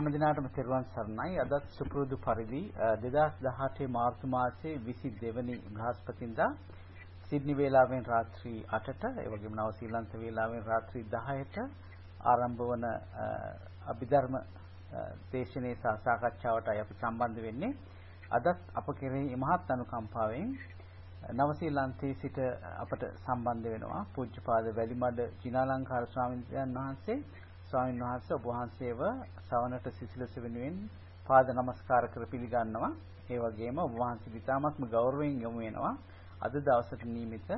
හැමදිනාටම තෙරුවන් සරණයි. අදත් සුපුරුදු පරිදි 2018 මාර්තු මාසයේ 22 වෙනි බ්‍රහස්පතින්දා සිඩ්නි වේලාවෙන් රාත්‍රී 8ට, ඒ වගේම නව ශ්‍රීලංක වේලාවෙන් රාත්‍රී 10ට ආරම්භ වන අභිධර්ම දේශනේ සහ සාකච්ඡාවටයි අපි සම්බන්ධ වෙන්නේ. අදත් අප කෙරෙහි මහත් අනුකම්පාවෙන් නව ශ්‍රීලංකේ සිට අපට සම්බන්ධ වෙනවා පූජ්‍යපාද වැලිමඩ ජිනාලංකාර ස්වාමීන් වහන්සේ ස්වාමීන් වහන්සේ ඔබ වහන්සේව සවනට සිසිලස වෙනුවෙන් පාද නමස්කාර කර පිළිගන්නවා. ඒ වගේම ඔබ වහන්සේ ඉතාමත්ම ගෞරවයෙන් යොමු වෙනවා. අද දවසට නියමිත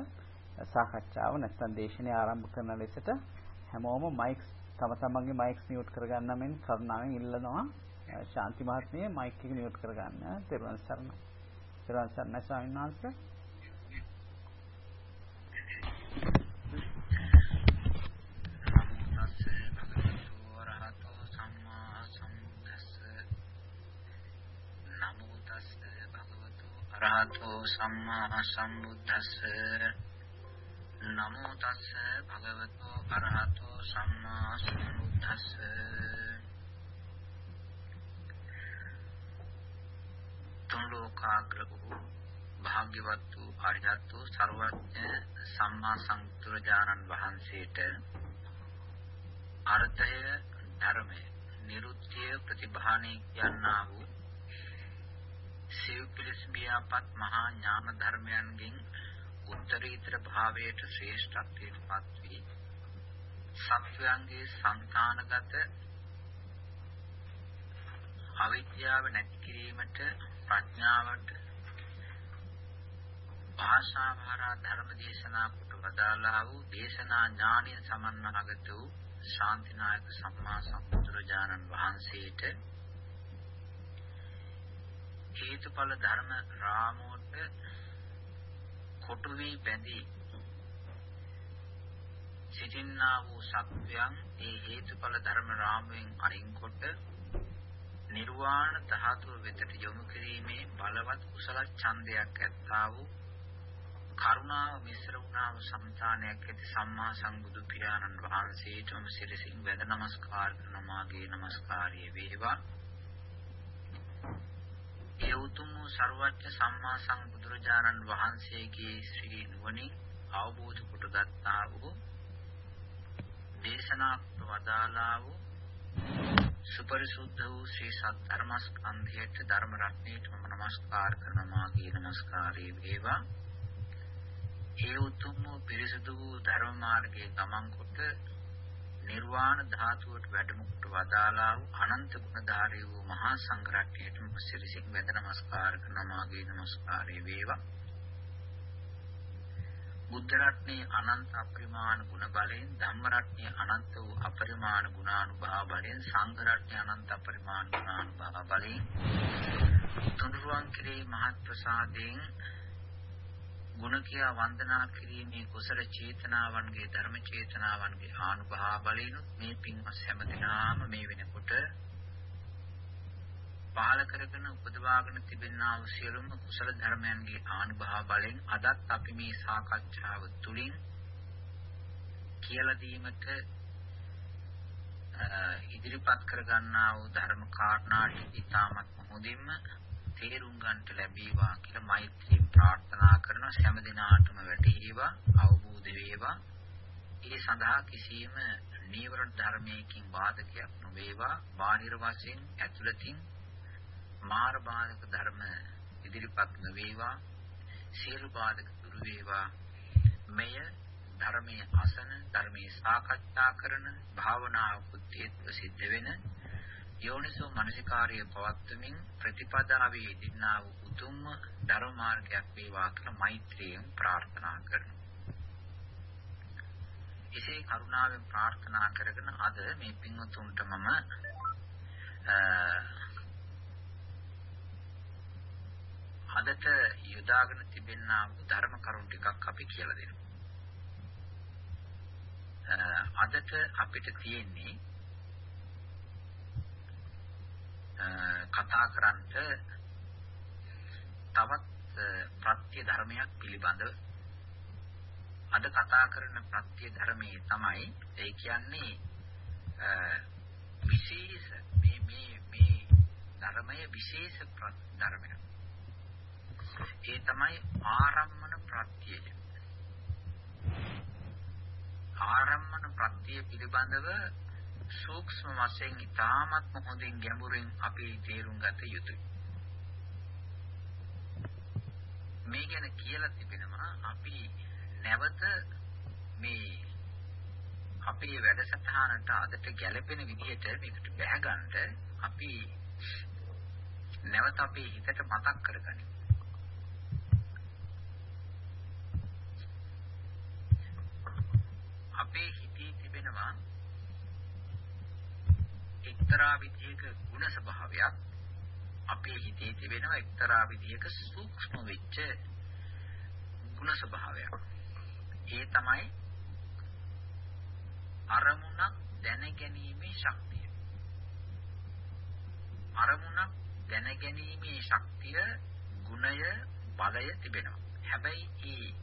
සාකච්ඡාව නැත්නම් දේශනය ආරම්භ කරන ලෙසට හැමෝම මයික්ස් තම තමන්ගේ මයික්ස් මියුට් කරගන්න මෙන් කරුණාවෙන් ඉල්ලනවා. ශාන්ති මහත්මිය මයික් එක මියුට් කරගන්න. තෙරුවන් සරණයි. තෙරුවන් සරණයි ස්වාමීන් වහන්සේ. අරහතෝ සම්මා සම්බුද්දස්ස. නමෝ තස්ස භගවතෝ අරහතෝ සම්මා සම්බුද්දස්ස. තුන් ලෝකාග්‍ර වූ භාග්‍යවත් වූ අරිහත් වූ සර්වඥ සම්මා සම්බුදුරජාණන් වහන්සේට අර්ථය ධර්මය නිරුත්‍ය ප්‍රතිභාණී යන්නා වූ සිව් පිළිස් බියාපත් මහා ඥාන ධර්මයන්ගෙන් උත්තරීතර භාවයට ශ්‍රේෂ්ඨත්වයට පත් වී සත්වයන්ගේ සංකානගත අවිද්‍යාව නැති කිරීමට ප්‍රඥාවට භාෂාවහරා ධර්ම දේශනා කොට වදාලා වූ දේශනා ඥානිය සමන්නාගත වූ ශාන්තිනායක සම්මා සම්බුදුරජාණන් වහන්සේට හේතුඵල ධර්ම රාමුවට කොටු වී බැඳී සිටින්නා වූ සත්වයන් ඒ හේතුඵල ධර්ම රාමුවෙන් අයින්කොට නිර්වාණ ධාතුව වෙතට යොමු කිරීමේ බලවත් කුසල ඡන්දයක් ඇත්තා වූ කරුණාව මිශ්‍ර වුණා වූ සම්තානයක් ඇති සම්මා සම්බුදු පියාණන් වහන්සේටම සිරසින් වැඳ නමස්කාර කරන මාගේ නමස්කාරය වේවා. ඒ උතුම් වූ ਸਰවඥ සම්මා සම්බුදුරජාණන් වහන්සේගේ ශ්‍රී නුවණින් අවබෝධ කොටගත්තා වූ දේශනා වදාලා වූ සුපරිසුද්ධ වූ ශ්‍රී සත්ධර්මස්කන්ධයට ධර්ම රත්නයට මම නමස්කාර කරන මාගේ නමස්කාරය වේවා. ඒ උතුම් වූ පිරිසුදු වූ ධර්ම මාර්ගයේ ගමන් කොට නිර්වාණ ධාතුවට වැඩම කොට වදාලා වූ අනන්ත ගුණධාරී වූ මහා සංඝරත්නයට සිරිසින් වැඳ නමස්කාර කරන මාගේ නමස්කාරය වේවා. බුද්ධ රත්නයේ අනන්ත අපරිමාණ ගුණ බලයෙන් ධම්ම රත්නයේ අනන්ත වූ අපරිමාණ ගුණානුභාව බලයෙන් සංඝ රත්නයේ අනන්ත අපරිමාණ ගුණානුභාව බලයෙන් තුනුරුවන් කෙරෙහි මහත් ප්‍රසාදයෙන් ගුණ කියා වන්දනා කිරීමේ කුසල චේතනාවන්ගේ ධර්ම චේතනාවන්ගේ ආනුභාව බලයෙන් මේ පින්වත් හැම දිනාම මේ වෙනකොට පහල කරගෙන උපදවාගෙන තිබෙනා වූ සියලුම කුසල ධර්මයන්ගේ ආනුභාව බලයෙන් අදත් අපි මේ සාකච්ඡාව තුළින් කියලා දීමට ඉදිරිපත් කරගන්නා වූ ධර්ම කාරණා ඉතාමත් හොඳින්ම තේරුම් ගන්නට ලැබේවා කියලා මෛත්‍රී ප්‍රාර්ථනා කරන හැම දිනාටම වැටහීවා අවබෝධ වේවා. ඒ සඳහා කිසියම් නීවරණ ධර්මයකින් බාධකයක් නොවේවා. බාහිර වශයෙන් ඇතුළතින් මාර බාධක ධර්ම ඉදිරිපත් නොවේවා. සියලු බාධක දුරු වේවා. මෙය ධර්මයේ අසන ධර්මයේ සාකච්ඡා කරන භාවනාව කුත්‍යත්ව සිද්ධ වෙන යෝනිසෝ මනසිකාර්යය පවත්වමින් ප්‍රතිපදාවේ යෙදෙනා වූ උතුම් ධර්ම මාර්ගයක් වේවා කියලා මෛත්‍රියෙන් ප්‍රාර්ථනා කරනවා. එසේ කරුණාවෙන් ප්‍රාර්ථනා කරගෙන අද මේ පින්වතුන්ට මම අදට යොදාගෙන තිබෙනා වූ ධර්ම කරුණු ටිකක් අපි කියලා දෙනවා. අදට අපිට තියෙන්නේ කතා කරන්නට තවත් ප්‍රත්‍ය ධර්මයක් පිළිබඳව අද කතා කරන ප්‍රත්‍ය ධර්මයේ තමයි ඒ කියන්නේ විශේෂ මේ මේ විශේෂ ධර්මයක්. ඒ තමයි ආරම්මන ප්‍රත්‍යය. ආරම්මන ප්‍රත්‍යය පිළිබඳව සූක්ෂම වශයෙන් ඉතාමත් හොඳින් ගැඹුරින් අපි තේරුම් ගත යුතුයි. මේ ගැන කියලා තිබෙනවා අපි නැවත මේ අපේ වැඩසටහනට අදට ගැළපෙන විදිහට මේකට බැහැගන්න අපි නැවත අපේ හිතට මතක් කරගනිමු. අපේ හිතේ තිබෙනවා එක්තරා විදිහක ಗುಣ ස්වභාවයක් අපේ හිතේ තිබෙනවා එක්තරා විදිහක සූක්ෂම වෙච්ච ಗುಣ ස්වභාවයක්. ඒ තමයි අරමුණක් දැනගැනීමේ ශක්තිය. අරමුණක් දැනගැනීමේ ශක්තිය, ගුණය, බලය තිබෙනවා. හැබැයි ඒ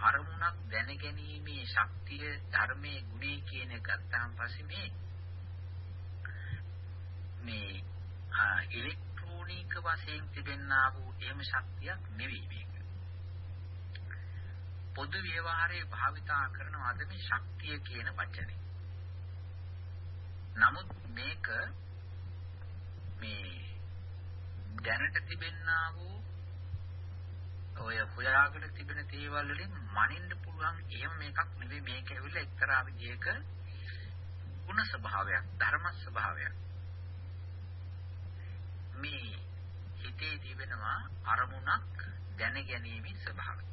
අරමුණක් දැනගැනීමේ ශක්තිය, ධර්මයේ ගුණය කියන එක ගත්තාන් පස්සේ මේ මේ ඉලෙක්ට්‍රෝනික වශයෙන් තිබෙනා වූ එහෙම ශක්තියක් නෙවෙයි මේක. පොදු ව්‍යවහාරයේ භාවිතා කරන අද මේ ශක්තිය කියන වචනේ. නමුත් මේක මේ දැනට තිබෙනා වූ ඔය හොයාගෙන තිබෙන දේවල් වලින් මනින්න පුළුවන් එහෙම මේකක් නෙවෙයි මේක ඇවිල්ලා එක්තරා විදියක ගුණ ස්වභාවයක් ධර්ම ස්වභාවයක් මේ හිතේ තිබෙනවා අරමුණක් දැනගැනීමේ ස්වභාවය.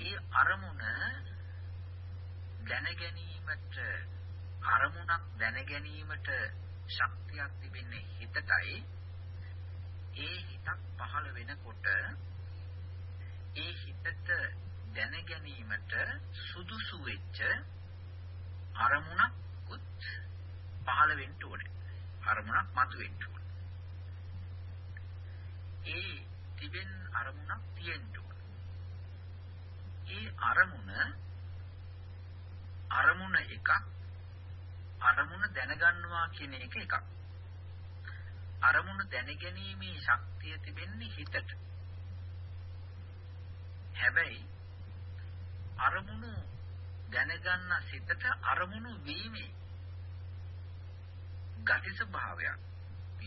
ඒ අරමුණ දැනගැනීමට අරමුණක් දැනගැනීමට ශක්තියක් තිබෙන්නේ හිතටයි. ඒ හිතක් පහළ වෙනකොට ඒ හිතට දැනගැනීමට සුදුසු වෙච්ච අරමුණක් උත් පහළ වෙන්න ඕනේ. අරමුණක් මතුවෙන්න ඕනේ. ඒ තිබෙන අරමුණක් තියෙන්න ඕනේ. ඒ අරමුණ අරමුණ එකක් අරමුණ දැනගන්නවා කියන එක එකක්. අරමුණ දැනගැනීමේ ශක්තිය තිබෙන්නේ හිතට. හැබැයි අරමුණු දැනගන්න සිතට අරමුණු වීමේ ගති ස්වභාවයක්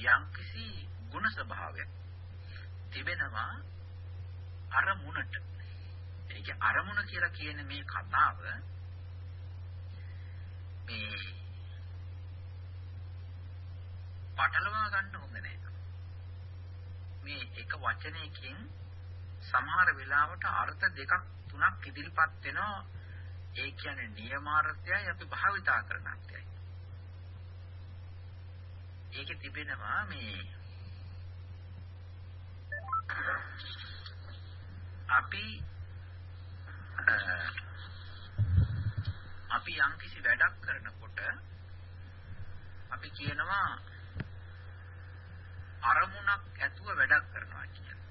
යම්කිසි ගුණ ස්වභාවයක් තිබෙනවා අරමුණට. ඒක අරමුණ කියලා කියන මේ කතාව මේ පටලවා ගන්න හොඳ නැහැ. මේ එක වචනයකින් සමහර වෙලාවට අර්ථ දෙකක් තුනක් ඉදිරිපත් වෙනවා. ඒ කියන්නේ නියමාර්ථයයි අපි භාවිතා කරන අර්ථයයි. ඒකේ තිබෙනවා මේ අපි අපි යම්කිසි වැඩක් කරනකොට අපි කියනවා අරමුණක් ඇතුව වැඩක් කරනවා කියලා.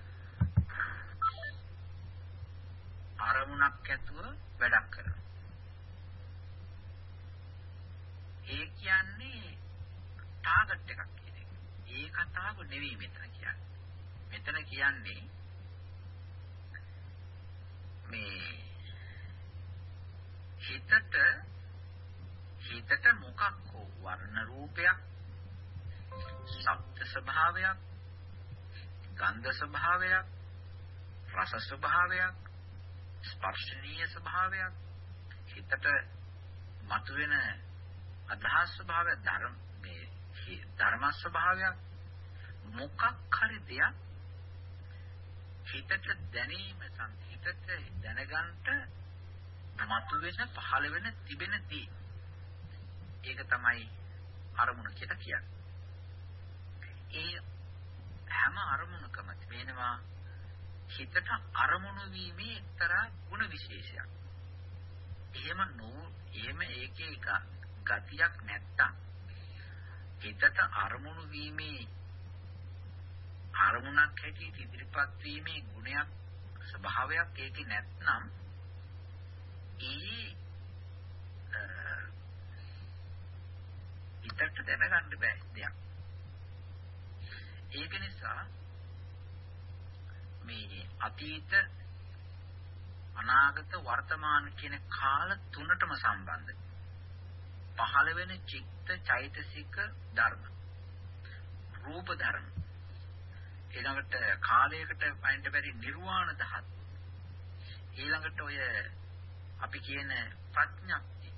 අරමුණක් ඇතුව වැඩක් කරනවා. ඒ කියන්නේ ටාගට් එකක් කියන එක. ඒ කතාව නෙවෙයි මෙතන කියන්නේ. මෙතන කියන්නේ මේ හිතට හිතට මොකක් හෝ වර්ණ රූපයක් ශබ්ද ස්වභාවයක් ගන්ධ ස්වභාවයක් රස ස්වභාවයක් ස්පර්ශනීය ස්වභාවයක් හිතට මතුවෙන අදහස් ස්වභාවය ධර්ම මේ ධර්ම ස්වභාවයක් මොකක් හරි දෙයක් හිතට දැනීම හිතට දැනගන්න මතුවෙන පහළ වෙන තිබෙන දේ ඒක තමයි අරමුණ කියලා කියන්නේ. ඒ හැම අරමුණකම වෙනවා හිතට අරමුණු වීමේ එක්තරා ಗುಣ විශේෂයක්. එහෙම නෝ එහෙම ඒකේ ගතියක් නැත්තම් හිතට අරමුණු වීමේ අරමුණක් හැටියට ඉදිරිපත් වීමේ ගුණයක් ස්වභාවයක් ඒකේ නැත්නම් ඒ හිතට දැනගන්න බෑ දෙයක්. ඒක නිසා මේ අතීත අනාගත වර්තමාන කියන කාල තුනටම සම්බන්ධ. පහළ වෙන චිත්ත චෛතසික ධර්ම. රූප ධර්ම. ඊළඟට කාලයකට වයින්ට බැරි නිර්වාණ ධාතු. ඊළඟට ඔය අපි කියන ප්‍රඥප්ති.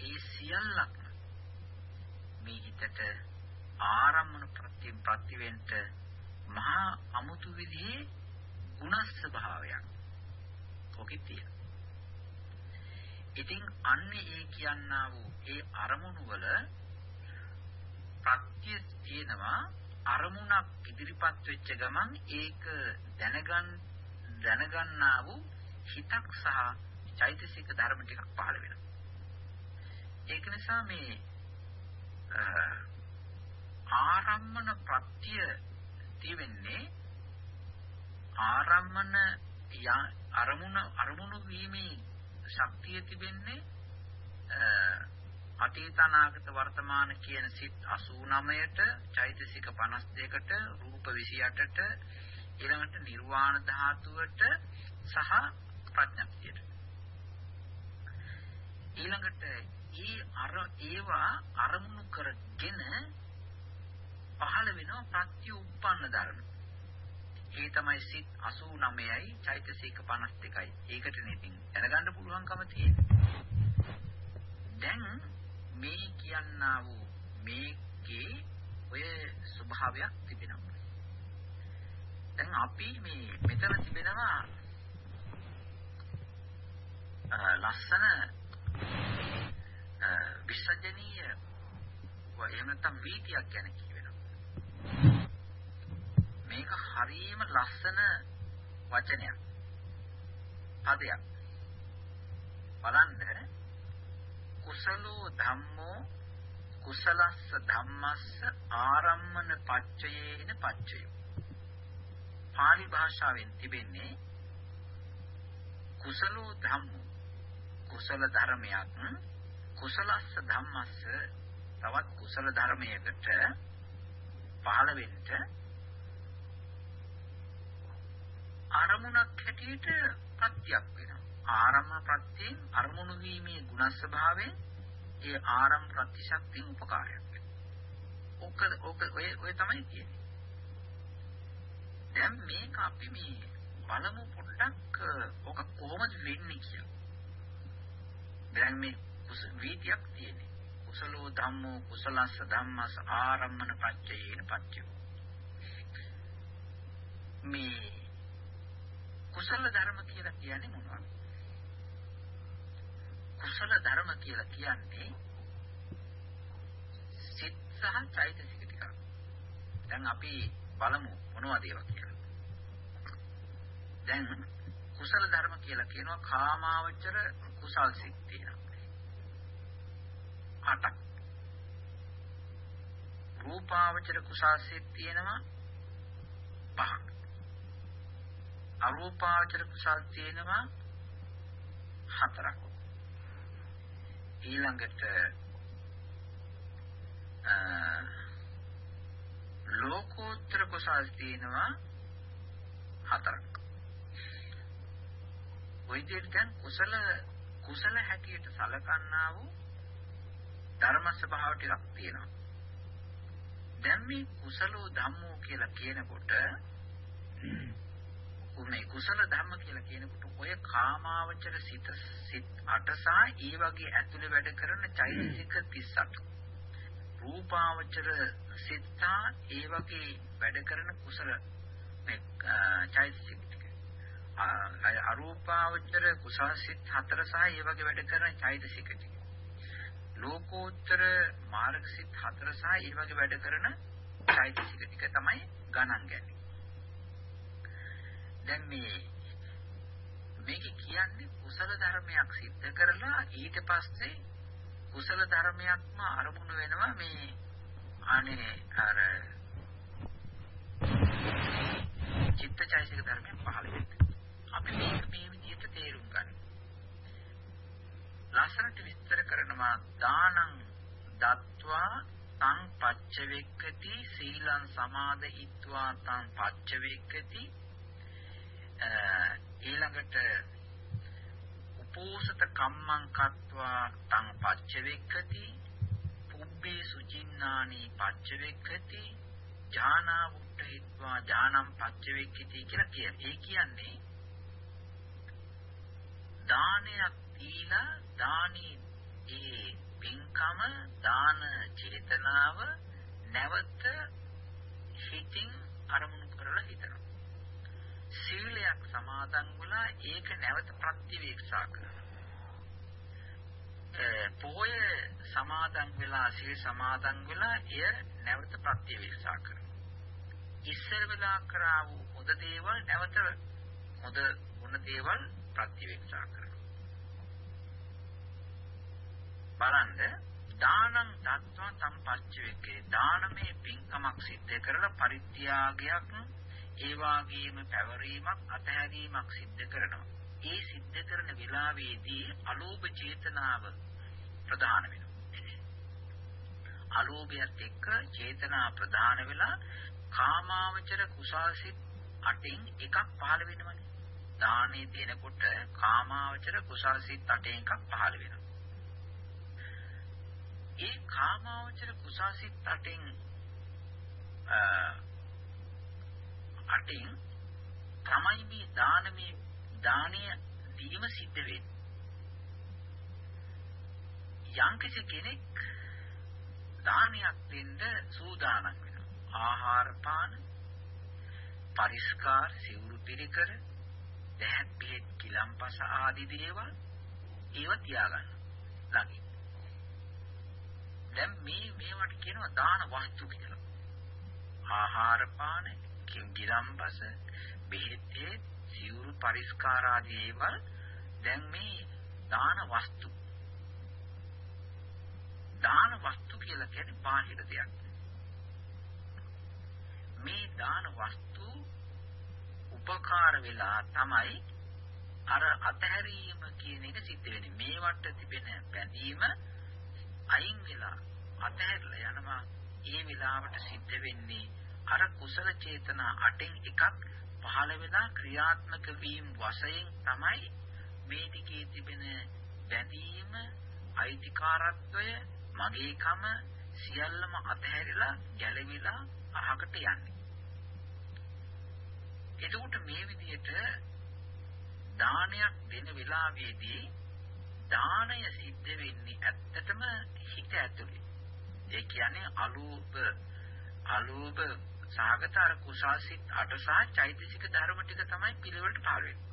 ඒ සියල්ලක්ම මේ හිතට ආරම්මන ප්‍රති ප්‍රතිවෙන්ට මහා අමුතු විදිහේ ගුණස්ස භාවයක්. ඔකේ තියෙන. ඉතින් අන්නේ ඒ කියන්නා වූ ඒ අරමුණු වල ප්‍රත්‍ය තියෙනවා අරමුණක් ඉදිරිපත් වෙච්ච ගමන් ඒක දැනගන්න දැනගන්නා වූ හිතක් සහ චෛතසික ධර්ම ටිකක් පහළ වෙනවා. ඒක නිසා මේ ආරම්මන ප්‍රත්‍ය තියෙන්නේ ආරම්මන අරමුණ අරමුණු වීමේ ශක්තිය තිබෙන්නේ අතීත අනාගත වර්තමාන කියන සිත් 89ට චෛතසික 52ට රූප 28ට ඊළඟට නිර්වාණ ධාතුවට සහ ප්‍රඥප්තියට ඊළඟට ඒ අර ඒවා අරමුණු කරගෙන පහළ වෙනවා ප්‍රත්‍ය උප්පන්න ධර්ම. ඒ තමයි සිත් 89යි චෛතසික 52යි. ඒකට නෙතින් දැනගන්න පුළුවන්කම තියෙන්නේ. දැන් මේ කියන්නා වූ මේකේ ඔය ස්වභාවයක් තිබෙනවා. දැන් අපි මේ මෙතන තිබෙනවා ලස්සන විසර්ජනීය එහෙම නැත්නම් වීතියක් ගැන කියවෙනවා. මේක හරියම ලස්සන වචනයක්. පදයක්. බලන්න කුසලෝ ධම්මෝ කුසලස්ස ධම්මස්ස ආරම්මන පච්චයේන පච්චය. පාලි භාෂාවෙන් තිබෙන්නේ කුසලෝ ධම්මෝ කුසල ධර්මයක් කුසලස්ස ධම්මස්ස තවත් කුසල ධර්මයකට පහළ වෙන්න අරමුණක් හැටියට ප්‍රත්‍යක් වෙනවා. ආරම්භ ප්‍රත්‍යයෙන් අරමුණු වීමේ ගුණ ස්වභාවයෙන් ඒ ආරම්භ ප්‍රතිශක්තිය උපකාරයක් වෙනවා. ඔක ඔක ඔය ඔය තමයි කියන්නේ. දැන් මේක අපි මේ බලමු පොඩ්ඩක් ඔක කොහොමද වෙන්නේ කියලා. දැන් මේ වීතියක් තියෙන්නේ. කුසලෝ ධම්මෝ කුසලස්ස ධම්මස් ආරම්මන පච්චයේන පච්චයෝ. මේ කුසල ධර්ම කියලා කියන්නේ මොනවද? කුසල ධර්ම කියලා කියන්නේ සිත් සහ චෛතසික ටික. දැන් අපි බලමු මොනවද ඒවා කියලා. දැන් කුසල ධර්ම කියලා කියනවා කාමාවචර කුසල් සිත් තියෙනවා. අටක්. රූපාවචර කුසල් සිත් තියෙනවා පහක්. අරූපාවචර කුසල් තියෙනවා හතරක්. ඊළඟට ලෝකෝත්තර කුසල් තියෙනවා හතරක්. ওই විදිහට දැන් කුසල කුසල හැටියට සලකන්නා වූ ධර්ම ස්වභාව ටිකක් තියෙනවා. දැන් මේ කුසලෝ ධම්මෝ කියලා කියනකොට මේ කුසල ධර්ම කියලා කියනකොට ඔය කාමාවචර සිත සිත් අටසා ඒ වගේ ඇතුලේ වැඩ කරන චෛතසික 38 රූපාවචර සිතා ඒ වගේ වැඩ කරන කුසල මේ චෛතසික ටික. අරූපාවචර කුසල සිත් හතර සහ ඒ වගේ වැඩ කරන චෛතසික ටික. ලෝකෝත්තර මාර්ග සිත් හතර සහ ඒ වගේ වැඩ කරන චෛතසික ටික තමයි ගණන් ගන්නේ. දැන් මේ මේක කියන්නේ කුසල ධර්මයක් සිද්ධ කරලා ඊට පස්සේ කුසල ධර්මයක්ම අරමුණු වෙනවා මේ අනේ අර චිත්තචෛසික ධර්මයක් පහළ වෙන්නේ. අපි මේක මේ විදිහට තේරුම් ගන්න. ලස්සනට විස්තර කරනවා දානං දත්වා තං පච්චවෙක්කති සීලං සමාදිත්වා තං පච්චවෙක්කති ඊළඟට උපෝසත කම්මං කତ୍වා තං පච්චවෙක්කති පුබ්බේ සුචින්නානි පච්චවෙක්කති ඥානා උට්ඨිත්වා ඥානම් පච්චවෙක්කති කියලා කියන්නේ. ඒ කියන්නේ දානයක් දීලා දානි ඒ පින්කම දාන චේතනාව නැවත හිතින් අරමුණු කරලා හිතනවා. සීලයක් සමාදන් වුණා ඒක නැවත ප්‍රතිවීක්ෂා කරනවා. පොය සමාදන් වෙලා සීල් සමාදන් වෙලා එය නැවත ප්‍රතිවීක්ෂා කරනවා. ඉස්සර වෙලා කරා වූ හොඳ දේවල් නැවත හොඳ ගුණ දේවල් ප්‍රතිවීක්ෂා කරනවා. බලන්න දානං දත්වා සම්පච්චවේකේ දානමේ පින්කමක් සිද්ධ කරලා පරිත්‍යාගයක් ඒ වාගේම පැවරීමක් අතහැරීමක් සිද්ධ කරනවා. ඒ සිද්ධ කරන වෙලාවේදී අලෝභ චේතනාව ප්‍රධාන වෙනවා. අලෝභයත් එක්ක චේතනා ප්‍රධාන වෙලා කාමාවචර කුසාසිත අටින් එකක් පහළ වෙනවනේ. දානේ දෙනකොට කාමාවචර කුසාසිත අටෙන් එකක් පහළ වෙනවා. ඒ කාමාවචර කුසාසිත අටෙන් අටින් තමයි මේ දානමේ දානය දීම සිද්ධ වෙන්නේ. යම්කිසි කෙනෙක් දානයක් දෙන්න සූදානම් වෙනවා. ආහාර පාන, පරිස්කාර, සිවුරු පිළිකර, දැහත් පිළිත් කිලම්පස ආදී දේවල් ඒව තියාගන්න. ළඟින්. දැන් මේ මේවට කියනවා දාන වස්තු කියලා. ආහාර පාන, කිම්ගිලම්පස, බෙහෙත් සිවුරු පරිස්කාර ආදී ඒවල් දැන් මේ දාන වස්තු දාන වස්තු කියලා කියන්නේ බාහිර දෙයක්. මේ දාන වස්තු උපකාර වෙලා තමයි අර අතහැරීම කියන එක සිද්ධ වෙන්නේ. මේවට තිබෙන බැඳීම අයින් වෙලා අතහැරලා යනවා. ඒ වෙලාවට සිද්ධ වෙන්නේ අර කුසල චේතනා අටෙන් එකක් පහළ වෙලා ක්‍රියාත්මක වීම වශයෙන් තමයි මේ ටිකේ තිබෙන බැඳීම අයිතිකාරත්වය මගේකම සියල්ලම අතහැරිලා ගැලවිලා අහකට යන්නේ. එතකොට මේ විදිහට දානයක් දෙන වෙලාවේදී දානය සිද්ධ වෙන්නේ ඇත්තටම හිත ඇතුලේ. ඒ කියන්නේ අලූප අලූප සාගත අර කුසාසිත අටසහ චෛතසික ධර්ම ටික තමයි පිළිවෙලට පහළ වෙන්නේ.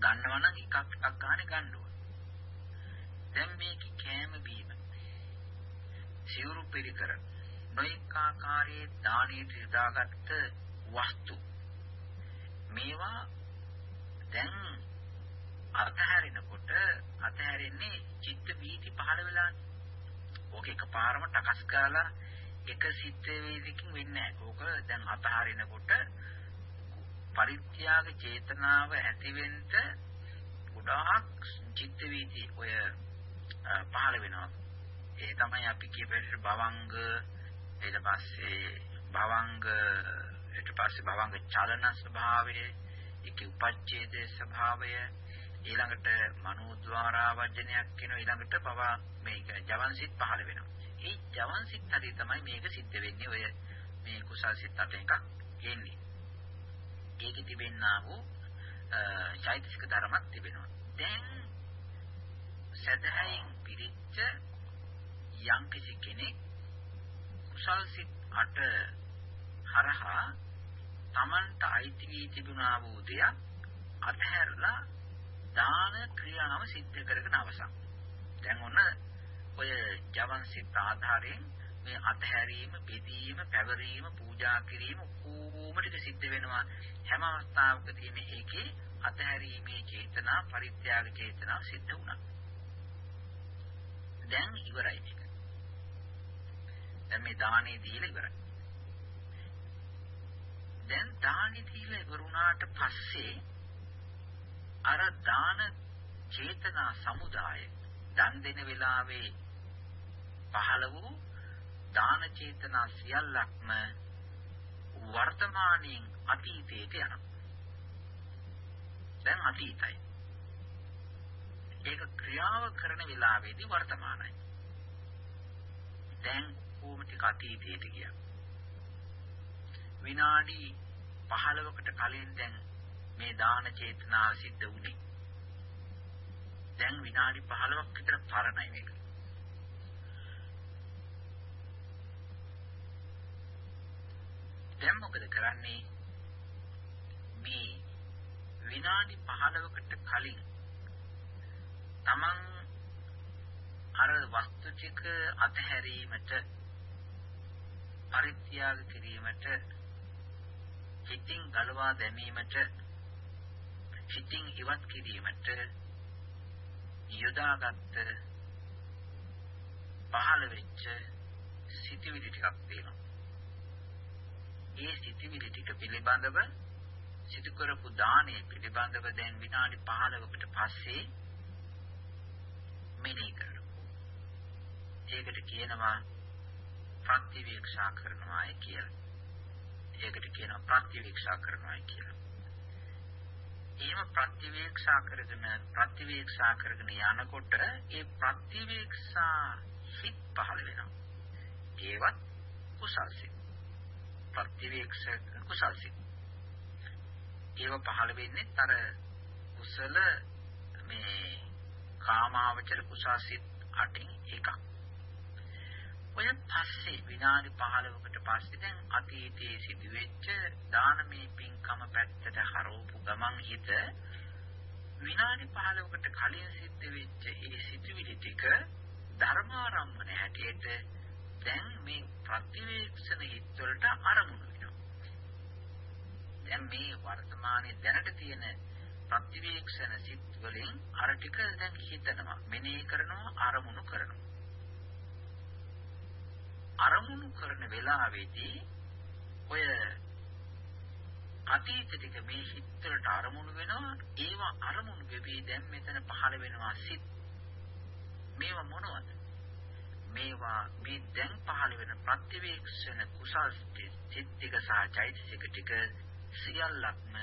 ගන්නවා නම් එකක් එකක් ගන්න ගන්න ඕන. දැන් මේක කෑම බීම. සිවුරු පිළිකර නොඑක ආකාරයේ දානීයට යොදාගත්ත වස්තු. මේවා දැන් අතහැරිනකොට අතහැරෙන්නේ චිත්ත වීති පහළ වෙලා. ඕක එකපාරම ටකස් ගාලා එක සිත් වේදිකින් වෙන්නේ නැහැ. ඕක දැන් අතහරිනකොට පරිත්‍යාග චේතනාව ඇතිවෙන්න ගොඩාක් චිත්ත වීති ඔය පහළ වෙනවා. ඒ තමයි අපි කියපේට භවංග ඊට පස්සේ භවංග ඊට පස්සේ භවංග චලන ස්වභාවය ඒකේ උපච්ඡේද ස්වභාවය ඊළඟට මනෝද්වාරා වර්ජනයක් කියන ඊළඟට පව මේක ජවන්සිට පහළ වෙනවා. ඒ ජවන්සිට හරි තමයි මේක සිද්ධ වෙන්නේ ඔය මේ කුසල් සිත් අට එකක් එන්නේ. ඒකේ තිබෙන්නා වූ චෛතසික ධර්මයක් තිබෙනවා. දැන් සදහයෙන් පිරිච්ච යම් කිසි කෙනෙක් කුසල් සිත් අට හරහා තමන්ට අයිති වී තිබුණා වූ දෙයක් අතහැරලා දාන ක්‍රියාව සිද්ධ කරගෙන අවසන්. දැන් ඔන්න ඔය ජවන් සිත් ආධාරයෙන් මේ අතහැරීම, බෙදීම, පැවරීම, පූජා කිරීම කොහොම ටික සිද්ධ වෙනවා. හැම අවස්ථාවකදීම ඒකේ අතහැරීමේ චේතනා, පරිත්‍යාග චේතනා සිද්ධ වුණා. දැන් ඉවරයි මේක. දැන් මේ දානේ දීලා ඉවරයි. දැන් දානේ දීලා ඉවරුණාට පස්සේ අර දාන චේතනා සමුදාය දන් දෙන වෙලාවේ පහළ වූ දාන චේතනා සියල්ලක්ම වර්තමානයෙන් අතීතයට යනවා. දැන් අතීතයි. ඒක ක්‍රියාව කරන වෙලාවේදී වර්තමානයි. දැන් කොහොම ටික අතීතයට ගියා. විනාඩි 15කට කලින් දැන් මේ දාන චේතනාව සිද්ධ වුණේ. දැන් විනාඩි 15ක් විතර පරණයි මේක. දැන් මොකද කරන්නේ? මේ විනාඩි 15කට කලින් Taman අර වස්තු ටික අතහැරීමට පරිත්‍යාග කිරීමට හිතින් ගලවා දැමීමට හිතින් ඉවත් කිරීමට යොදාගත්ත පහළ වෙච්ච සිටිවිලි ටිකක් තියෙනවා. ඒ සිටිවිලි ටික පිළිබඳව සිදු කරපු දාණය පිළිබඳව දැන් විනාඩි 15කට පස්සේ මෙනෙහි කරනවා. ඒකට කියනවා ප්‍රතිවීක්ෂා කරනවායි කියලා. ඒකට කියනවා ප්‍රතිවීක්ෂා කරනවායි කියලා. එහෙම ප්‍රතිවීක්ෂා කරගෙන ප්‍රතිවීක්ෂා කරගෙන යනකොට ඒ ප්‍රතිවීක්ෂා හිත් පහළ වෙනවා. ඒවත් කුසල්සිත. ප්‍රතිවීක්ෂ කුසල්සිත. ඒව පහළ වෙන්නේ අර කුසල මේ කාමාවචර කුසල්සිත අටින් එකක්. ඔය පස්සේ විනාඩි 15කට පස්සේ දැන් අතීතයේ සිදුවෙච්ච දානමේ පින්කම පැත්තට හරවපු ගමන් හිත විනාඩි 15කට කලින් සිද්ධ වෙච්ච ඒ සිතුවිලි ටික ධර්මාරම්මන හැටියට දැන් මේ ප්‍රතිවේක්ෂණ හිත්වලට අරමුණු වෙනවා. දැන් මේ වර්තමානයේ දැනට තියෙන ප්‍රතිවේක්ෂණ සිත් වලින් අර ටික දැන් හිතනවා, මෙනෙහි කරනවා, අරමුණු කරනවා. අරමුණු කරන වෙලාවේදී ඔය අතීත ටික මේ හිත වලට අරමුණු වෙනවා ඒවා අරමුණු වෙවි දැන් මෙතන පහළ වෙනවා සිත් මේවා මොනවද මේවා මේ දැන් පහළ වෙන ප්‍රතිවේක්ෂණ කුසල් සිත් ටික සහ චෛතසික ටික සියල්ලක්ම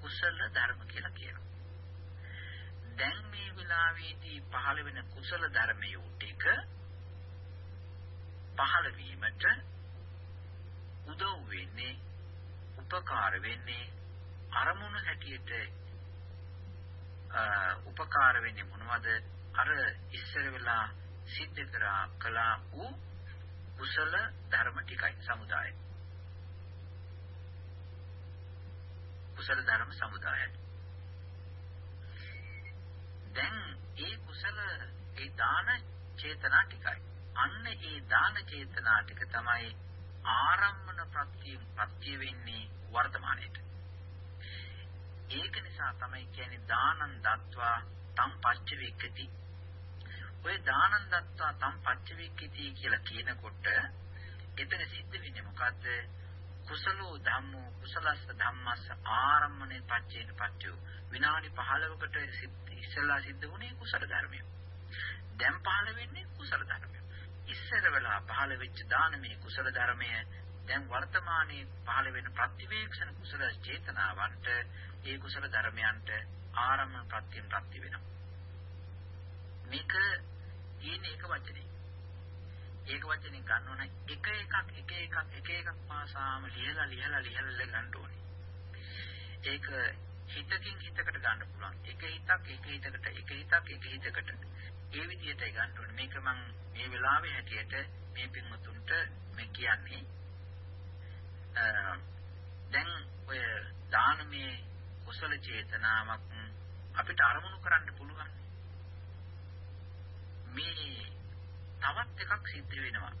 කුසල ධර්ම කියලා කියනවා. දැන් මේ වෙලාවේදී පහළ වෙන කුසල ධර්මයෝ ටික පහළ වීමට උදව් වෙන්නේ උපකාර වෙන්නේ අරමුණු හැටියට උපකාර වෙන්නේ මොනවද? අර ඉස්සර වෙලා සිද්ධ කරා කළා වූ කුසල ධර්ම ටිකයි සමුදාය කුසල ධර්ම සමුදායයි දැන් ඒ කුසල ඒ දාන චේතනා ටිකයි අන්න ඒ දාන චේතනා ටික තමයි ආරම්මන ප්‍රත්‍ය ප්‍රත්‍ය වෙන්නේ වර්තමානයේට. ඒක නිසා තමයි කියන්නේ දානං දත්වා තම් පච්චවික්කති. ඔය දානං දත්වා තම් පච්චවික්කති කියලා කියනකොට එතන සිද්ධ වෙන්නේ මොකද්ද? කුසලෝ ධම්මෝ කුසලස්ස ධම්මස්ස ආරම්මනේ පච්චේන පච්චෝ විනාඩි 15කට ඉස්සෙල්ලා සිද්ධ වුණේ කුසල ධර්මය. දැන් පහළ වෙන්නේ කුසල ධර්මය. ඉස්සර වෙලා පහළ වෙච්ච දානමේ කුසල ධර්මය දැන් වර්තමානයේ පහළ වෙන ප්‍රතිවේක්ෂණ කුසල චේතනාවන්ට ඒ කුසල ධර්මයන්ට ආරම්භ ප්‍රත්‍යයෙන් ප්‍රති වෙනවා. මේක තියෙන එක වචනේ. ඒක වචනේ ගන්න ඕන එක එකක් එක එකක් එක එකක් පාසාම ලියලා ලියලා ලියලා ගන්න ඕනේ. ඒක හිතකින් හිතකට ගන්න පුළුවන්. එක හිතක් එක හිතකට එක හිතක් එක හිතකට ඒ විදිහටයි ගන්න ඕනේ. මේක මම මේ වෙලාවේ හැටියට මේ පින්වතුන්ට මේ කියන්නේ දැන් ඔය දානමේ කුසල චේතනාවක් අපිට අරමුණු කරන්න පුළුවන්. මේ තවත් එකක් සිද්ධ වෙනවා.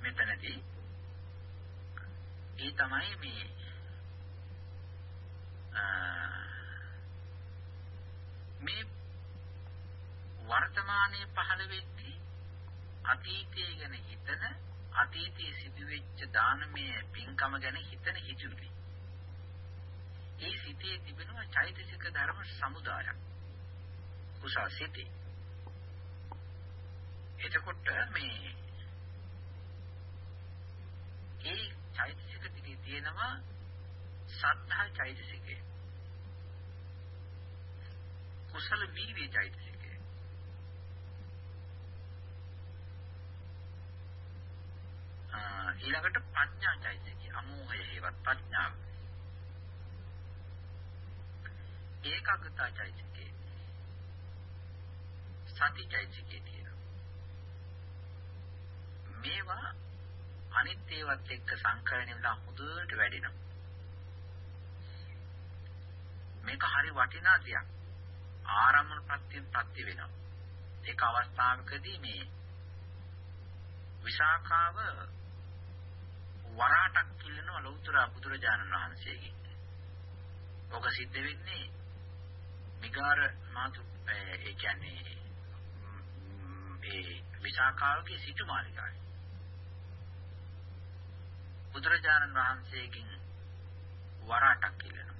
මෙතනදී ඒ තමයි මේ මේ වර්තමානයේ පහළ වෙද්දී අතීතය ගැන හිතන අතීතයේ සිදුවෙච්ච දානමය පින්කම ගැන හිතන හිතුවිලි. ඒ සිතේ තිබෙනවා චෛතසික ධර්ම සමුදායක්. කුසල් සිතේ. එතකොට මේ ඒ චෛතසික ටිකේ තියෙනවා සද්ධා චෛතසිකය. කුසල වීර්ය චෛතසිකය. ඊළඟට ප්‍රඥා චෛතසිකය. අමෝහය හේවත් ප්‍රඥාව. ඒකාග්‍රතා චෛතසිකය. සති චෛතසිකය තියෙනවා. මේවා අනිත් ඒවත් එක්ක සංකලනය වෙලා හොඳට වැඩෙනවා. මේක හරි වටිනා දෙයක්. ආරම්භන ප්‍රත්‍යයෙන් ප්‍රත්‍ය වෙනවා. ඒක අවස්ථාවකදී මේ විශාඛාව වරාටක් කිල්ලනවා ලෞතර බුදුරජාණන් වහන්සේගෙන්. ඔක සිද්ධ වෙන්නේ මිගාර මාතු ඒ කියන්නේ ඒ විශාඛාවගේ සිටු මාලිකාවේ. බුදුරජාණන් වහන්සේගෙන් වරාටක් කිල්ලනවා.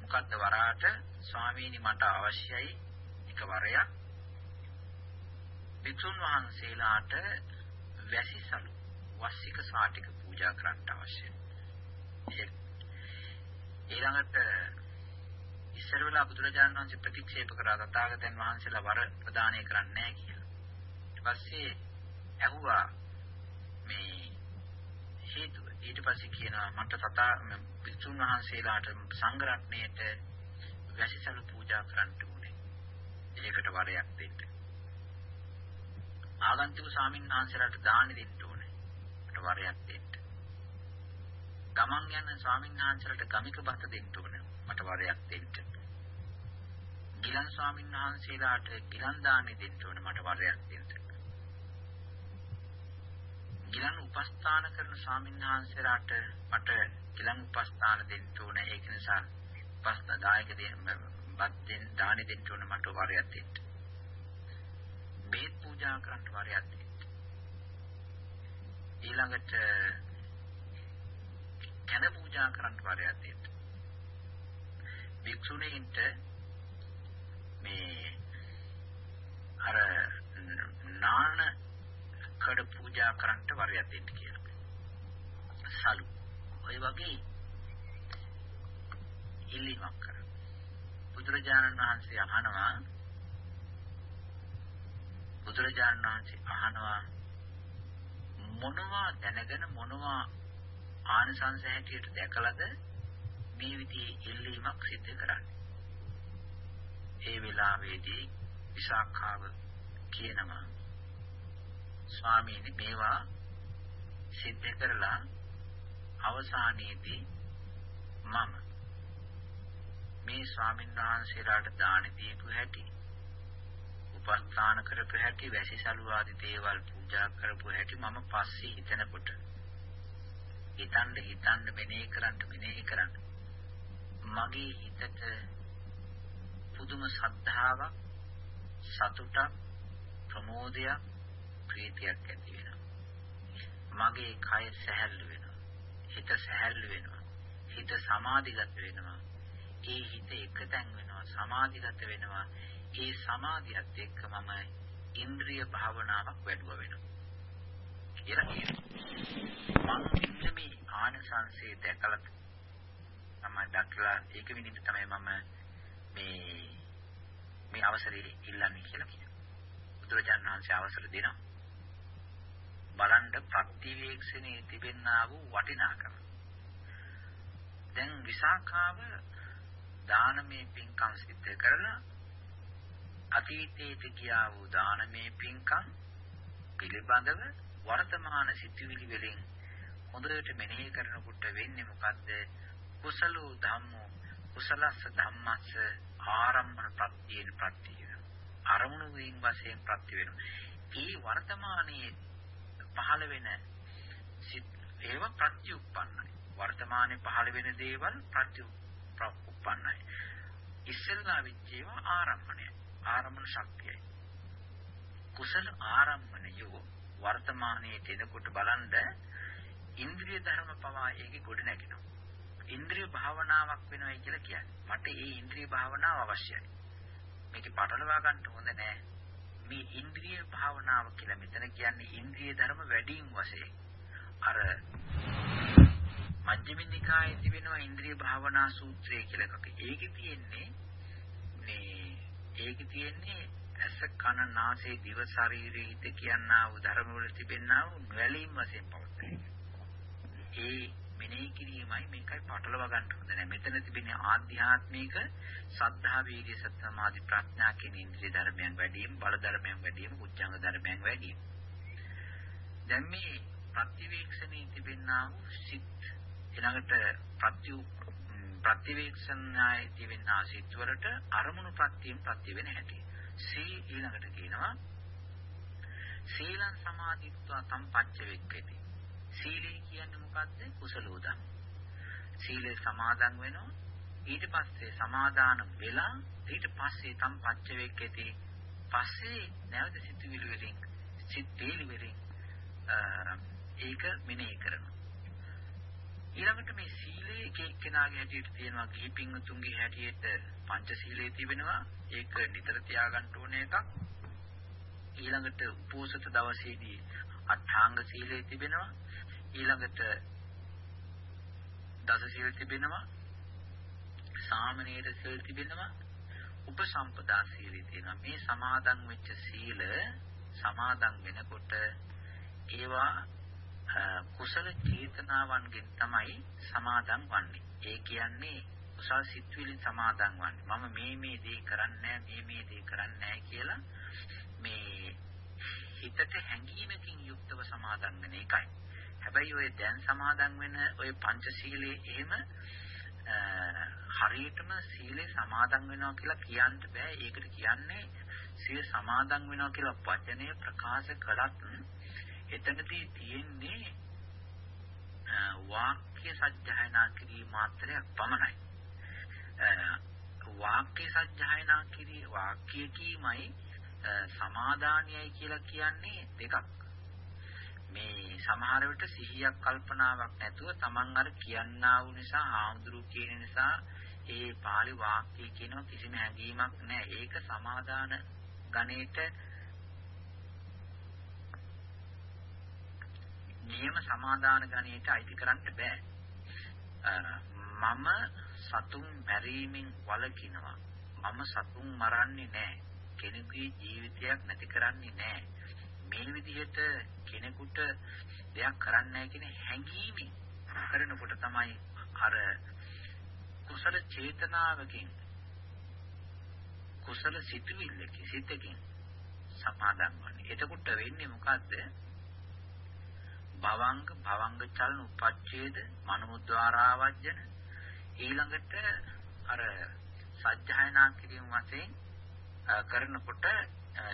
මොකද්ද වරාට? ස්වාමීනි මට අවශ්‍යයි එක වරයක්. වික්ෂුන් වහන්සේලාට වැසිසලු වස්සික සාටික පූජා කරන්න අවශ්‍යයි. ඊළඟට ඉස්සර වෙලා බුදුරජාණන් වහන්සේ ප්‍රතික්ෂේප කරා තථාගතයන් වහන්සේලා වර ප්‍රදානය කරන්නේ නැහැ කියලා. ඊට පස්සේ ඇහුවා මේ හේතුව. ඊට පස්සේ කියනවා මට තථා වික්ෂුන් වහන්සේලාට සංඝ රත්නයේට වැසිසලු පූජා කරන්න ඕනේ. ඒකට වරයක් දෙන්න. ආගන්තුක ස්වාමීන් වහන්සේලාට දාන දෙන්න ඕනේ. ඒකට වරයක් දෙන්න. ගමන් යන ස්වාමීන් වහන්සේලාට ගමික බත දෙන්න ඕනේ. මට වරයක් දෙන්න. ගිලන් ස්වාමීන් වහන්සේලාට ගිලන් දාන දෙන්න ඕනේ. මට වරයක් දෙන්න. ගිලන් උපස්ථාන කරන ස්වාමීන් වහන්සේලාට මට ගිලන් උපස්ථාන දෙන්න ඕනේ. ඒක නිසා උපස්ථාන දායක දෙන්න බත් දෙන්න දාන දෙන්න ඕනේ මට වරයක් දෙන්න. බේත් පූජා කරන්න වරයක් දෙන්න. ඊළඟට කන පූජා කරන්න වරයක් දෙන්න. භික්ෂුණීන්ට මේ අර නාන කඩ පූජා කරන්න වරයක් දෙන්න කියලා. සලු. ඔය වගේ ඉල්ලීමක් කරා. බුදුරජාණන් වහන්සේ අහනවා බුදුරජාණන් වහන්සේ අහනවා මොනවා දැනගෙන මොනවා ආනිසංස හැටියට දැකලාද මේ විදිහේ ඉල්ලීමක් සිදු කරන්නේ. ඒ වෙලාවේදී විසාඛාව කියනවා ස්වාමීනි මේවා සිද්ධ කරලා අවසානයේදී මම මේ ස්වාමීන් වහන්සේලාට දාන දීපු හැටි උපස්ථාන කරපු හැටි වැසිසලු ආදී දේවල් පූජා කරපු හැටි මම පස්සේ හිතනකොට හිතන්න හිතන්න මෙනෙහි කරන්න මෙනෙහි කරන්න මගේ හිතට පුදුම සද්ධාාවක් සතුටක් ප්‍රමෝදයක් ප්‍රීතියක් ඇති වෙනවා. මගේ කය සැහැල්ලු වෙනවා. හිත සැහැල්ලු වෙනවා. හිත සමාධිගත වෙනවා. ඒ හිත එකතෙන් වෙනවා. සමාධිගත වෙනවා. ඒ සමාධියත් එක්ක මම ඉන්ද්‍රිය භාවනාවක් වැඩුවා වෙනවා. කියලා කියනවා. මම මෙන්න මේ ආනසංසයේ දැකලා තමයි දැකලා ඒක විදිහට තමයි මම මේ මේ අවසරය ඉල්ලන්නේ කියලා කියනවා. බුදුරජාණන් වහන්සේ අවසර දෙනවා. බලන්න ප්‍රතිවේක්ෂණයේ තිබෙන්නා වූ වටිනාකම. දැන් විසාඛාව දානමේ පින්කම් සිද්ධ කරලා අතීතයට ගියා වූ දානමේ පින්කම් පිළිබඳව වර්තමාන සිතුවිලි වලින් හොඳට මෙනෙහි කරනකොට වෙන්නේ මොකද්ද? කුසලෝ ධම්මෝ කුසලස්ස ධම්මස්ස ආරම්භන ප්‍රත්‍යයෙන් ප්‍රත්‍ය වෙනවා. අරමුණු වීම වශයෙන් ප්‍රත්‍ය වෙනවා. ඒ වර්තමානයේ පහළ වෙන ඒව ප්‍රත්‍යুৎපන්නයි. වර්තමානයේ පහළ වෙන දේවල් ප්‍රත්‍යুৎපන්නයි. ඉස්සෙල්ලා විච්චේව ආරම්භණය ආරම්භන ශක්තියයි. කුසල ආරම්භණයෝ වර්තමානයේ දෙනකොට බලන්ද ඉන්ද්‍රිය ධර්ම පවා ඒකේ ගොඩ නැගෙනවා. ඉන්ද්‍රිය භාවනාවක් වෙනවයි කියලා කියන්නේ. මට ඒ ඉන්ද්‍රිය භාවනාව අවශ්‍යයි. මේක පටලවා ගන්න හොඳ නෑ. මේ ඉන්ද්‍රිය භාවනාව කියලා මෙතන කියන්නේ ඉන්ද්‍රිය ධර්ම වැඩිම වශයෙන් අර මජ්ක්‍ධිම නිකායේ තිබෙනවා ඉන්ද්‍රිය භාවනා සූත්‍රය කියලා එකක්. ඒකේ තියෙන්නේ මේ ඒකේ තියෙන්නේ ඇස කන නාසය දිව ශරීරය හිත කියනා වූ ධර්ම වල තිබෙනා වූ නොඇලීම් වශයෙන් පවතින. ඒ මෙනෙහි කිරීමයි මේකයි පටලව ගන්න හොඳ නැහැ. මෙතන තිබෙන ආධ්‍යාත්මික සද්ධා වීර්ය සත්‍යමාදි ප්‍රඥා කියන ඉන්ද්‍රිය ධර්මයන් වැඩි වීම, බල ධර්මයන් වැඩි වීම, උච්චංග ධර්මයන් වැඩි වීම. දැන් මේ ප්‍රතිවේක්ෂණයේ තිබෙනා වූ සිත් ඊළඟට ප්‍රත්‍යු ප්‍රතිවේක්ෂණයේ තිබෙනා සිත් වලට අරමුණු ප්‍රත්‍යයෙන් ප්‍රත්‍ය වෙන හැටි. සී ඊළඟට කියනවා සීලං සමාධිත්වා සම්පච්ච වෙක්කති. සීලය කියන්නේ මොකද්ද? කුසලෝ ධම්ම. සීලේ සමාදන් වෙනවා. ඊට පස්සේ සමාදාන වෙලා ඊට පස්සේ සම්පච්ච වෙක්කති. පස්සේ නැවත සිතුවිලි වලින් සිත් තේලි වලින් ඒක මෙනෙහි කරනවා. ඊළඟට මේ සීලේ එක එක්කෙනාගේ හැටියට තියෙනවා ගිහි පින්වතුන්ගේ හැටියට පංච සීලේ තිබෙනවා. ඒක නිතර තියාගන්න ඕන එකක්. ඊළඟට උපෝසත දවසේදී අට්ඨාංග සීලේ තිබෙනවා. ඊළඟට දස සීල් තිබෙනවා. සාමනීර සීල් තිබෙනවා. උපසම්පදා සීලය තියෙනවා. මේ සමාදන් වෙච්ච සීල සමාදන් වෙනකොට ඒවා කුසල චේතනාවන්ගෙන් තමයි සමාදන් වන්නේ. ඒ කියන්නේ කුසල් සිත්විලින් සමාදන් වන්නේ. මම මේ මේ දේ කරන්නේ මේ මේ දේ කරන්නේ කියලා මේ හිතට හැඟීමකින් යුක්තව සමාදන් වෙන එකයි. හැබැයි ඔය දැන් සමාදන් වෙන ඔය පංචශීලයේ එහෙම හරියටම සීලේ සමාදන් වෙනවා කියලා කියන්න බෑ. ඒකට කියන්නේ සීල සමාදන් වෙනවා කියලා වචනය ප්‍රකාශ කළත් එතනදී තියෙන්නේ වාක්‍ය සජ්ජායනා කිරීම මාත්‍රයක් පමණයි. වාක්‍ය සජ්ජායනා කිරී වාක්‍ය කීමයි සමාදානියයි කියලා කියන්නේ දෙකක්. මේ සමහර විට සිහියක් කල්පනාවක් නැතුව Taman අර කියන්නා වූ නිසා ආඳුරු කියන නිසා ඒ pāli වාක්‍ය කියනව කිසිම හැඟීමක් නැහැ. ඒක සමාදාන ගණේට නියම සමාදාන ගණයට අයිති කරන්න බෑ. මම සතුන් මැරීමෙන් වළකිනවා. මම සතුන් මරන්නේ නෑ. කෙනෙකුගේ ජීවිතයක් නැති කරන්නේ නෑ. මේ විදිහට කෙනෙකුට දෙයක් කරන්නේ කියන හැඟීමෙන් කරනකොට තමයි අර කුසල චේතනාවකින් කුසල සිතුවිල්ලකින් සිතකින් සමාදන් වන්නේ. එතකොට වෙන්නේ මොකද්ද? භවංග භවංග චලන උපච්ඡේද මනෝද්වාරාවජ්ජන ඊළඟට අර සත්‍යයනා කිරීම වශයෙන් කරනකොට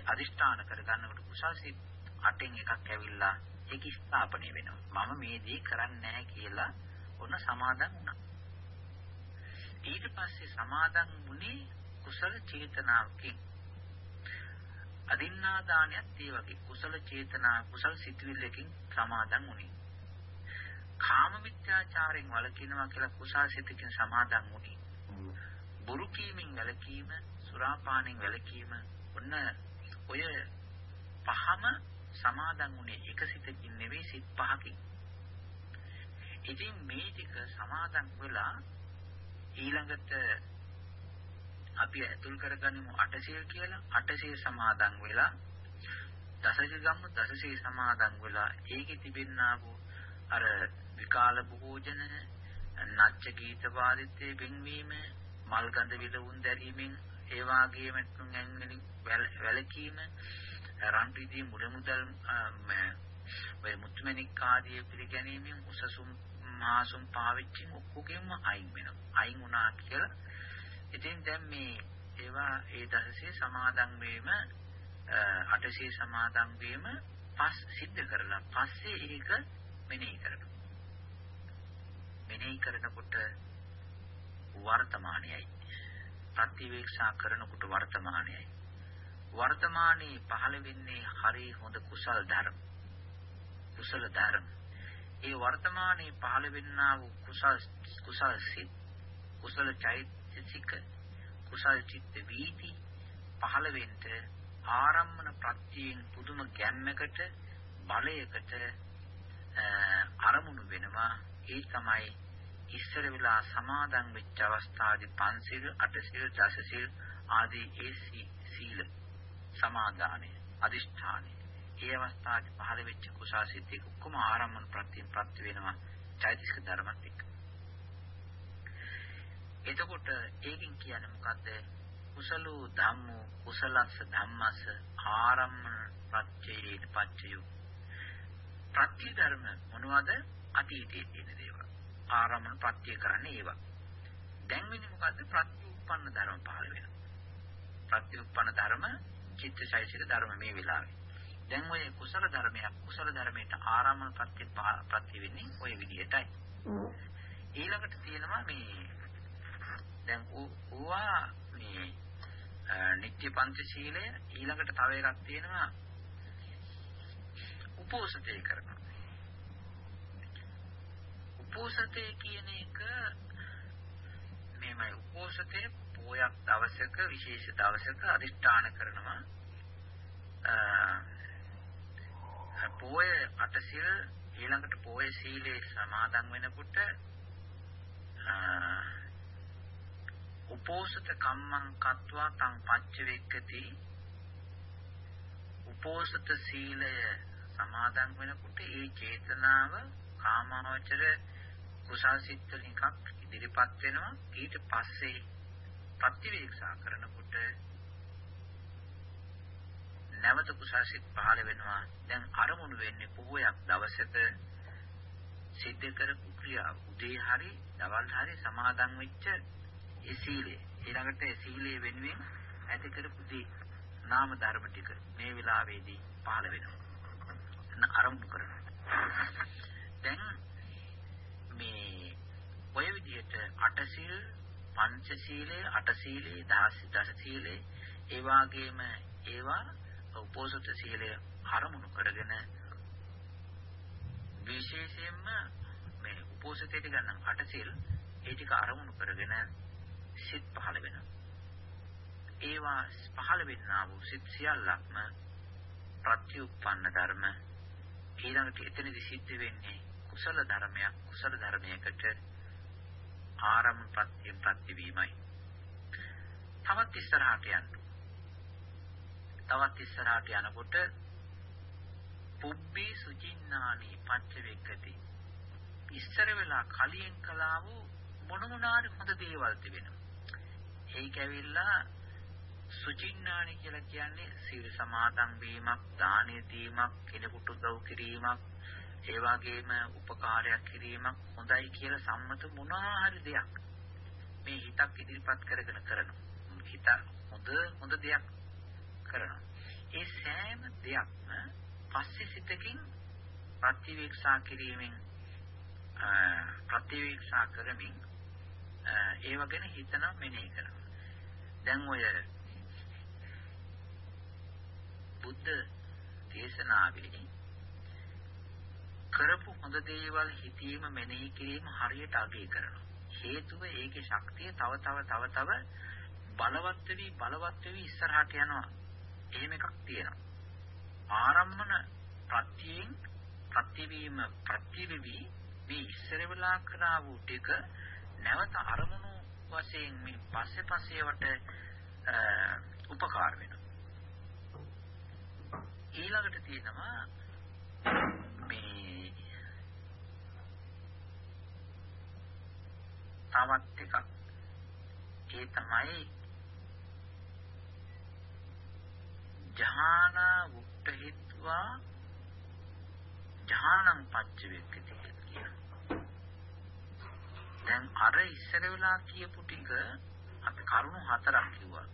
අදිෂ්ඨාන කරගන්නකොට කුසල් සිත් අටෙන් එකක් ඇවිල්ලා ඒක ස්ථාපනය වෙනවා මම මේ දේ කරන්නේ නැහැ කියලා ඔන්න සමාදන් වුණා ඊට පස්සේ සමාදන් වුණේ කුසල චේතනාවකින් අදින්නා දානයත් ඒ වගේ කුසල චේතනා කුසල සිතුවිල්ලකින් සමාදන් වුණේ. කාම මිත්‍යාචාරයෙන් වළකිනවා කියලා කුසල සිතකින් සමාදන් වුණේ. බොරු කීමෙන් වැළකීම, සුරාපානෙන් වැළකීම ඔන්න ඔය පහම සමාදන් වුණේ එක සිතකින් නෙවෙයි සිත් පහකින්. ඉතින් මේ ටික සමාදන් වෙලා ඊළඟට අපි ඇතුල් කරගනිමු අටසිල් කියලා අටසිල් සමාදන් වෙලා දසසිල් ගම්මු දසසිල් සමාදන් වෙලා ඒකේ තිබෙන්නා වූ අර විකාල භෝජන නච්ච ගීත වාදිතේ වෙන්වීම මල් ගඳ විලවුන් දැරීමෙන් ඒ වාගේම තුන් ඇන්වලින් වැලකීම රන් රිදී මුල මුදල් ඔය මුතුමැණික් ආදී පිළිගැනීමෙන් උසසුම් මාසුම් පාවිච්චි ඔක්කොගෙම අයින් වෙනවා අයින් වුණා කියලා ඉතින් දැන් මේ ඒවා ඒ දහසේ සමාදන් වීම අටසේ සමාදන් වීම පස් සිද්ධ කරලා පස්සේ ඒක මෙනෙහි කරනවා. මෙනෙහි කරනකොට වර්තමානයයි. ප්‍රතිවේක්ෂා කරනකොට වර්තමානයයි. වර්තමානයේ පහළ වෙන්නේ හරි හොඳ කුසල් ධර්ම. කුසල ධර්ම. ඒ වර්තමානයේ පහළ වෙන්නා වූ කුසල් කුසල් සිත් කුසල චෛත්‍ය චෛතසික කුසල් චිත්ත වීති පහළ වෙන්න ආරම්මන ප්‍රත්‍යයෙන් පුදුම ගැම්මකට බලයකට අරමුණු වෙනවා ඒ තමයි ඉස්සර වෙලා සමාදන් වෙච්ච අවස්ථාවේ පන්සිල්, අටසිල්, දසසිල් ආදී ඒ සීල සමාදානය, අදිෂ්ඨානය. ඒ අවස්ථාවේ පහළ වෙච්ච කුසල් සිද්ධික ඔක්කොම ආරම්භන ප්‍රත්‍යයෙන් ප්‍රත්‍ය වෙනවා චෛතසික ධර්මත් එක්ක. එතකොට ඒකෙන් කියන්නේ මොකද්ද? කුසලෝ ධම්මෝ කුසලස්ස ධම්මස්ස ආරම්මන ප්‍රත්‍යයේ පච්චයෝ ප්‍රත්‍ය ධර්ම මොනවද අතීතයේ තියෙන දේවල් ආරම්මන ප්‍රත්‍ය කරන්නේ ඒවා දැන් වෙන්නේ මොකද්ද ප්‍රත්‍යඋප්පන්න ධර්ම පහළ වෙනවා ප්‍රත්‍යඋප්පන්න ධර්ම චිත්තචෛතසික ධර්ම මේ වෙලාවේ. දැන් ඔය කුසල ධර්මයක් කුසල ධර්මයට ආරම්මන ප්‍රත්‍ය ප්‍රත්‍ය වෙන්නේ ওই විදිහටයි. ඊළඟට තියෙනවා මේ දැන් ඕවා මේ නිත්‍ය පංචශීලය ඊළඟට තව එකක් තියෙනවා උපෝසතේ කරනවා. උපෝසතේ කියන එක මේමයි. උපෝසතේ පෝයක් දවසක විශේෂ දවසක අදිෂ්ඨාන කරනවා. පෝය අටසිල් ඊළඟට පෝය සීලේ සමාදන් වෙනකොට උපෝසත කම්මං කତ୍වා තං පච්ච වෙක්කති උපෝසත සීලය සමාදන් වෙනකොට ඒ චේතනාව කාමාවචර කුසල් සිත් වලින් එකක් ඉදිරිපත් වෙනවා ඊට පස්සේ ප්‍රතිවේක්ෂා කරනකොට නැවත කුසල් සිත් පහළ වෙනවා. දැන් අරමුණු වෙන්නේ පොහොයක් දවසක සිද්ධ කරපු ක්‍රියාව. උදේ හරි දවල් හරි සමාදන් වෙච්ච ඒ සීලය. ඊළඟට ඒ සීලය වෙනුවෙන් ඇති කරපු දී නාම ධර්ම ටික මේ වෙලාවේදී පහළ වෙනවා. අරමුණු කරනවා. දැන් මේ ඔය විදිහට අටසිල් පංචශීලයේ අටශීලයේ දසශීලයේ ඒ වාගේම ඒවා උපෝසත සීලය අරමුණු කරගෙන විශේෂයෙන්ම මේ උපෝසතයට ගන්න අටසිල් ඒ ටික අරමුණු කරගෙන සිත් පහළ වෙනවා. ඒවා පහළ වෙන්නා වූ සිත් සියල්ලක්ම ප්‍රතිඋප්පන්න ධර්ම ඊළඟට එතනදි සිද්ධ වෙන්නේ කුසල ධර්මයක් කුසල ධර්මයකට ආරම්භ ප්‍රත්‍ය ප්‍රතිවීමයි. තවත් ඉස්සරහට යන්න. තවත් ඉස්සරහට යනකොට පුබ්බේ සුචින්නානි පච්චවෙක්කති. ඉස්සර වෙලා කලින් කළා වූ මොන මොනාරි හොඳ දේවල් තිබෙනවා. ඒක ඇවිල්ලා සුචින්නානි කියලා කියන්නේ සීල සමාදන් වීමක්, දානෙ දීමක්, කෙනෙකුට උදව් කිරීමක්, ඒ වගේම උපකාරයක් කිරීමක් හොඳයි කියලා සම්මත මොනවා හරි දෙයක් මේ හිතක් ඉදිරිපත් කරගෙන කරනවා. හිත හොඳ හොඳ දෙයක් කරනවා. ඒ සෑම දෙයක්ම පස්සේ සිතකින් ප්‍රතිවීක්ෂා කිරීමෙන් ප්‍රතිවීක්ෂා කරමින් ඒව ගැන හිතනවා මෙනෙහි කරනවා. දැන් ඔය බුද්ධ දේශනාවේ කරපු හොඳ දේවල් හිතීම මෙනෙහි කිරීම හරියට අගය කරනවා. හේතුව ඒකේ ශක්තිය තව තව තව තව බලවත් වෙවි බලවත් වෙවි ඉස්සරහට යනවා. එහෙම එකක් තියෙනවා. ආරම්මන ප්‍රත්‍යයෙන් ප්‍රතිවීම ප්‍රතිවිවි මේ ඉස්සර වෙලා කරා වූ ටික නැවත අරමුණු වශයෙන් මේ පස්සේ පස්සේවට උපකාර වෙනවා. ඊළඟට තියෙනවා මේ තවත් එකක්. ඒ තමයි ජහාන උට්ඨහිත්වා ජහානං පච්ච වෙක්කති කියලා. දැන් අර ඉස්සර වෙලා කියපු ටික අපි කරුණු හතරක් කිව්වා.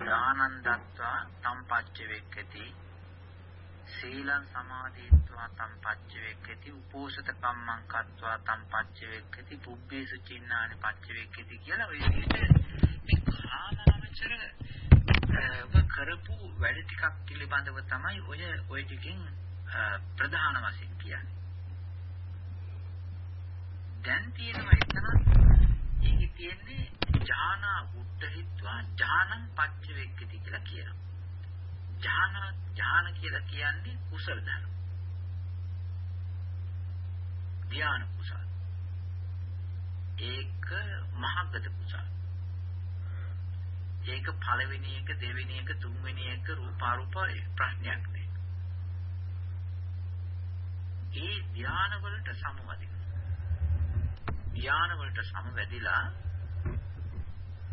දානං දත්වා සම්පච්ච වෙක්කති සීලං සමාධිත්වා සම්පච්ච වෙක්කති උපෝසත කම්මං කତ୍වා සම්පච්ච වෙක්කති පුබ්බේසු චින්නානි පච්ච වෙක්කති කියලා ඔය විදිහට මේ කාමවචර ඔබ කරපු වැඩ ටිකක් පිළිබඳව තමයි ඔය ඔය ටිකෙන් ප්‍රධාන වශයෙන් කියන්නේ දැන් තියෙනවා එතන ඒකේ තියෙන්නේ ඥානා උත්තරිත්වා ඥානං පච්ච වෙක්කති කියලා කියනවා. ඥාන ඥාන කියලා කියන්නේ කුසල ධර්ම. ධ්‍යාන කුසල. ඒක මහගත කුසල. ඒක පළවෙනි එක දෙවෙනි එක තුන්වෙනි එක රූපාරූප ප්‍රශ්නයක් නේ. ඒ ධ්‍යාන වලට සමවදින. ධ්‍යාන වලට සමවැදිලා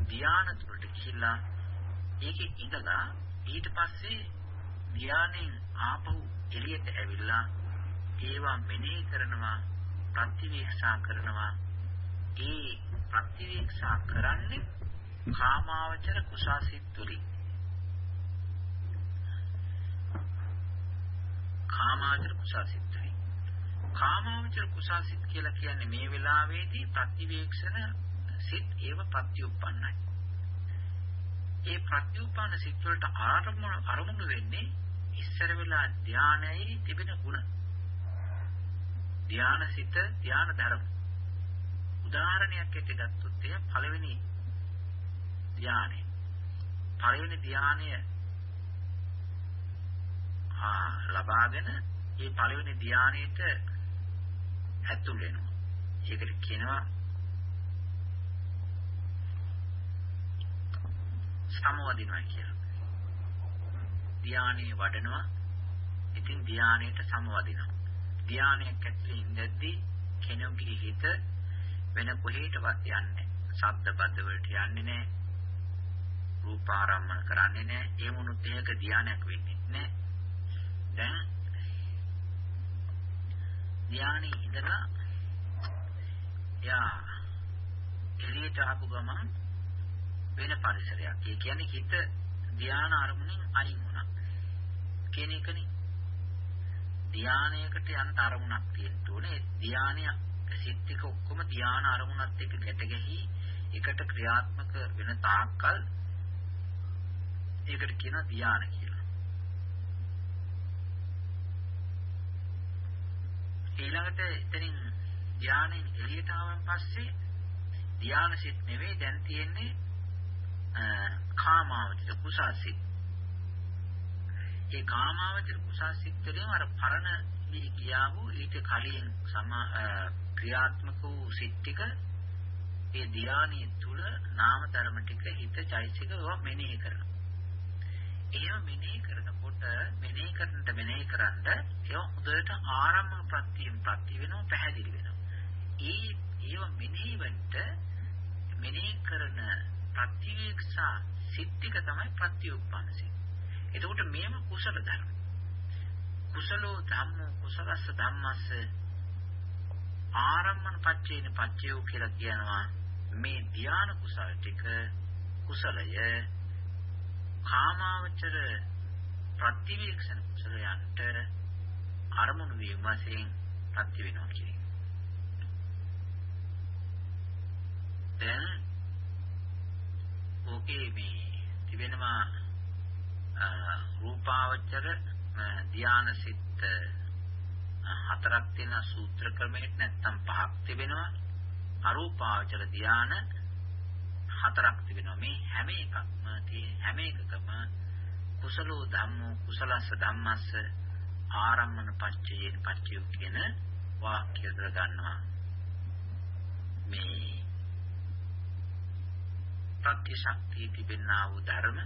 ධ්‍යාන තුලට කියලා ඒකේ ඉඳලා ඊට පස්සේ ධ්‍යානෙන් ආපහු එළියට ඇවිල්ලා ඒවා මෙනෙහි කරනවා ප්‍රතිවීක්ෂා කරනවා. ඒ ප්‍රතිවීක්ෂා කරන්නේ කාමාවචර කුසාසිත තුලින්. කාමාවචර කුසාසිත තුලින්. කාමාවචර කුසාසිත කියලා කියන්නේ මේ වෙලාවේදී ප්‍රතිවීක්ෂණ සිත් ඒව ප්‍රතිඋප්පන්නයි. ඒ ප්‍රතිඋපන්න සිත් වලට ආරමුණු අරමුණු වෙන්නේ ඉස්සර වෙලා ධානයේ තිබෙන ಗುಣ. ධාන සිත ධාන ධර්ම. උදාහරණයක් ඇට ගත්තොත් එය පළවෙනි ධානය. පළවෙනි ධානය ආ ලබාගෙන ඒ පළවෙනි ධානයේට ඇතුල් වෙනවා. ඒකට කියනවා සමවදිනවා කියලා. ධානයේ වඩනවා. ඉතින් ධානයට සමවදිනවා. ධානයක් ඇතුලේ ඉඳද්දී කෙනෙකුගේ හිත වෙන කොහෙටවත් යන්නේ ශබ්ද බද්ද වලට යන්නේ නැහැ. රූපාරම්මන කරන්නේ නැහැ. ඒ මොනුත් ඒක ධානයක් වෙන්නේ නැහැ. දැන් ධානයේ ඉඳලා යා එළියට ආපු ගමන් වෙන පරිසරයක්. ඒ කියන්නේ හිත ධානා අරමුණෙන් අයින් වුණා. කියන එකනේ. ධානයකට යන්න අරමුණක් තියෙන්න ඕනේ. ධානය සිත්තික ඔක්කොම ධාන අරමුණත් එක්ක ගැට ගැහි එකට ක්‍රියාත්මක වෙන තාක්කල් ඒකට කියන ධාන කියලා. ඊළඟට එතනින් ධානයෙන් එළියට ආවන් පස්සේ ධාන සිත් නෙවෙයි දැන් තියෙන්නේ කාමාවචර කුසාසිත. ඒ කාමාවචර කුසාසිත වලින් අර පරණ මේ කියාවු ඊට කලින් සම ක්‍රියාත්මක වූ සිත් ටික ඒ ධානයේ තුල නාම ධර්ම ටික හිත චෛසික ඒවා මෙනෙහි කරනවා. එහෙම මෙනෙහි කරනකොට මෙනෙහි කරනට මෙනෙහි කරන්ද ඒ හොඳට ආරම්භ ප්‍රත්‍යයෙන් ප්‍රත්‍ය වෙනවා පැහැදිලි වෙනවා. ඒ ඒව මෙනෙහි වෙන්න මෙනෙහි කරන ප්‍රතිවීක්ෂා සිත්තික තමයි ප්‍රතිඋප්පන්න සිත්. එතකොට මේම කුසල ධර්ම. කුසලෝ ධම්මෝ කුසලස්ස ධම්මස්ස ආරම්මන පච්චේන පච්චයෝ කියලා කියනවා මේ ධාන කුසල ටික කුසලය කාමාවචර ප්‍රතිවීක්ෂණ කුසලයන්ට අරමුණු වීම වශයෙන් ප්‍රති වෙනවා කියන්නේ. දැන් ඕකේ මේ තිබෙනවා රූපාවචර ධානසිත. හතරක් තියෙන සූත්‍ර ක්‍රමයකට නැත්තම් පහක් තිබෙනවා. අරූපාවචර ධාන හතරක් තිබෙනවා. මේ හැම එකක්ම හැම එකකම කුසලෝ ධම්මෝ කුසලස්ස ධම්මස්ස ආරම්මන පච්චයේ පච්චයෝ කියන වාක්‍ය දර ගන්නවා මේ ප්‍රත්‍ය ශක්තිය තිබෙනා වූ ධර්ම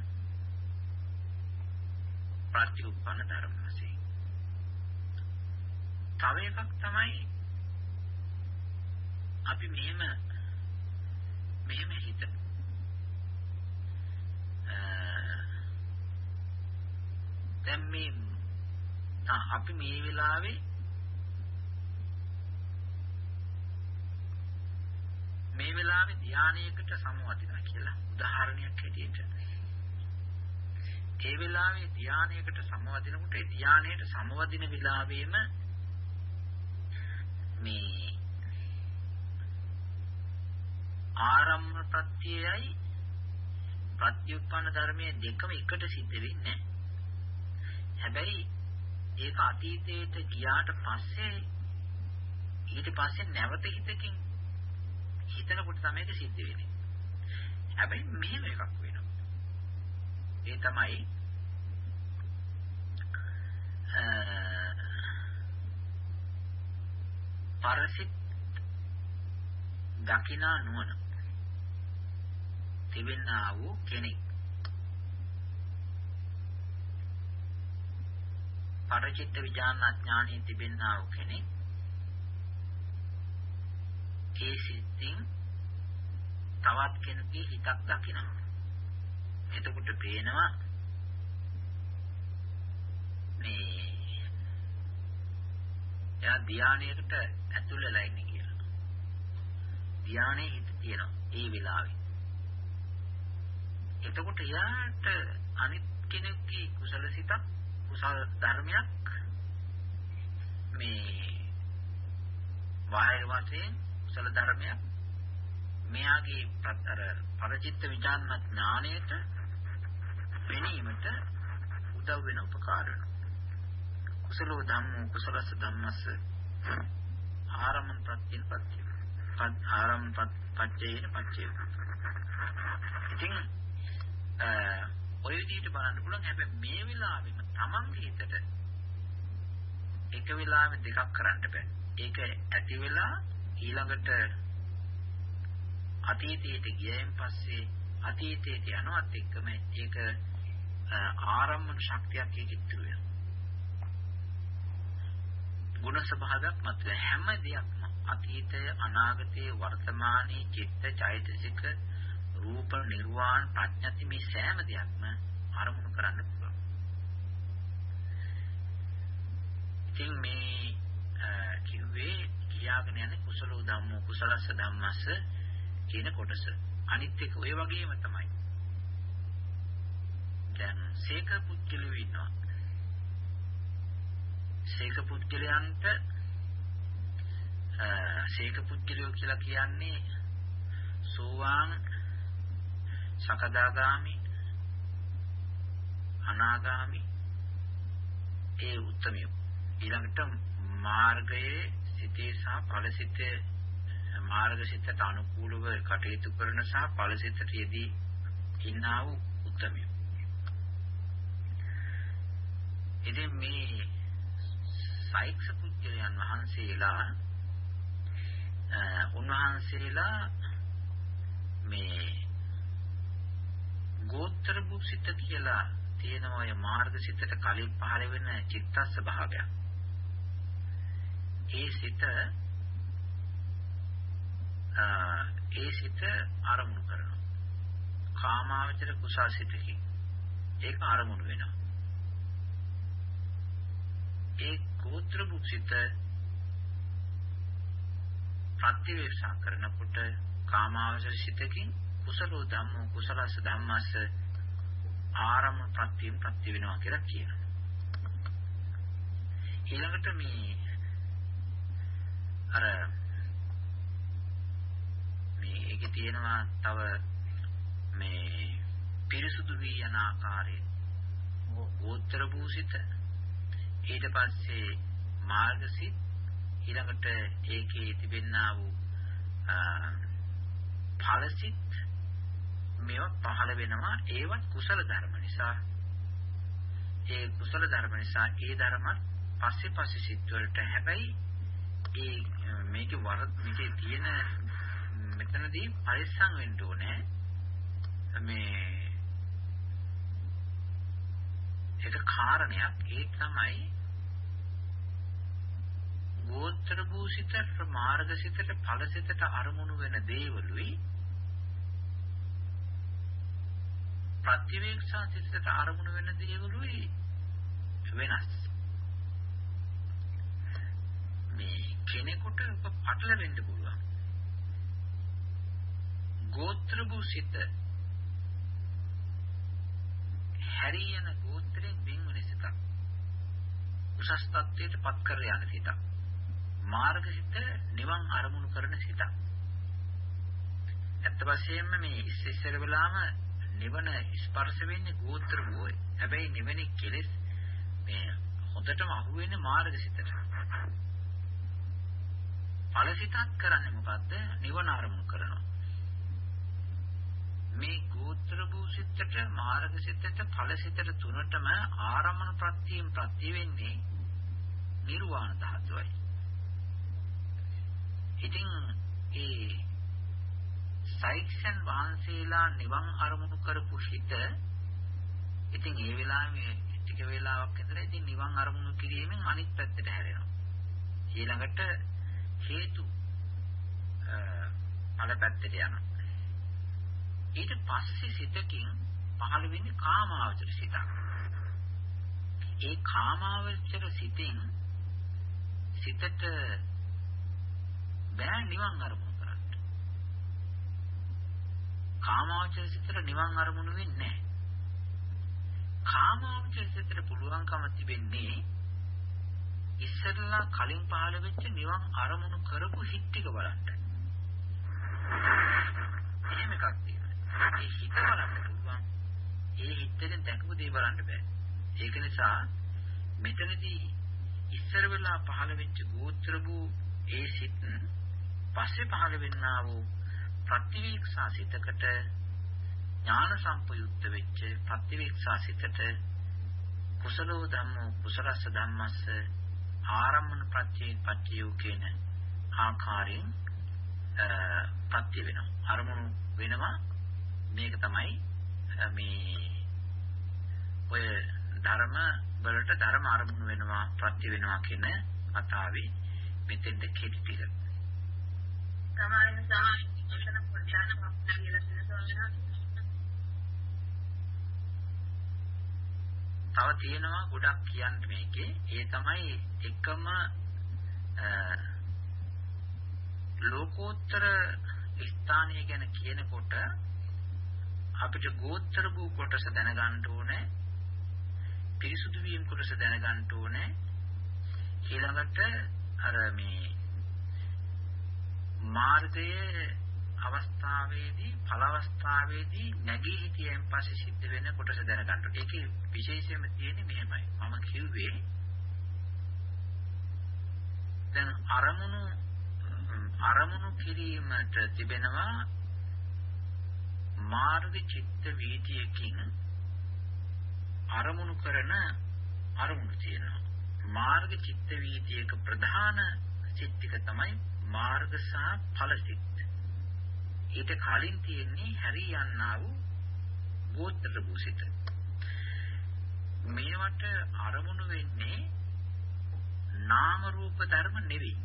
ප්‍රතිඋප්පන්න ධර්ම වශයෙන්. තව එකක් තමයි අපි මෙහෙම මෙහෙම හිතමු. දැන් මේ අපි මේ වෙලාවේ මේ වෙලාවේ ධානයයකට සමවදිනවා කියලා උදාහරණයක් හැටියට. ඒ වෙලාවේ ධානයයකට සමවදිනකොට ඒ ධානයට සමවදින වෙලාවෙම මේ ආරම්භ ප්‍රත්‍යයයි ප්‍රත්‍යুৎপন্ন ධර්මයේ දෙකම එකට සිද්ධ වෙන්නේ හැබැයි ඒක අතීතයට ගියාට පස්සේ ඊට පස්සේ නැවත හිතකින් හිතනකොට තමයි ඒක සිද්ධ වෙන්නේ. හැබැයි මෙහෙම එකක් වෙනවා. ඒ තමයි පරසිත දකිනා නුවණ තිබෙනා වූ කෙනෙක් පරචිත්ත විඥාන ඥානෙ තිබෙනා වූ කෙනෙක් ඒ සිතින් තවත් කෙනෙකුගේ හිතක් දකිනවා එතකොට පේනවා මේ එයා ධානයකට ඇතුල් වෙලා ඉන්නේ කියලා. ධානයේ හිත තියෙනවා ඒ වෙලාවේ. එතකොට එයාට අනිත් කෙනෙක්ගේ කුසල සිතක් කුසල ධර්මයක් මේ වායර වශයෙන් කුසල ධර්මයක් මෙයාගේ අර පරචිත්ත විඥාන ඥාණයට වෙනීමට උදව් වෙන උපකාර වෙනවා. කුසලෝ ධම්මෝ කුසලස ධම්මස්ස ආරමං ප්‍රත්‍යපත්ති. ආරමං පච්චේන පච්චේ. ඉතින් ඔය විදිහට බලන්න පුළුවන් හැබැයි මේ වෙලාවෙම තමන්ගේ හිතට එක වෙලාවෙ දෙකක් කරන්න බෑ. ඒක ඇති වෙලා ඊළඟට අතීතයට ගියයින් පස්සේ අතීතයට යනවත් එක්කම ඒක ආරම්මන ශක්තියක් ඒක ඉතුරු වෙනවා. ගුණ ස්වභාවයක් මත හැම දෙයක්ම අතීතය අනාගතය වර්තමානයේ චිත්ත චෛතසික රූප නිර්වාණ ප්‍රඥාති මේ සෑම දෙයක්ම අරමුණු කරන්න පුළුවන්. ඉතින් මේ කිව්වේ කියාගෙන යන්නේ කුසල ධම්මෝ කුසලස්ස ධම්මස්ස කියන කොටස. අනිත් එක ඔය වගේම තමයි. දැන් සීක පුද්ගලයෝ ඉන්නවා. සීක පුද්ගලයන්ට සීක පුද්ගලයෝ කියලා කියන්නේ සෝවාන් සකදාගාමි අනාගාමි ඒ උත්තමියෝ ඊළඟට මාර්ගයේ සිතේ සහ ඵලසිතේ මාර්ගසිතට අනුකූලව කටයුතු කරන සහ ඵලසිතට යෙදී ඉන්නා වූ උත්තමියෝ ඉතින් මේ සයික්ස් පුද්ගලයන් වහන්සේලා උන්වහන්සේලා මේ ගෝත්‍ර බුසිත කියලා තියෙන ඔය මාර්ගසිතට කලින් පහළ වෙන චිත්තස්ස භාවයක්. ඒ සිත ඒ සිත අරමුණු කරනවා. කාමාවචර කුසාසිතකින් ඒක අරමුණු වෙනවා. ඒ ගෝත්‍ර බුසිත ප්‍රතිවේක්ෂා කරනකොට කාමාවචර සිතකින් කුසලෝ ධම්මෝ කුසලස ධම්මස්ස ආරම ප්‍රත්‍යයෙන් ප්‍රත්‍ය වෙනවා කියලා කියනවා. ඊළඟට මේ අර මේ ඒකේ තියෙනවා තව මේ පිරිසුදු වී යන ආකාරය. ගෝත්‍ර භූසිත ඊට පස්සේ මාර්ගසිත. ඊළඟට ඒකේ තිබෙන්නා වූ ඵලසිත. මේවා පහළ වෙනවා. ඒවත් කුසල ධර්ම නිසා. ඒ කුසල ධර්ම නිසා ඒ ධර්ම පස්සේ පස්සේ සිත් වලට හැබැයි ඒ මේකේ වර මේකේ තියෙන මෙතනදී පරිස්සම් වෙන්න ඕනේ. මේ ඒක කාරණයක්. ඒ තමයි ගෝත්‍ර භූසිත මාර්ගසිතට ඵලසිතට අරමුණු වෙන දේවලුයි ප්‍රතිවේක්ෂා සිතට අරමුණු වෙන දේවලුයි වෙනස් මේ කෙනෙකුට පටල වෙන්න පුළුවන් ගෝත්‍ර භූසිත හැරියන ගෝත්‍රයෙන් බින්වන සිතක් උසස් තත්ත්වයට පත් කර යන සිතක් මාර්ගසිත නිවන් අරමුණු කරන සිතක් ඇත්ත වශයෙන්ම මේ ඉස්සෙස්සර වෙලාම නිවන ස්පර්ශ වෙන්නේ ගෝත්‍ර භූය. හැබැයි නිවනේ කෙලෙස් මේ හොඳටම අහු වෙන්නේ මාර්ගසිතට. ඵලසිතක් කරන්නේ මොකද්ද? නිවන අරමුණු කරනවා. මේ ගෝත්‍ර භූසිතට මාර්ගසිතට ඵලසිතට තුනටම ආරම්මන ප්‍රත්‍යයෙන් ප්‍රත්‍ය වෙන්නේ නිර්වාණ ධාතුවයි. ඉතින් ඒ සයික්ෂන් වහන්සේලා නිවන් අරමුණු කරපු හිත ඉතින් ඒ වෙලාවේ ටික වෙලාවක් ඇතුළත ඉතින් නිවන් අරමුණු කිරීමෙන් අනිත් පැත්තට හැරෙනවා. ඊළඟට හේතු ඵල පැත්තට යනවා. ඊට පස්සේ සිතකින් පහළ වෙන්නේ කාමාවචර සිතක්. ඒ කාමාවචර සිතෙන් සිතට බෑ නිවන් අරමුණු කරන්න. කාමාවචර සිතට නිවන් අරමුණු වෙන්නේ නැහැ. කාමාවචර සිතට පුළුවන්කම තිබෙන්නේ ඉස්සෙල්ලා කලින් පහළ වෙච්ච නිවන් අරමුණු කරපු හිත් ටික බලන්න. එහෙම එකක් තියෙනවා. ඒ හිත බලන්න පුළුවන්. ඒ හිතෙන් දැකපු දේ බලන්න බෑ. ඒක නිසා මෙතනදී ඉස්සර වෙලා පහළ වෙච්ච ගෝත්‍ර වූ ඒ සිත් පස්සේ පහළ වෙන්නා වූ ප්‍රතිවීක්ෂා සිතකට ඥාන සම්පයුක්ත වෙච්ච ප්‍රතිවීක්ෂා සිතට කුසලෝ ධම්මෝ කුසලස්ස ධම්මස්ස ආරම්මන ප්‍රත්‍යේ පත්‍යෝ කියන ආකාරයෙන් පත්‍ය වෙනවා. අරමුණු වෙනවා. මේක තමයි මේ ඔය ධර්ම වලට ධර්ම අරමුණු වෙනවා ප්‍රත්‍ය වෙනවා කියන කතාවේ මෙතෙන්ද කෙටි ටික. සමාන සමාන පොඩ්ඩක් අප්ලා කියලා තියෙනවා. තව තියෙනවා ගොඩක් කියන්න මේකේ. ඒ තමයි එකම ලෝකෝත්තර ස්ථානය ගැන කියනකොට අපිට ගෝත්‍ර භූ කොටස දැනගන්න ඕනේ. පිරිසුදු වීම කොටස දැනගන්න ඕනේ. ඊළඟට අර මේ මාර්ගයේ අවස්ථාවේදී ඵල අවස්ථාවේදී නැගී හිටියෙන් පස්සේ සිද්ධ වෙන කොටස දැනගන්න. ඒකේ විශේෂයෙන්ම තියෙන්නේ මෙහෙමයි. මම කිව්වේ දැන් අරමුණු අරමුණු කිරීමට තිබෙනවා මාර්ග චිත්ත වීතියකින් අරමුණු කරන අරමුණු තියෙනවා. මාර්ග චිත්ත වීතියක ප්‍රධාන චිත්තික තමයි මාර්ග සහ ඵල චිත්ත. ඊට කලින් තියෙන්නේ හැරී යන්නා වූ ගෝත්‍ර භූසිත. මේවට අරමුණු වෙන්නේ නාම රූප ධර්ම නෙවෙයි.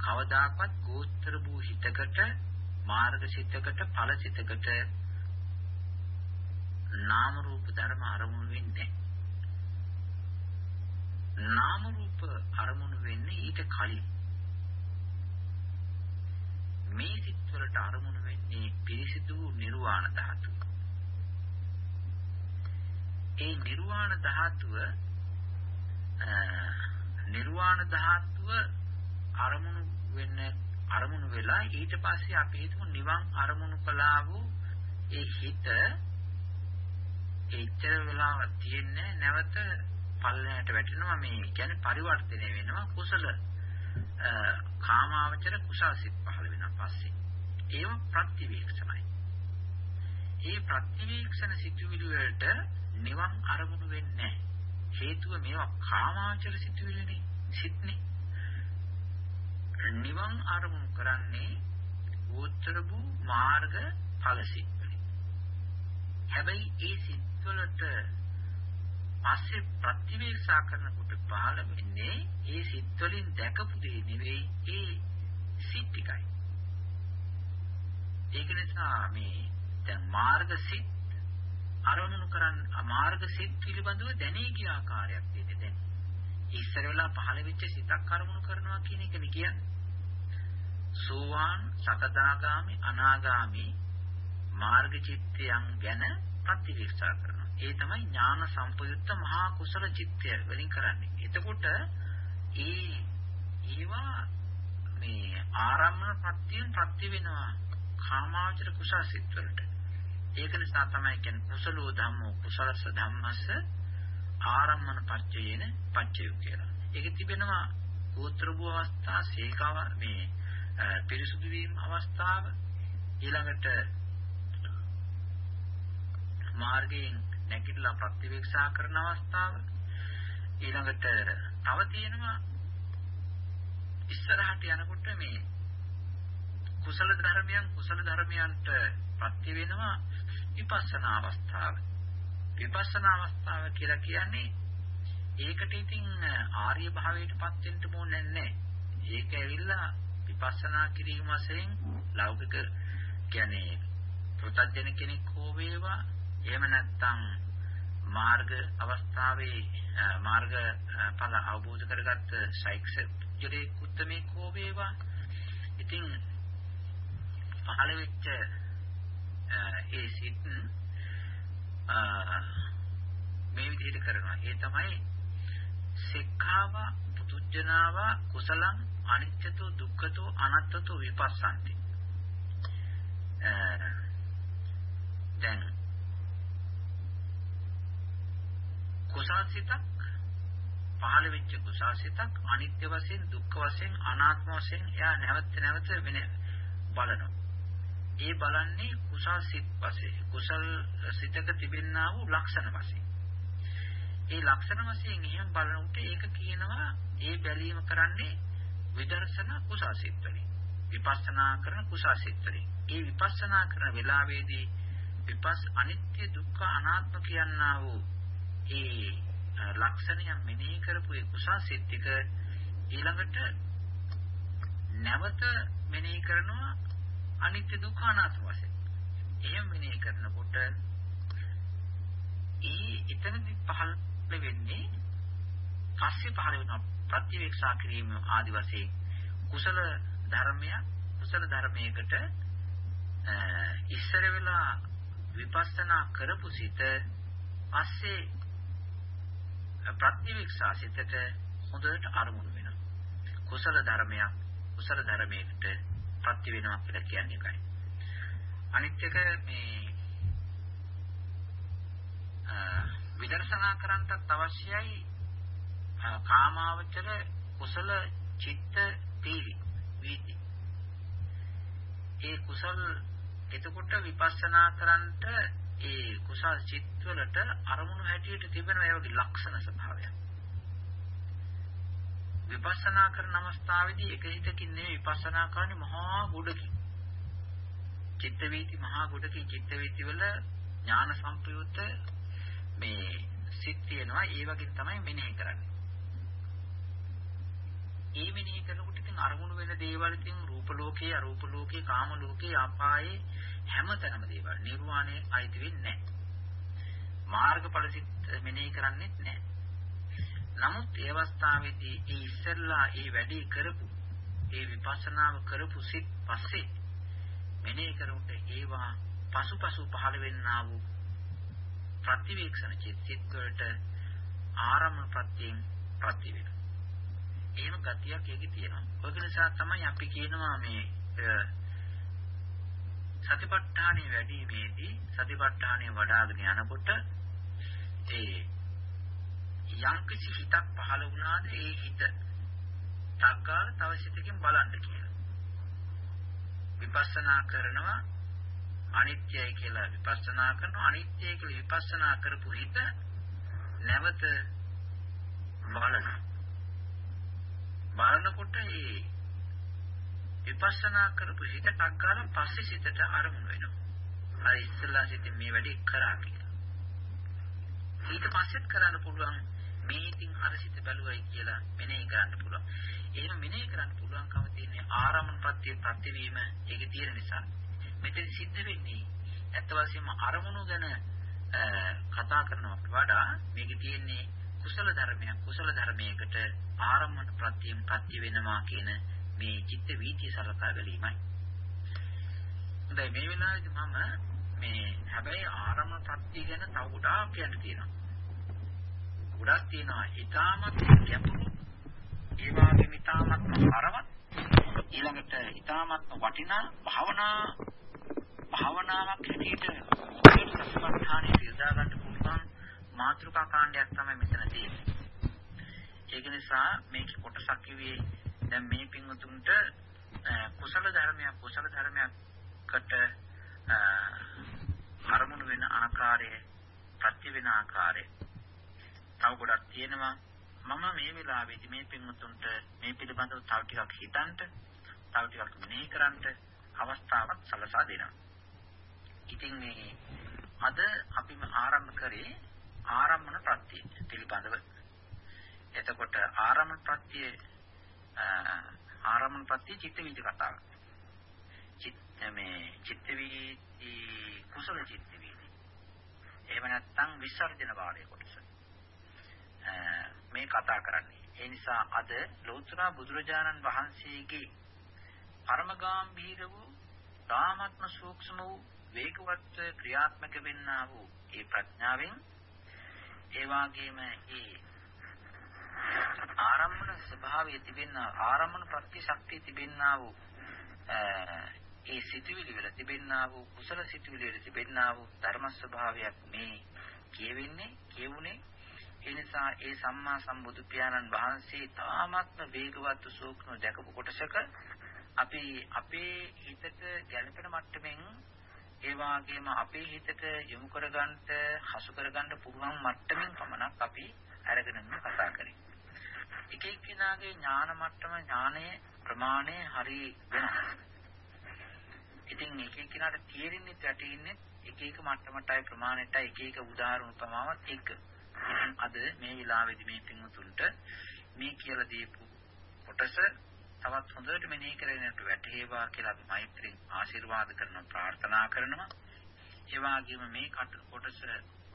කවදාකවත් ගෝත්‍ර භූසිතකට මාර්ග සිතකට ඵල සිතකට නාම රූප ධර්ම අරමුණු වෙන්නේ නාම රූප අරමුණු වෙන්නේ ඊට කලින් මේ සිත්වලට අරමුණු වෙන්නේ පිරිසිදු නිර්වාණ ධාතුව. ඒ නිර්වාණ ධාතුව නිර්වාණ ධාතුව අරමුණු වෙන්න අරමුණු වෙලා ඊට පස්සේ අපි හිතමු නිවන් අරමුණු කළා වූ ඒ හිත එච්චර වෙලාවක් තියෙන්නේ නැවත පල්ලයට වැටෙනවා මේ කියන්නේ පරිවර්තනය වෙනවා කුසල කාමාවචර කුසාසිත පහළ වෙනවා පස්සේ. ඒව ප්‍රතිවීක්ෂණයි. ඒ ප්‍රතිවීක්ෂණ සිතුවිලි වලට නිවන් අරමුණු වෙන්නේ හේතුව මේවා කාමාවචර සිතුවිලිනේ සිත්නේ. නිවන් අරමුණු කරන්නේ උත්තර වූ මාර්ග ඵල සිත්වලින්. හැබැයි ඒ සිත්වලට පස්සේ ප්‍රතිවේක්ෂා කරනකොට පහළ වෙන්නේ ඒ සිත් වලින් දැකපු දේ නෙවෙයි ඒ සිත් ටිකයි. ඒක නිසා මේ දැන් මාර්ග සිත් අරමුණු කරන් මාර්ග සිත් පිළිබඳව දැනී ගිය ආකාරයක් තියෙන්නේ දැන්. ඉස්සර වෙලා පහළ වෙච්ච සිතක් අරමුණු කරනවා කියන එකනේ කියන්නේ. සෝවාන්, සකදාගාමි, අනාගාමි මාර්ග චිත්තයන් ගැන ප්‍රතිවික්ෂා කරනවා. ඒ තමයි ඥාන සම්පයුක්ත මහා කුසල චිත්තය වලින් කරන්නේ. එතකොට ඒ ඒවා මේ ආරම්මන ප්‍රත්‍යයෙන් ප්‍රත්‍ය වෙනවා කාමාවචර කුසල සිත් වලට. ඒක නිසා තමයි කියන්නේ කුසලෝ ධම්මෝ කුසලස ධම්මස්ස ආරම්මන පච්චයේන පච්චය කියලා. ඒක තිබෙනවා ගෝත්‍ර භූ අවස්ථා, සීකාව මේ පිරිසුදු වීම අවස්ථාව ඊළඟට මාර්ගයෙන් නැගිටලා ප්‍රතිවේක්ෂා කරන අවස්ථාව ඊළඟට තව තියෙනවා ඉස්සරහට යනකොට මේ කුසල ධර්මයන් කුසල ධර්මයන්ට ප්‍රත්‍ය වෙනවා විපස්සනා අවස්ථාව. විපස්සනා අවස්ථාව කියලා කියන්නේ ඒකට ඉතින් ආර්ය භාවයටපත් වෙන්න ඕනේ නැහැ. ඒක ඇවිල්ලා විපස්සනා කිරීම වශයෙන් ලෞකික කියන්නේ පුතත්ජන කෙනෙක් හෝ වේවා එහෙම නැත්නම් මාර්ග අවස්ථාවේ මාර්ග ඵල අවබෝධ කරගත්ත සයික්ස් ජලේ කුත්තමේ කෝ වේවා. ඉතින් පහළ වෙච්ච ඒ සිත් මේ විදිහට කරනවා. ඒ තමයි සික්ඛාව පුතුජනාව කුසලං අනිත්‍යතෝ දුක්ඛතෝ අනත්තතෝ විපස්සන්ති. දැන් කුසල්සිතක් පහළ වෙච්ච කුසල්සිතක් අනිත්‍ය වශයෙන් දුක්ඛ වශයෙන් අනාත්ම වශයෙන් එයා නැවත නැවත වෙන බලනවා. ඒ බලන්නේ කුසල් සිත් වශයෙන් කුසල් සිතක තිබෙනා වූ ලක්ෂණ වශයෙන්. ඒ ලක්ෂණ වශයෙන් එහෙම බලනකොට ඒක කියනවා ඒ බැලීම කරන්නේ විදර්ශනා කුසල් සිත් වලින්. විපස්සනා කරන කුසල් සිත් වලින්. ඒ විපස්සනා කරන වෙලාවේදී විපස් අනිත්‍ය දුක්ඛ අනාත්ම කියනා වූ ඒ ලක්ෂණයන් මෙනෙහි කරපු ඒ කුසල් සිත් ටික ඊළඟට නැවත මෙනෙහි කරනවා අනිත්‍ය දුක්ඛ අනාත්ම වශයෙන්. එහෙම මෙනෙහි කරනකොට ඒ එතනදි පහළ වෙන්නේ පස්සේ පහළ වෙන ප්‍රතිවේක්ෂා කිරීම ආදි වශයෙන් කුසල ධර්මයක් කුසල ධර්මයකට ඉස්සර වෙලා විපස්සනා කරපු සිත පස්සේ ප්‍රතිවික්ෂා සිතට හොඳට අරමුණු වෙනවා. කුසල ධර්මයක් කුසල ධර්මයකට ප්‍රති වෙනවා කියලා කියන්නේ ඒකයි. අනිත් එක මේ විදර්ශනා කරන්නත් අවශ්‍යයි කාමාවචර කුසල චිත්ත පීවි වීති. ඒ කුසල් එතකොට විපස්සනා කරන්නට ඒ කුසල් චිත්වලට අරමුණු හැටියට තිබෙන ඒ වගේ ලක්ෂණ ස්වභාවයක්. විපස්සනා කරන අවස්ථාවේදී එක හිතකින් නෙවෙයි විපස්සනා කරන්නේ මහා ගුඩකින්. චිත්ත වීති මහා ගුඩකින් චිත්ත වීති වල ඥාන සම්ප්‍රයුක්ත මේ සිත් තියෙනවා ඒ වගේ තමයි මෙනෙහි කරන්නේ. ඒ මෙනෙහි කරනකොට ඉතින් අරමුණු වෙන දේවල් ඉතින් රූප ලෝකේ අරූප ලෝකේ කාම ලෝකේ අපායේ හැමතැනම දේවල් නිර්වාණය අයිති වෙන්නේ නැහැ. මාර්ගඵල සිත් මෙනෙහි කරන්නේත් නැහැ. නමුත් ඒ අවස්ථාවේදී ඒ ඉස්සෙල්ලා ඒ වැඩි කරපු ඒ විපස්සනාව කරපු සිත් පස්සේ මෙනෙහි කරුන්ට ඒවා පසුපසු පහළ වෙන්නා වූ ප්‍රතිවේක්ෂණ චිත්ත වලට ආරම්භ ප්‍රත්‍යයෙන් ප්‍රති වෙනවා. එහෙම ගතියක් ඒකේ තියෙනවා. ඔයක නිසා තමයි අපි කියනවා මේ සතිපට්ඨානෙ වැඩිීමේදී සතිපට්ඨානෙ වඩ아가ගෙන යනකොට ඒ යම්කිසි හිතක් පහළ වුණාද ඒ හිත තග්ගාල තව සිතකින් බලන්න කියලා. විපස්සනා කරනවා අනිත්‍යයි කියලා විපස්සනා කරනවා අනිත්‍යයි කියලා විපස්සනා කරපු හිත නැවත බලනවා. බලනකොට ඒ විපස්සනා කරපු හිත ටග්ගාල පස්සේ සිතට අරමුණු වෙනවා. අර ඉස්සලා සිතින් මේ වැඩේ කරා කියලා. ඊට පස්සෙත් කරන්න පුළුවන් මේ ඉතින් අර සිත බැලුවයි කියලා මෙනෙහි කරන්න පුළුවන්. එහෙම මෙනෙහි කරන්න පුළුවන්කම තියෙන්නේ ආරම්භන ප්‍රත්‍ය ප්‍රතිවීම ඒකේ තියෙන නිසා. මෙතන සිද්ධ වෙන්නේ ඇත්ත වශයෙන්ම අරමුණු ගැන කතා කරනවට වඩා මේකේ තියෙන්නේ කුසල ධර්මයක් කුසල ධර්මයකට ආරම්භන ප්‍රත්‍යයෙන් ප්‍රත්‍ය වෙනවා කියන මේ චිත්ත වීතිය සලකා බැලීමයි. හොඳයි මේ වෙලාවේදී මම මේ හැබැයි ආරම්භ ප්‍රත්‍ය ගැන තව ගොඩාක් කියන්න තියෙනවා. ගොඩක් තියෙනවා. ඊටමත් ගැඹුරු ඒ වගේම ඊටමත් හරවත් ඊළඟට ඊටමත් වටිනා භාවනා භාවනාවක් හැටියට සතිපට්ඨානෙ යොදා ගන්න පුළුවන් මාතෘකා කාණ්ඩයක් තමයි මෙතන තියෙන්නේ. ඒක නිසා මේක කොටසක් කිව්වේ දැන් මේ පින්වතුන්ට කුසල ධර්මයක් කුසල ධර්මයක්කට අරමුණු වෙන ආකාරය ප්‍රති වෙන ආකාරය තව ගොඩක් තියෙනවා මම මේ වෙලාවේදී මේ පින්වතුන්ට මේ පිළිබඳව තව ටිකක් හිතන්න, තව ටිකක් මෙනෙහි කරන්න අවස්ථාවක් සලසා දෙනවා. ඉතින් මේ අද අපි ආරම්භ කරේ ආරම්මන ප්‍රත්‍ය පිළිබඳව. එතකොට ආරම්මන ප්‍රත්‍ය ආරම්මන ප්‍රත්‍ය චිත්ත වීති කතාව. චිත්ත මේ චිත්ත වීති කුසල චිත්ත වීති. එහෙම නැත්නම් විසර්ජන වාලයේ කොටස. මේ කතා කරන්නේ. ඒ නිසා අද ලෞතර බුදුරජාණන් වහන්සේගේ පරමගාම්භීර වූ තාමත්ම සූක්ෂම වූ වේගවත් ක්‍රියාත්මක වෙන්නා වූ ඒ ප්‍රඥාවෙන් ඒ වාගේම ඒ ආරම්මන ස්වභාවයේ තිබෙන ආරම්මන ප්‍රත්‍ය ශක්තිය තිබෙන්නා වූ ඒ සිතුවිලි වල තිබෙන්නා වූ කුසල සිතුවිලි වල තිබෙන්නා වූ ධර්ම ස්වභාවයක් මේ කියවෙන්නේ කියුනේ. ඒ නිසා ඒ සම්මා සම්බුදු පියාණන් වහන්සේ තාමත්ම වේගවත් සූක්ෂම දැකපු කොටසක අපි අපේ හිතට ගැළපෙන මට්ටමින් ඒ වගේම අපේ හිතට යොමු කරගන්නට හසු කරගන්න පුළුවන් මට්ටමින් පමණක් අපි අරගෙන කතා කරේ. එක එක්කිනාගේ ඥාන මට්ටම ඥානයේ ප්‍රමාණය හරි වෙනස්. ඉතින් එක එක්කිනාට තේරෙන්නේ වැටෙන්නේ එක එක මට්ටමටයි ප්‍රමාණයටයි එක එක උදාහරණ උපමාවත් එක. ඉතින් අද මේ වෙලාවේදී මේ පින්වතුන්ට මේ කියලා දීපු කොටස තවත් හොඳට මෙනෙහි කරගෙනට වැටේවා කියලා අපි මෛත්‍රියෙන් ආශිර්වාද කරන ප්‍රාර්ථනා කරනවා. ඒ වගේම මේ කොටස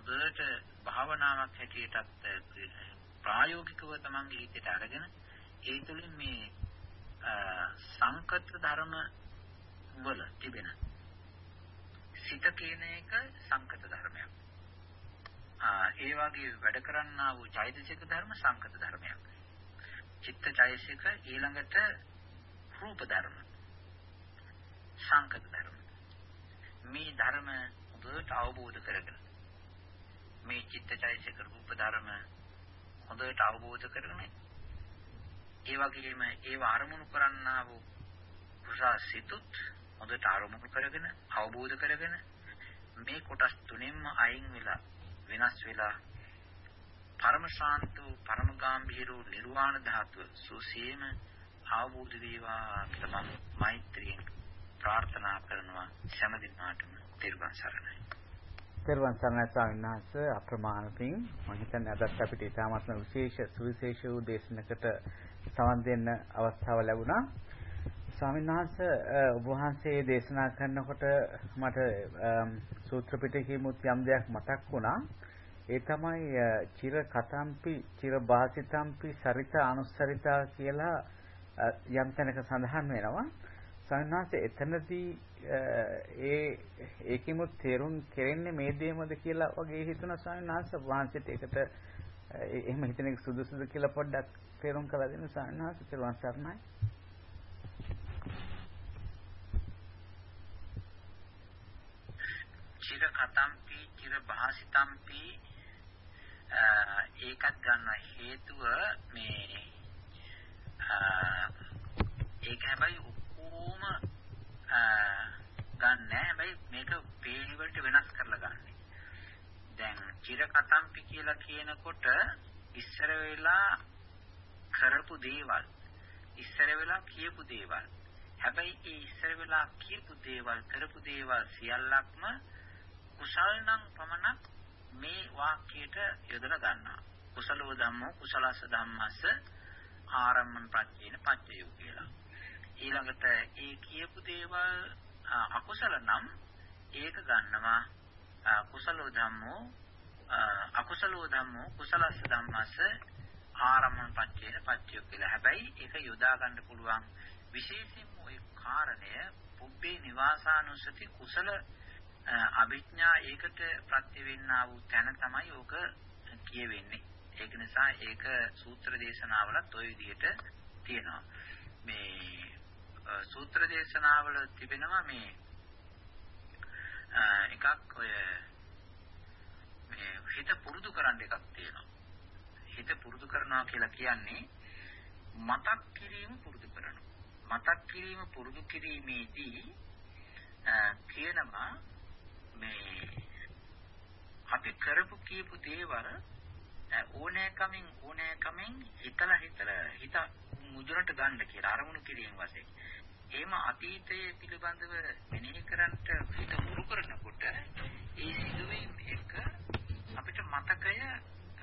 හොඳට භාවනාවක් හැටියටත් ප්‍රායෝගිකව තමන්ගේ හිතට අරගෙන ඒ තුළින් මේ සංකත ධර්ම වල තිබෙන සිත කියන එක සංකත ධර්මයක්. ඒ වගේ වැඩ කරන්නා වූ චෛතසික ධර්ම සංකත ධර්මයක්. චිත්ත චෛතසික ඊළඟට රූප ධර්ම. සංකත ධර්ම. මේ ධර්ම හොඳට අවබෝධ කරගෙන මේ චිත්ත චෛතසික රූප ධර්ම හොඳට අවබෝධ කරගෙන ඒ වගේම ඒව අරමුණු කරන්නා වූ කුසල සිතුත් හොඳට අරමුණු කරගෙන අවබෝධ කරගෙන මේ කොටස් තුනෙන්ම අයින් වෙලා වෙනස් වෙලා පරම ශාන්ත වූ පරම ගාම්භීර වූ නිර්වාණ ධාතුව සුසීම අවබෝධ වේවා කියලා මම මෛත්‍රියෙන් ප්‍රාර්ථනා කරනවා හැම දිනාටම තිරුවන් සරණයි. තිරුවන් සරණයි ස්වාමීන් වහන්සේ අප්‍රමාණ පිං මම හිතන්නේ අදත් අපිට ඉතාමත්ම විශේෂ සුවිශේෂ වූ දේශනකට සමන් දෙන්න අවස්ථාව ලැබුණා. ස්වාමීන් වහන්සේ ඔබ වහන්සේ දේශනා කරනකොට මට සූත්‍ර පිටකයේ මුත් යම් දෙයක් මතක් වුණා. ඒ තමයි චිර කතම්පි චිර බාසිතම්පි සරිත අනුස්සරිතා කියලා යම් තැනක සඳහන් වෙනවා. සන්නාස එතනදී ඒ ඒකෙමුත් තේරුම් කෙරෙන්නේ මේ දෙයමද කියලා වගේ හිතුණා ස්වාමීන් වහන්සේ වහන්සේට ඒකට එහෙම හිතන එක සුදුසුද කියලා පොඩ්ඩක් තේරුම් කරලා දෙන්න ස්වාමීන් වහන්සේ තෙරුවන් සරණයි. චිර කතම්පි චිර භාසිතම්පි ඒකත් ගන්න හේතුව මේ ඒක හැබැයි ඔක්කොම ගන්න හැබැයි මේක පේලි වලට වෙනස් කරලා ගන්න. දැන් චිර කතම්පි කියලා කියනකොට ඉස්සර වෙලා කරපු දේවල් ඉස්සර වෙලා කියපු දේවල් හැබැයි ඒ ඉස්සර වෙලා කියපු දේවල් කරපු දේවල් සියල්ලක්ම කුසල් නම් පමණක් මේ වාක්‍යයට යොදලා ගන්නවා. කුසලෝ ධම්මෝ කුසලස්ස ධම්මස්ස ආරම්මන ප්‍රත්‍යේන පච්චයෝ කියලා. ඊළඟට ඒ කියපු දේවල් අකුසල නම් ඒක ගන්නවා කුසලෝ ධම්මෝ අකුසලෝ ධම්මෝ කුසලස්ස ධම්මස්ස ආරම්මන පච්චේන පච්චය කියලා. හැබැයි ඒක යොදා ගන්න පුළුවන් විශේෂයෙන්ම ඒ කාරණය පුබ්බේ නිවාසානුසති කුසල අභිඥා ඒකට ප්‍රත්‍ය වෙන්නා වූ තැන තමයි ඕක කියවෙන්නේ. ඒක නිසා ඒක සූත්‍ර දේශනාවලත් ওই විදිහට තියෙනවා. මේ සූත්‍ර දේශනාවල තිබෙනවා මේ එකක් ඔය මේ හිත පුරුදු කරන්න එකක් තියෙනවා. හිත පුරුදු කරනවා කියලා කියන්නේ මතක් කිරීම පුරුදු කරනවා. මතක් කිරීම පුරුදු කිරීමේදී කියනවා මේ අපි කරපු කියපු දේවල් ඕනෑකමින් ඕනෑකමින් හිතලා හිතලා හිත මුදුරට ගන්න කියලා අරමුණු කිරීම වශයෙන්. එහෙම අතීතයේ පිළිබඳව මෙනෙහි කරන්ට හිත මුරු කරනකොට ඒ සිදුවීම් එක අපිට මතකය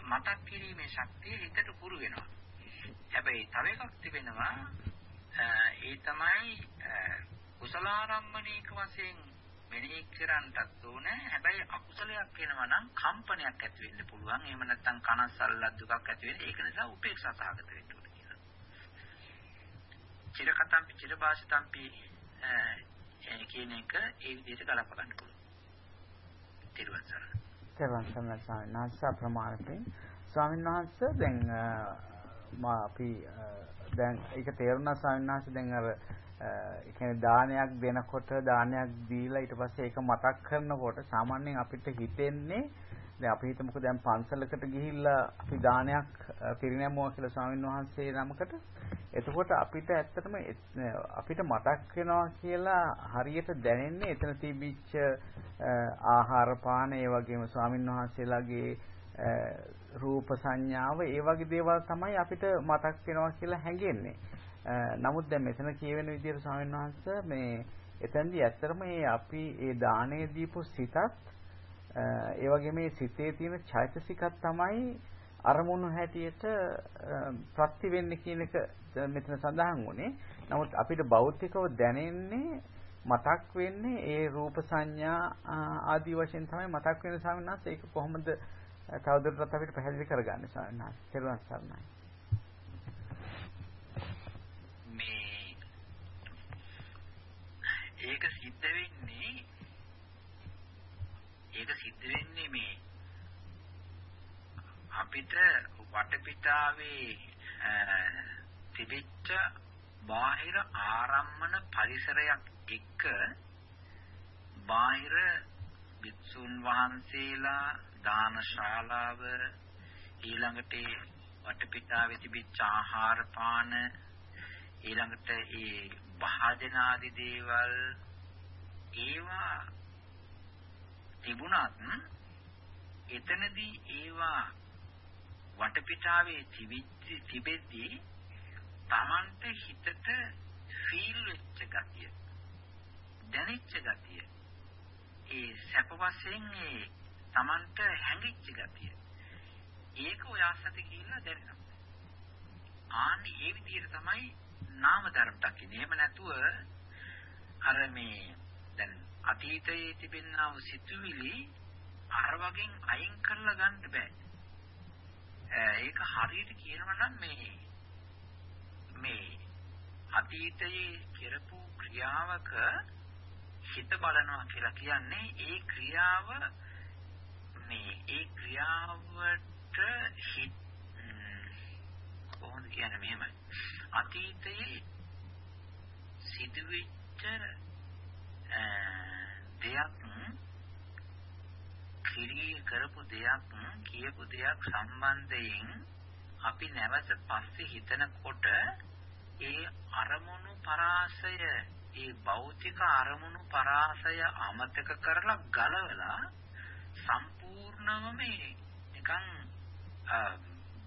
මතක් කිරීමේ ශක්තිය හිතට පුරු වෙනවා. හැබැයි තව එකක් තිබෙනවා ඒ තමයි කුසලාරම්මණීක වශයෙන් මෙනෙහි කරන්නටත් ඕනේ. හැබැයි අකුසලයක් වෙනවා නම් කම්පනයක් ඇති වෙන්න පුළුවන්. එහෙම නැත්නම් කනස්සල්ලක් දුකක් ඇති වෙන්නේ. ඒක නිසා උපේක්ෂා සහගත වෙන්න ඕනේ කියලා. චිරකතම්පි චිරභාෂිතම්පි කියන එක ඒ විදිහට ගලප ගන්න පුළුවන්. තිරුවන් සරණයි. තිරුවන් සරණයි ස්වාමීන් වහන්සේ ප්‍රමාණයෙන් ස්වාමීන් වහන්සේ දැන් මා අපි දැන් ඒක තේරුණා ස්වාමීන් වහන්සේ දැන් අර ඒ කියන්නේ දානයක් දෙනකොට දානයක් දීලා ඊට පස්සේ ඒක මතක් කරනකොට සාමාන්‍යයෙන් අපිට හිතෙන්නේ දැන් අපි හිතමුකෝ දැන් පන්සලකට ගිහිල්ලා අපි දානයක් පිරිනැමුවා කියලා ස්වාමීන් වහන්සේ නමකට එතකොට අපිට ඇත්තටම අපිට මතක් වෙනවා කියලා හරියට දැනෙන්නේ එතන තිබිච්ච ආහාර පාන ඒ වගේම ස්වාමීන් වහන්සේලාගේ රූප සංඥාව ඒ වගේ දේවල් තමයි අපිට මතක් වෙනවා කියලා හැඟෙන්නේ. නමුත් දැන් මෙතන කියවෙන විදිහට ස්වාමීන් වහන්සේ මේ එතෙන්දී ඇත්තටම මේ අපි ඒ දාණය දීපු සිතත් ඒ වගේ මේ සිතේ තියෙන චෛතසිකත් තමයි අරමුණු හැටියට ප්‍රති වෙන්නේ කියන එක මෙතන සඳහන් වුණේ. නමුත් අපිට භෞතිකව දැනෙන්නේ මතක් වෙන්නේ ඒ රූප සංඥා ආදී වශයෙන් තමයි මතක් වෙන ස්වාමීන් වහන්සේ ඒක කොහොමද තවදුරටත් අපිට පැහැදිලි කරගන්නේ ස්වාමීන් වහන්සේ. තෙරුවන් සරණයි. ඒක සිද්ධ වෙන්නේ ඒක සිද්ධ වෙන්නේ මේ. අපිට වටපිටාවේ තිබිච්ච බාහිර ආරම්මන පරිසරයක් එක්ක බාහිර විත්සුන් වහන්සේලා දානශාලාව ඊළඟට වටපිටාවේ තිබිච්ච ආහාර පාන ඊළඟට ඒ භාජන ආදී දේවල් ඒවා තිබුණත් එතනදී ඒවා වටපිටාවේ තිබිච්ච තිබෙද්දී Tamante හිතට ෆීල් වෙච්ච ගතිය දැනෙච්ච ගතිය ඒ සැප වශයෙන් ඒ Tamante හැඟිච්ච ගතිය ඒක ඔය ආසත කියලා දැනෙනවා ආනි ඒ විදිහට තමයි නාම ධර්ම දකින්නේ. එහෙම නැතුව අර මේ දැන් අතීතයේ තිබෙනා වූ සිතුවිලි අර වගේ අයින් කරලා ගන්න බෑ. ඒක හරියට කියනවා නම් මේ මේ අතීතයේ කරපු ක්‍රියාවක හිත බලනවා කියලා කියන්නේ ඒ ක්‍රියාව මේ ඒ ක්‍රියාවට හිත කොහොමද කියන්නේ මෙහෙමයි අතීතයේ සිදුවෙච්ච දෙයක් කිරී කරපු දෙයක් කියපු දෙයක් සම්බන්ධයෙන් අපි නැවත පස්සේ හිතනකොට ඒ අරමුණු පරාසය ඒ භෞතික අරමුණු පරාසය අමතක කරලා ගලවලා සම්පූර්ණවම මේ නිකන්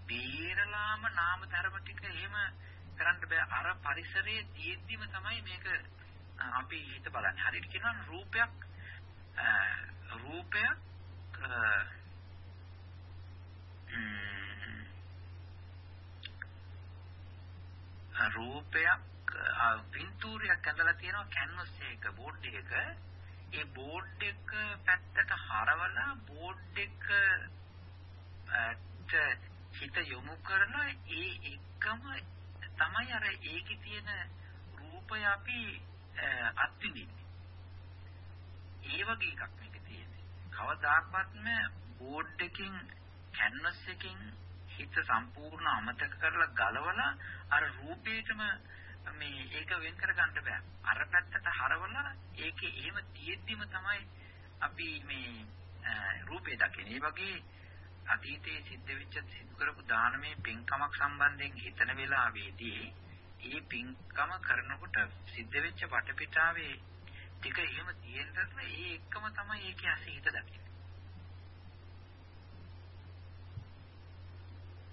බීරලාම නාම ධර්ම ටික එහෙම කරන්න බෑ. අර පරිසරයේ තියෙද්දිම තමයි මේක අපි හිත බලන්නේ. හරියට කියනවා රූපයක් රූපයක් රූපයක් පින්තූරයක් ඇඳලා තියෙනවා කැන්වස් එකක බෝඩ් එකක ඒ බෝඩ් එක පැත්තට හරවලා බෝඩ් එක හිත යොමු කරලා ඒ එකම තමයි අර ඒකේ තියෙන රූපය අපි අත්විඳින්නේ. ඒ වගේ එකක් මේක තියෙන්නේ. කවදාකවත්ම බෝඩ් එකකින් කැන්වස් එකකින් හිත සම්පූර්ණ අමතක කරලා ගලවලා අර රූපේටම මේ ඒක වෙන් කර ගන්න බෑ. අර පැත්තට හරවලා ඒකේ එහෙම තියෙද්දිම තමයි අපි මේ රූපේ දකින්නේ. ඒ වගේ අතීතයේ සිද්ධ වෙච්ච සිදු කරපු දානමය පින්කමක් සම්බන්ධයෙන් හිතන වෙලාවේදී ඒ පින්කම කරනකොට සිද්ධ වෙච්ච වටපිටාවේ ටික එහෙම තියෙනකොට ඒ එක්කම තමයි ඒකේ අසීත දකින්නේ.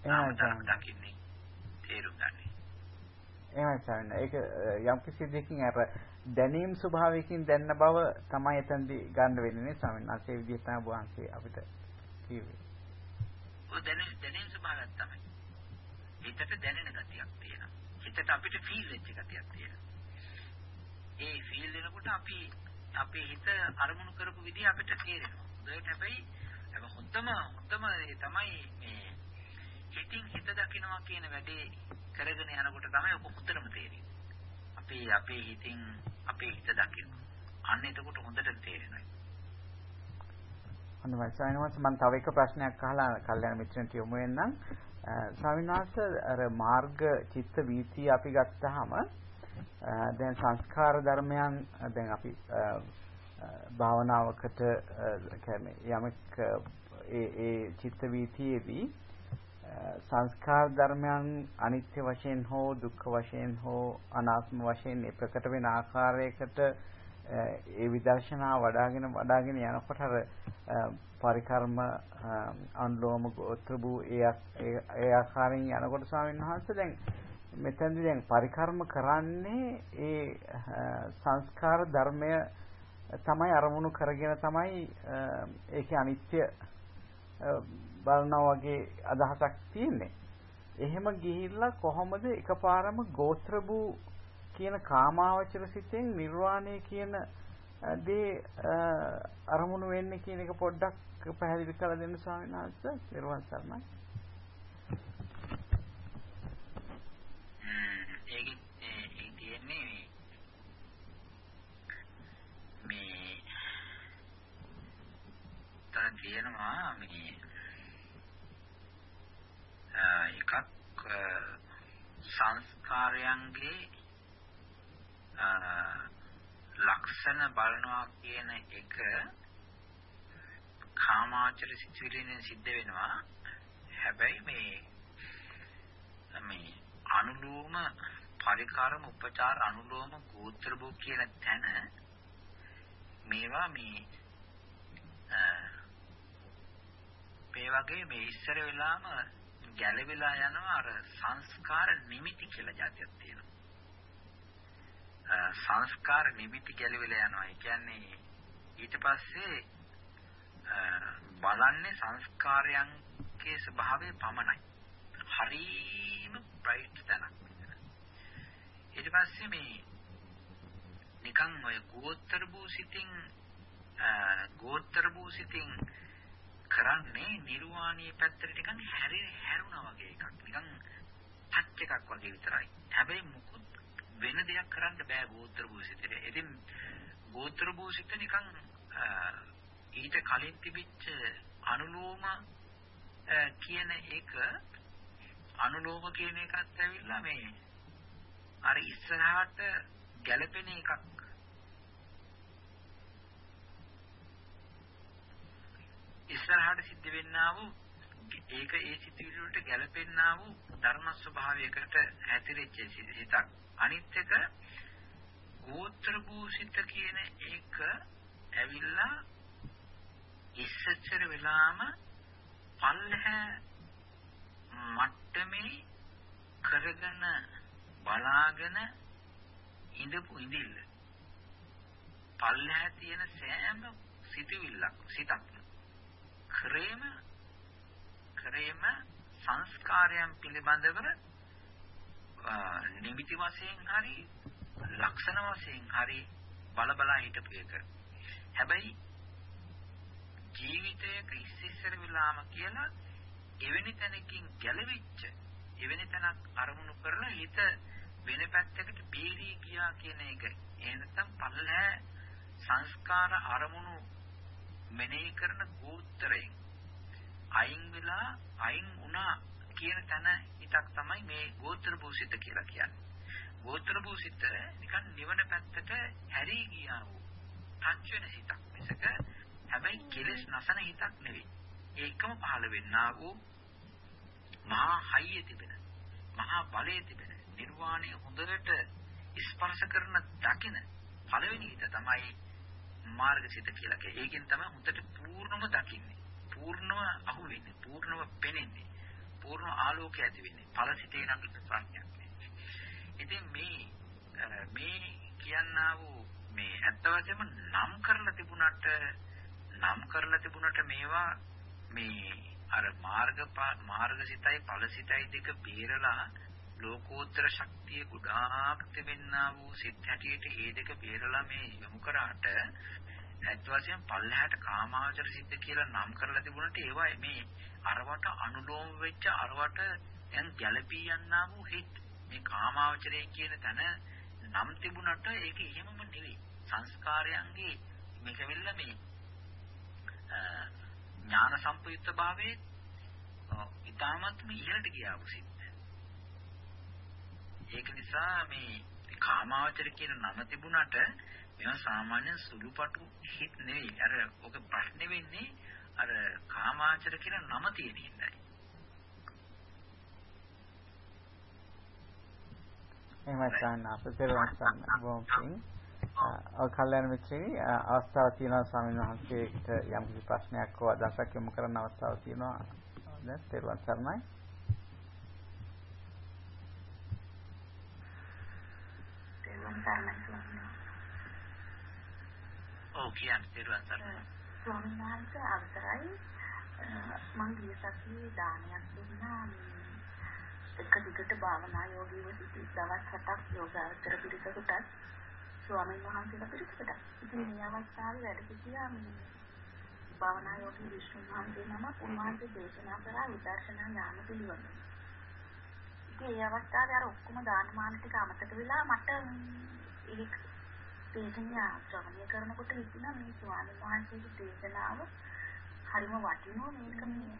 එහෙමයි ස්වාමීනි. දකින්නේ තේරුම් ගන්නේ. එහෙමයි ස්වාමීනි. ඒක යම් කිසි දෙයකින් අර දැනීම් ස්වභාවයකින් දැනන බව තමයි එතනදී ගන්න වෙන්නේ ස්වාමීන් වහන්සේ. විදිහට තමයි වහන්සේ අපිට කිව්වේ. ඔය දැනෙන දැනෙන ස්වභාවයක් තමයි. හිතට දැනෙන ගතියක් තියෙනවා. හිතට අපිට ෆීල් වෙච්ච ගතියක් තියෙනවා. ඒ ෆීල් වෙනකොට අපි අපේ හිත අරමුණු කරපු විදිහ අපිට තේරෙනවා. හොඳට හැබැයි හැබැයි හොඳම හොඳම දේ තමයි මේ හිතින් හිත දකින්නවා කියන වැඩේ කරගෙන යනකොට තමයි ඔක හොඳටම තේරෙන්නේ. අපේ අපේ හිතින් අපේ හිත දකින්න. අන්න එතකොට හොඳට තේරෙනවා. හොඳයි ස්වාමීන් වහන්සේ මම තව එක ප්‍රශ්නයක් අහලා කල්යනා මිත්‍රන්ට යොමු වෙන්නම්. අ, ස්වාමීන් වහන්සේ අර මාර්ග චිත්ත වීතිය අපි ගත්තාම අ, Uh, දැන් සංස්කාර ධර්මයන් අ, දැන් අපි අ, අ, භාවනාවකට අ, කියන්නේ යමක් අ, ඒ ඒ චිත්ත වීතියේදී අ, සංස්කාර ධර්මයන් අනිත්‍ය වශයෙන් හෝ දුක්ඛ වශයෙන් හෝ අනාත්ම වශයෙන් ඒ ප්‍රකට වෙන ආකාරයකට අ, ඒ විදර්ශනා වඩාගෙන වඩාගෙන යනකොට අර අ, පරිකර්ම අ, අනුලෝම ගෝත්‍ර භූ ඒ ආ- ඒ ඒ ආකාරයෙන් යනකොට ස්වාමීන් වහන්සේ දැන් මෙතනදී දැන් පරිකර්ම කරන්නේ ඒ අ, සංස්කාර ධර්මය තමයි අරමුණු කරගෙන තමයි අ, ඒකේ අනිත්‍ය අ, බලනවා වගේ අදහසක් තියෙන්නේ. එහෙම ගිහිල්ලා කොහොමද එකපාරම ගෝත්‍ර භූ කියන කාමාවචර සිතෙන් නිර්වාණය කියන අ, දේ අ, අරමුණු වෙන්නේ කියන එක පොඩ්ඩක් පැහැදිලි කරලා දෙන්න ස්වාමීන් වහන්සේ. නිර්වාණ සරණයි. ඒකේ ඒ තියෙන්නේ මේ තන තියෙනවා මේ අ, එකක් අ, සංස්කාරයන්ගේ අ, ලක්ෂණ බලනවා කියන එක කාමාචර සිතුවිලිෙන් සිද්ධ වෙනවා. හැබැයි මේ මේ අනුලෝම පරිකාරම උපචාර අනුලෝම ගෝත්‍ර භූ කියන තැන මේවා මේ අ, මේ වගේ මේ ඉස්සර වෙලාම ගැළවිලා යනවා අර සංස්කාර නිමිති කියලා જાතියක් තියෙනවා. අ, සංස්කාර නිමිති ගැළවිලා යනවා. ඒ කියන්නේ ඊට පස්සේ අ, බලන්නේ සංස්කාරයන්ගේ ස්වභාවය පමණයි. හරීම බ්‍රයිට් තැනක් මෙතන. ඊට පස්සේ මේ නිකන් ඔය ගෝත්‍ර භූසිතින් ගෝත්‍ර භූසිතින් කරන්නේ නිර්වාණීය පැත්තට නිකන් හැරි හැරුණා වගේ එකක්. නිකන් ටච් එකක් වගේ විතරයි. හැබැයි මුකුත් වෙන දෙයක් කරන්න බෑ ගෝත්‍ර භූසිතේ. ඉතින් ගෝත්‍ර භූසිත නිකන් අ, ඊට කලින් තිබිච්ච අනුලෝම අ, කියන එක අනුලෝම කියන එකත් ඇවිල්ලා මේ අර ඉස්සරහට ගැළපෙන එකක් ඉස්සරහට සිද්ධ වෙන්නා වූ ඒක ඒ සිතුවිලි වලට ගැළපෙන්නා වූ ධර්ම ස්වභාවයකට හැතිරෙච්ච සිතක්. අනිත් එක ගෝත්‍ර භූසිත කියන එක ඇවිල්ලා ඉස්සච්චර වෙලාම පල්ලහ මට්ටමේ කරගෙන බලාගෙන ඉඳපු ඉඳිල්ල පල්ලහ තියෙන සෑම සිතුවිල්ලක් සිතක්. ක්‍රේම ක්‍රේම සංස්කාරයන් පිළිබඳව අ, නිමිති වශයෙන් හරි ලක්ෂණ වශයෙන් හරි බල බලා හිටපු එක. හැබැයි ජීවිතයක ඉස්සෙස්සර වෙලාම කියලා එවැනි තැනකින් ගැලවිච්ච එවැනි තැනක් අරමුණු කරලා හිත වෙන පැත්තකට බීරී ගියා කියන එක. ඒ නැත්නම් පල්ලෑ සංස්කාර අරමුණු මෙනෙහි කරන ගෝත්‍රයෙන් අයින් වෙලා අයින් වුණා කියන තැන හිතක් තමයි මේ ගෝත්‍ර භූසිත කියලා කියන්නේ. ගෝත්‍ර භූසිත නිකන් නිවන පැත්තට හැරී ගියා වූ ටච් වෙන හිතක් මිසක හැබැයි කෙලෙස් නැසන හිතක් නෙවෙයි. ඒකම පහළ වෙන්නා වූ මහා හයිය තිබෙන මහා බලයේ තිබෙන නිර්වාණය හොඳට ස්පර්ශ කරන දකින පළවෙනි හිත තමයි මාර්ගසිත කියලා කියන්නේ. ඒකෙන් තමයි හොඳට පූර්ණම දකින්නේ. පූර්ණව අහුවෙන්නේ. පූර්ණව පෙනෙන්නේ. පූර්ණ ආලෝකය ඇති වෙන්නේ. ඵලසිතේ නම් ප්‍රශ්නයක් නෑ. ඉතින් මේ මේ කියන්නා වූ මේ ඇත්ත වශයෙන්ම නම් කරලා තිබුණට නම් කරලා තිබුණට මේවා මේ අර මාර්ග මාර්ගසිතයි ඵලසිතයි දෙක බේරලා ලෝකෝත්තර ශක්තිය ගොඩාක් තිබෙන්නා වූ සිත් හැටියට ඒ දෙක බේරලා මේ යොමු කරාට ඇත්ත වශයෙන් පල්ලහැට කාමාවචර සිත් කියලා නම් කරලා තිබුණට ඒවා මේ අරවට අනුලෝම වෙච්ච අරවට දැන් ගැළපී යන්නා වූ හිත්. මේ කාමාවචරය කියන තැන නම් තිබුණට ඒක එහෙමම නෙවෙයි. සංස්කාරයන්ගේ මේක වෙන්න මේ ඥාන සම්පයුක්ත භාවයේ ඊටමත්ම ඉහළට ගියා වුසිත් ඒක නිසා මේ කාමාවචර කියන නම තිබුණට මේවා සාමාන්‍ය සුළුපටු හිත් නෙවෙයි. අර ඔක ප්‍රශ්නේ වෙන්නේ අර කාමාවචර කියන නම තියෙන ඉඳයි. එහෙමයි සාන්න අපතේරුවන් සාන්න බොහොම පිං. ඔය කල්යනා මිත්‍රී අවස්ථාවක් තියෙනවා ස්වාමීන් වහන්සේට යම් කිසි ප්‍රශ්නයක් හෝ අදහසක් යොමු කරන්න අවස්ථාවක් තියෙනවා. දැන් තෙරුවන් සරණයි. සරණයි ස්වාමීන් ඔව් කියන්නේ තේරුවන් සරණයි. ස්වාමීන් වහන්සේ අවසරයි මම ගිය සතියේ දානයක් දුන්නා එක දිගට භාවනා යෝගීව සිටි දවස් හතක් යෝගාවචර පිළිසකට ස්වාමීන් වහන්සේලා පිළිසකට. ඉතින් මේ අවස්ථාවේ වැඩ සිටියා මේ භාවනා යෝගී විශ්ව මහන්සිය නම උන්වහන්සේ දේශනා කරා විදර්ශනා ඥාන පිළිවෙල. ඉතින් ඒ අවස්ථාවේ අර ඔක්කොම දාන මාන ටික අමතක වෙලා මට ඒක දේශනා ශ්‍රවණය කරනකොට හිතුණා මේ ස්වාමීන් වහන්සේගේ දේශනාව හරිම වටිනවා මේක මේ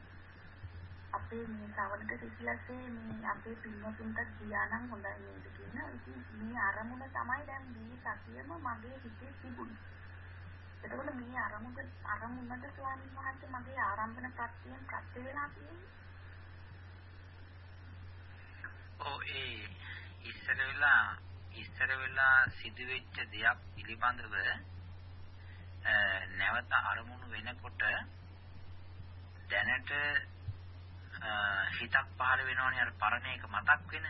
අපේ මේ ශ්‍රවණක සිසිලසේ මේ අපේ පින්වතුන්ට කියා නම් හොඳයි නේද කියන ඉතින් මේ අරමුණ තමයි දැන් මේ සතියම මගේ හිතේ තිබුණේ. එතකොට මේ අරමුණ අරමුණට ස්වාමීන් වහන්සේ මගේ ආරම්භන ප්‍රත්‍යයෙන් ප්‍රත්‍ය වෙලා තියෙන්නේ. ඔව් ඒ ඉස්සර වෙලා ඉස්සර වෙලා සිදුවෙච්ච දෙයක් පිළිබඳව නැවත අරමුණු වෙනකොට දැනට හිතක් පහළ වෙනවනේ අර පරණ එක මතක් වෙන.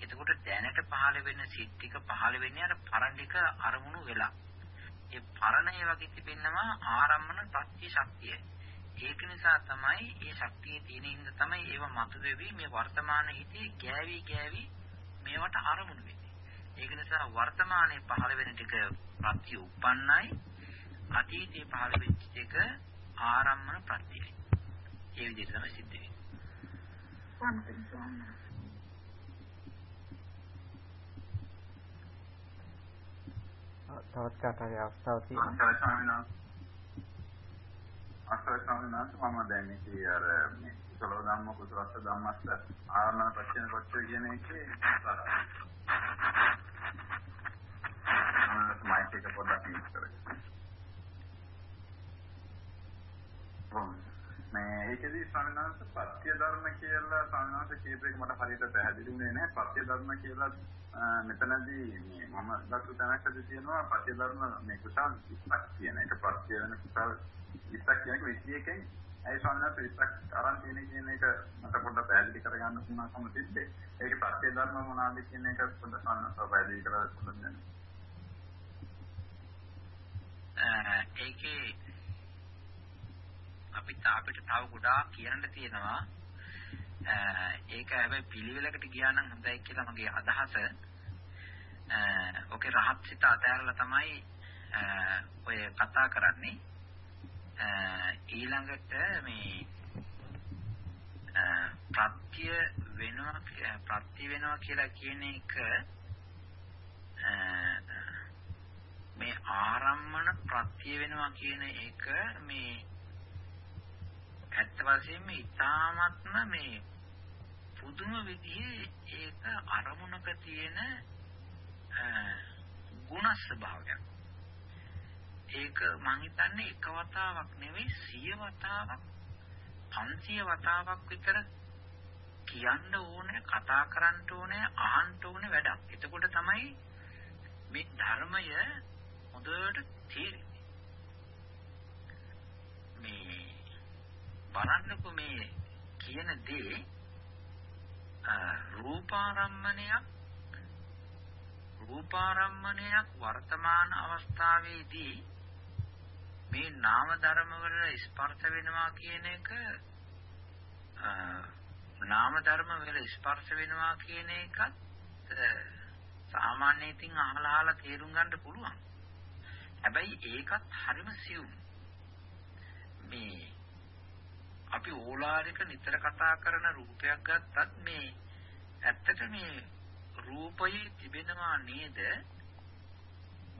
එතකොට දැනට පහළ වෙන සිත් ටික පහළ වෙන්නේ අර පරණ ටික අරමුණු වෙලා. ඒ පරණ ඒ වගේ තිබෙනවා ආරම්මන ප්‍රත්‍ය ශක්තිය. ඒක නිසා තමයි මේ ශක්තිය තියෙන හින්දා තමයි ඒව මතුවෙවි මේ වර්තමාන හිතේ ගෑවි ගෑවි මේවට අරමුණු වෙන්නේ. ඒක නිසා වර්තමානයේ පහළ වෙන ටික ප්‍රත්‍ය උප්පන්නයි අතීතයේ පහළ වෙච්ච ටික ආරම්මන ප්‍රත්‍යයයි. ඒ විදිහට තමයි සිද්ධ වෙන්නේ. තවත් කාටරි අවස්ථාවක් තියෙනවා. අසල ස්වාමීන් වහන්සේ ස්වාමීන් මම දැන් ඉතින් අර මේ කුසල ධම්ම කුසලස්ස ධම්මස්ස ආරම්භන ප්‍රශ්න කොච්චර කියන එකේ මයික් එක පොඩ්ඩක් මියුට් කරගන්න. මේ ඒකෙදි ස්වාමීන් වහන්සේ පත්‍ය ධර්ම කියලා ස්වාමීන් වහන්සේ කියපු එක මට හරියට පැහැදිලිුනේ නැහැ. පත්‍ය ධර්ම කියලා මෙතනදී මේ මම දක්ව තැනකදී තියෙනවා පත්‍ය ධර්ම මේ කුසල් 20ක් කියන එක පත්‍ය වෙන කුසල් 20ක් කියන එක 21කින් ඒ ස්වාමීන් වහන්සේ 20ක් අරන් තියෙන කියන එක මට පොඩ්ඩක් පැහැදිලි කරගන්න පුළුවන්කම තිබ්බේ. ඒකේ පත්‍ය ධර්ම මොනවාද කියන එක පොඩ්ඩක් ස්වාමීන් වහන්සේ පැහැදිලි කරලා දෙන්න. ඒකේ අපිට අපිට තව ගොඩාක් කියන්න තියෙනවා ඒක හැබැයි පිළිවෙලකට ගියා නම් හොඳයි කියලා මගේ අදහස ඔකේ රහත් සිත අතහැරලා තමයි ඔය කතා කරන්නේ ඊළඟට මේ ප්‍රත්‍ය වෙනවා ප්‍රත්‍ය වෙනවා කියලා කියන එක මේ ආරම්මන ප්‍රත්‍ය වෙනවා කියන එක මේ ඇත්ත වශයෙන්ම ඊ타ත්ම මේ පුදුම විදිහේ ඒක අරමුණක තියෙන ගුණ ස්වභාවයක්. ඒක මං හිතන්නේ එක වතාවක් නෙවෙයි සිය වතාවක් 500 වතාවක් විතර කියන්න ඕනේ කතා කරන්න ඕනේ අහන්න ඕනේ වැඩක්. එතකොට තමයි මේ ධර්මය හොඳට තේරෙන්නේ. මේ බලන්නකො මේ කියන දේ රූපාරම්මණයක් රූපාරම්මණයක් වර්තමාන අවස්ථාවේදී මේ නාම ධර්ම වල ස්පර්ශ වෙනවා කියන එක නාම ධර්ම වල ස්පර්ශ වෙනවා කියන එකත් සාමාන්‍ය ඉතින් අහලා අහලා තේරුම් ගන්න පුළුවන්. හැබැයි ඒකත් හරිම සියුම්. මේ අපි ඕලාරික නිතර කතා කරන රූපයක් ගත්තත් මේ ඇත්තට මේ රූපයේ තිබෙනවා නේද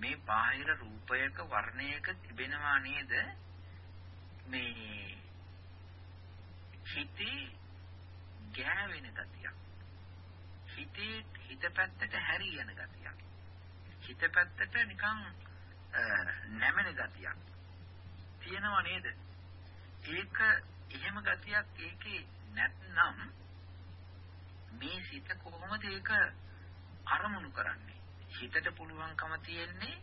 මේ බාහිර රූපයක වර්ණයක තිබෙනවා නේද? මේ හිතේ ගෑවෙන ගතියක්. හිතේ හිත පැත්තට හැරී යන ගතියක්. හිත පැත්තට නිකන් නැමෙන ගතියක් තියෙනව නේද? ඒක එහෙම ගතියක් ඒකේ නැත්නම් මේ සිත කොහොමද ඒක අරමුණු කරන්නේ? හිතට පුළුවන්කම තියෙන්නේ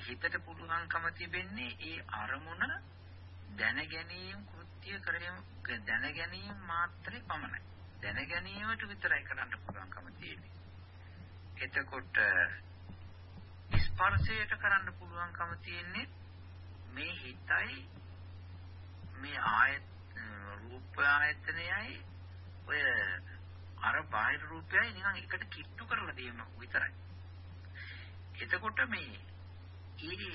හිතට පුළුවන්කම තිබෙන්නේ ඒ අරමුණ දැන ගැනීම කෘත්‍ය කරගෙන දැන ගැනීම මාත්‍රේ පමණයි. දැන ගැනීමට විතරයි කරන්න පුළුවන්කම තියෙන්නේ. එතකොට ස්පර්ශයට කරන්න පුළුවන්කම තියෙන්නේ මේ හිතයි මේ ආයත රූප ආයතනයයි ඔය අර බාහිර රූපයයි නිකන් එකට කිට්ටු කරලා දීම විතරයි. එතකොට මේ ඊ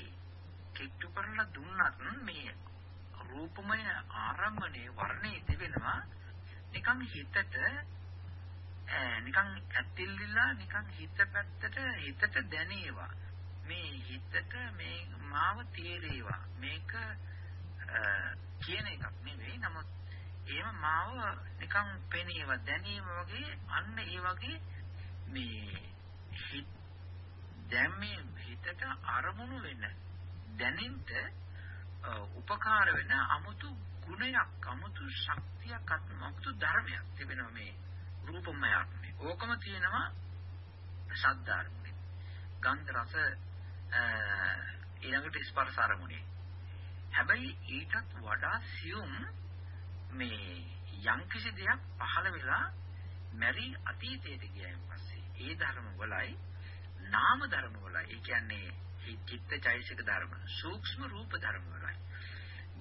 කිට්ටු කරලා දුන්නත් මේ රූපමය ආරම්භනේ වර්ණේ තිබෙනවා නිකන් හිතට නිකන් ඇතිල්ලිලා නිකන් හිත පැත්තට හිතට දැනේවා. මේ හිතට මේ මාව තේරේවා. මේක කියන එකක් නෙවෙයි. නමුත් ඒව මාව නිකන් පෙනීම දැනීම වගේ අන්න ඒ වගේ මේ හිත දැන් මේ හිතට අරමුණු වෙන දැනෙන්න උපකාර වෙන 아무තු ගුණයක් 아무තු ශක්තියක් අමුතු ධර්මයක් තිබෙනවා මේ රූපමය ආත්මේ. ඕකම තියෙනවා ශබ්දාර්මුණේ. ගන්ධ රස ඊළඟට ස්පර්ශ අරමුණේ. හැබැයි ඊටත් වඩා සියුම් මේ යම්කිසි දෙයක් පහළ වෙලා මෙරි අතීතයට ගියයින් පස්සේ ඒ ධර්ම වලයි නාම ධර්ම වලයි. ඒ කියන්නේ චිත්ත චෛසික ධර්ම සූක්ෂම රූප ධර්ම වලයි.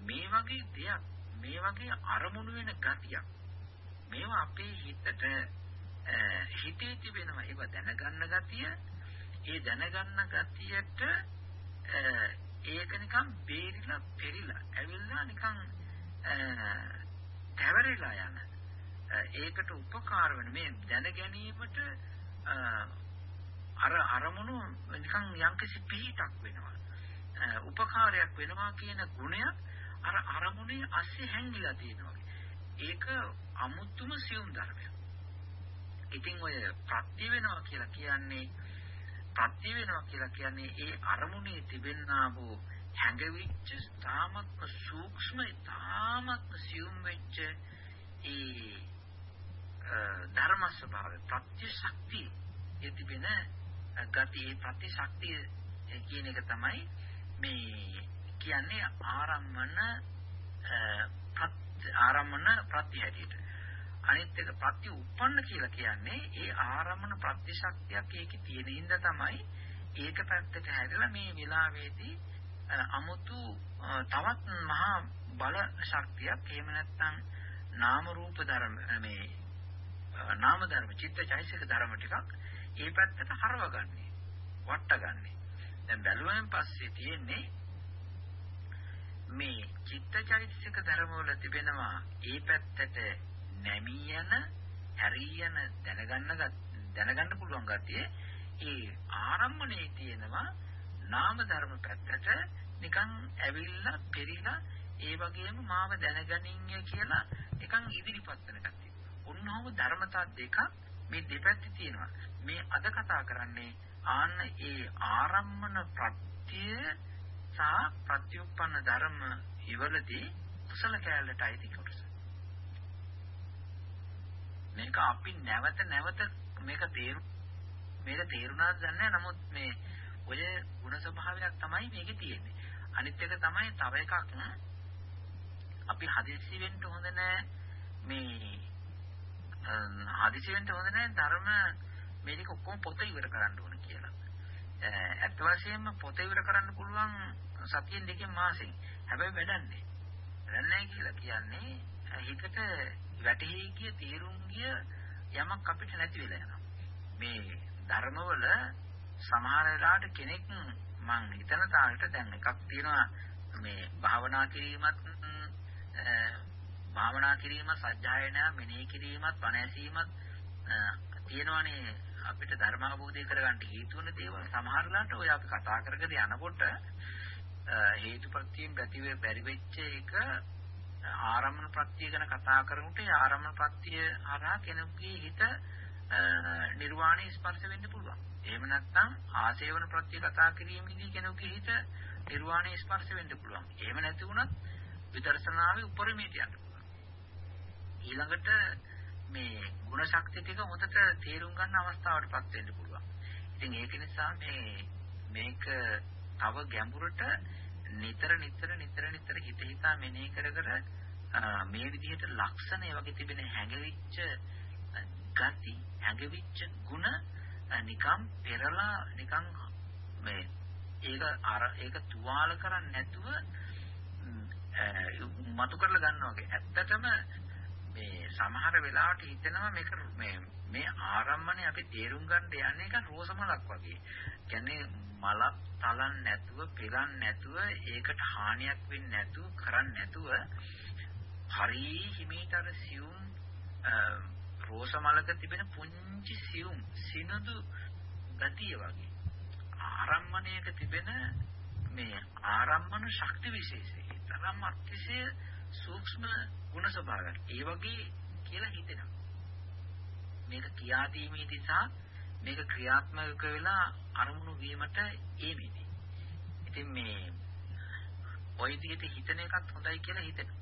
මේ වගේ දෙයක් මේ වගේ අරමුණු වෙන ගතියක් මේවා අපේ හිතට හිතේ තිබෙනවා. ඒව දැනගන්න ගතිය ඒ දැනගන්න ගතියට ඒක නිකන් බේරිලා පෙරිලා ඇවිල්ලා නිකන් තැවරිලා යන. ඒකට උපකාර වෙන. මේ දැන ගැනීමට අර අරමුණු නිකන් යම්කිසි පිහිටක් වෙනවා. උපකාරයක් වෙනවා කියන ගුණය අර අරමුණේ ASCII හැංගිලා තියෙනවා. ඒක අමුතුම සියුම් ධර්මයක්. ඉතින් ඔය ප්‍රත්‍ය වෙනවා කියලා කියන්නේ ප්‍රත්‍ය වෙනවා කියලා කියන්නේ ඒ අරමුණේ තිබෙන්නා වූ හැඟවිච්ච තාමත්ම සූක්ෂම තාමත්ම සියුම් වෙච්ච ඒ ධර්ම ස්වභාවය ප්‍රත්‍ය ශක්තිය යතිබෙන ගති ප්‍රත්‍ය ශක්තිය කියන එක තමයි මේ කියන්නේ ආරම්මන ආරම්මන ප්‍රත්‍ය හැටියට අනිත් එක ප්‍රත්‍ය උප්පන්න කියලා කියන්නේ ඒ ආරම්මන ප්‍රත්‍ය ශක්තියක් ඒකේ තියෙන හින්දා තමයි ඒක පැත්තට හැරිලා මේ වෙලාවේදී අමුතු තවත් මහා බල ශක්තියක් එහෙම නැත්නම් නාම රූප ධර්ම මේ නාම ධර්ම චිත්තචෛසික ධර්ම ටිකක් ඒ පැත්තට හරවගන්නේ වට්ටගන්නේ. දැන් බැලුවෙන් පස්සේ තියෙන්නේ මේ චිත්තචෛතසික ධර්මවල තිබෙනවා ඒ පැත්තට නැමී යන හැරී යන දැනගන්න දැනගන්න පුළුවන් ගතිය ඒ ආරම්භණයේ තියෙනවා නාම ධර්ම පැත්තට නිකන් ඇවිල්ලා පෙරිලා ඒ වගේම මාව දැනගනින්න කියලා නිකන් ඉදිරිපත් වෙන එකක් ඔන්නෝම ධර්මතා දෙක මේ දෙපැත්තේ තියෙනවා. මේ අද කතා කරන්නේ ආන්න ඒ ආරම්මන ප්‍රත්‍ය සහ ප්‍රතිඋප්පන්න ධර්ම ඉවලදී කුසල කැලලට අයිති කොටස. මේක අපි නැවත නැවත මේක තේරු මේක තේරුණාද දන්නේ නැහැ. නමුත් මේ ඔය ಗುಣ ස්වභාවයක් තමයි මේකේ තියෙන්නේ. අනිත් එක තමයි තව එකක් අපි හදිස්සි වෙන්න හොඳ නෑ මේ හදිසි වෙන්න හොඳ නැහැ ධර්ම මේක ඔක්කොම පොත ඉවර කරන්න ඕන කියලා. ඇත්ත වශයෙන්ම පොත ඉවර කරන්න පුළුවන් සතියෙන් දෙකෙන් මාසෙන්. හැබැයි වැඩන්නේ. වැඩන්නේ කියලා කියන්නේ හිතට වැටහි කිය තීරුම් ගිය යමක් අපිට නැති වෙලා යනවා. මේ ධර්මවල සමහර වෙලාවට කෙනෙක් මං හිතන තාලට දැන් එකක් තියෙනවා මේ භාවනා කිරීමත් භාවනා කිරීම සත්‍යයන මෙනෙහි කිරීමත් වනැසීමත් තියෙනවනේ අපිට ධර්ම අවබෝධය කරගන්න හේතු වෙන දේවල් සමහර ලාට ඔය අපි කතා කරගෙන යනකොට හේතුප්‍රත්‍යයෙන් ප්‍රතිවේ බැරි වෙච්ච එක ආරම්භන ප්‍රත්‍ය ගැන කතා කරනකොට ඒ ආරම්භන ප්‍රත්‍ය හරහා කෙනෙකුගේ හිත නිර්වාණය ස්පර්ශ වෙන්න පුළුවන්. එහෙම නැත්නම් ආසේවන ප්‍රත්‍ය කතා කිරීමේදී කෙනෙකුගේ හිත නිර්වාණය ස්පර්ශ වෙන්න පුළුවන්. එහෙම නැති වුණත් විදර්ශනාවේ උපරිමයට යන්න පුළුවන්. ඊළඟට මේ ගුණ ශක්තිය ටික හොඳට තේරුම් ගන්න අවස්ථාවටපත් වෙන්න පුළුවන්. ඉතින් ඒක නිසා මේ මේක තව ගැඹුරට නිතර නිතර නිතර නිතර හිත හිතා මෙනෙහි කර කර මේ විදිහට ලක්ෂණ ඒ වගේ තිබෙන හැඟවිච්ච ගති හැඟවිච්ච ಗುಣ නිකම් පෙරලා නිකම් මේ ඒක අර ඒක තුවාල කරන්නේ නැතුව මතු කරලා ගන්නවා වගේ. ඇත්තටම මේ සමහර වෙලාවට හිතෙනවා මේක මේ මේ ආරම්මනේ අපි තේරුම් ගන්න යන්නේ එක රෝසමලක් වගේ. කියන්නේ මලක් තලන් නැතුව, පෙරන් නැතුව, ඒකට හානියක් වෙන්නේ නැතුව, කරන්නේ නැතුව හරි හිමීතර සියුම් රෝසමලක තිබෙන පුංචි සියුම් සිනදු ගතිය වගේ. ආරම්මණයක තිබෙන මේ ආරම්මන ශක්ති විශේෂය. තරම් අතිශය සූක්ෂම ගුණ ස්වභාවයක්. ඒ වගේ කියලා හිතෙනවා. මේක කියා දීමේදී සහ මේක ක්‍රියාත්මක වෙලා අරමුණු වීමට ඒමේදී. ඉතින් මේ ওই විදිහට හිතන එකත් හොඳයි කියලා හිතෙනවා.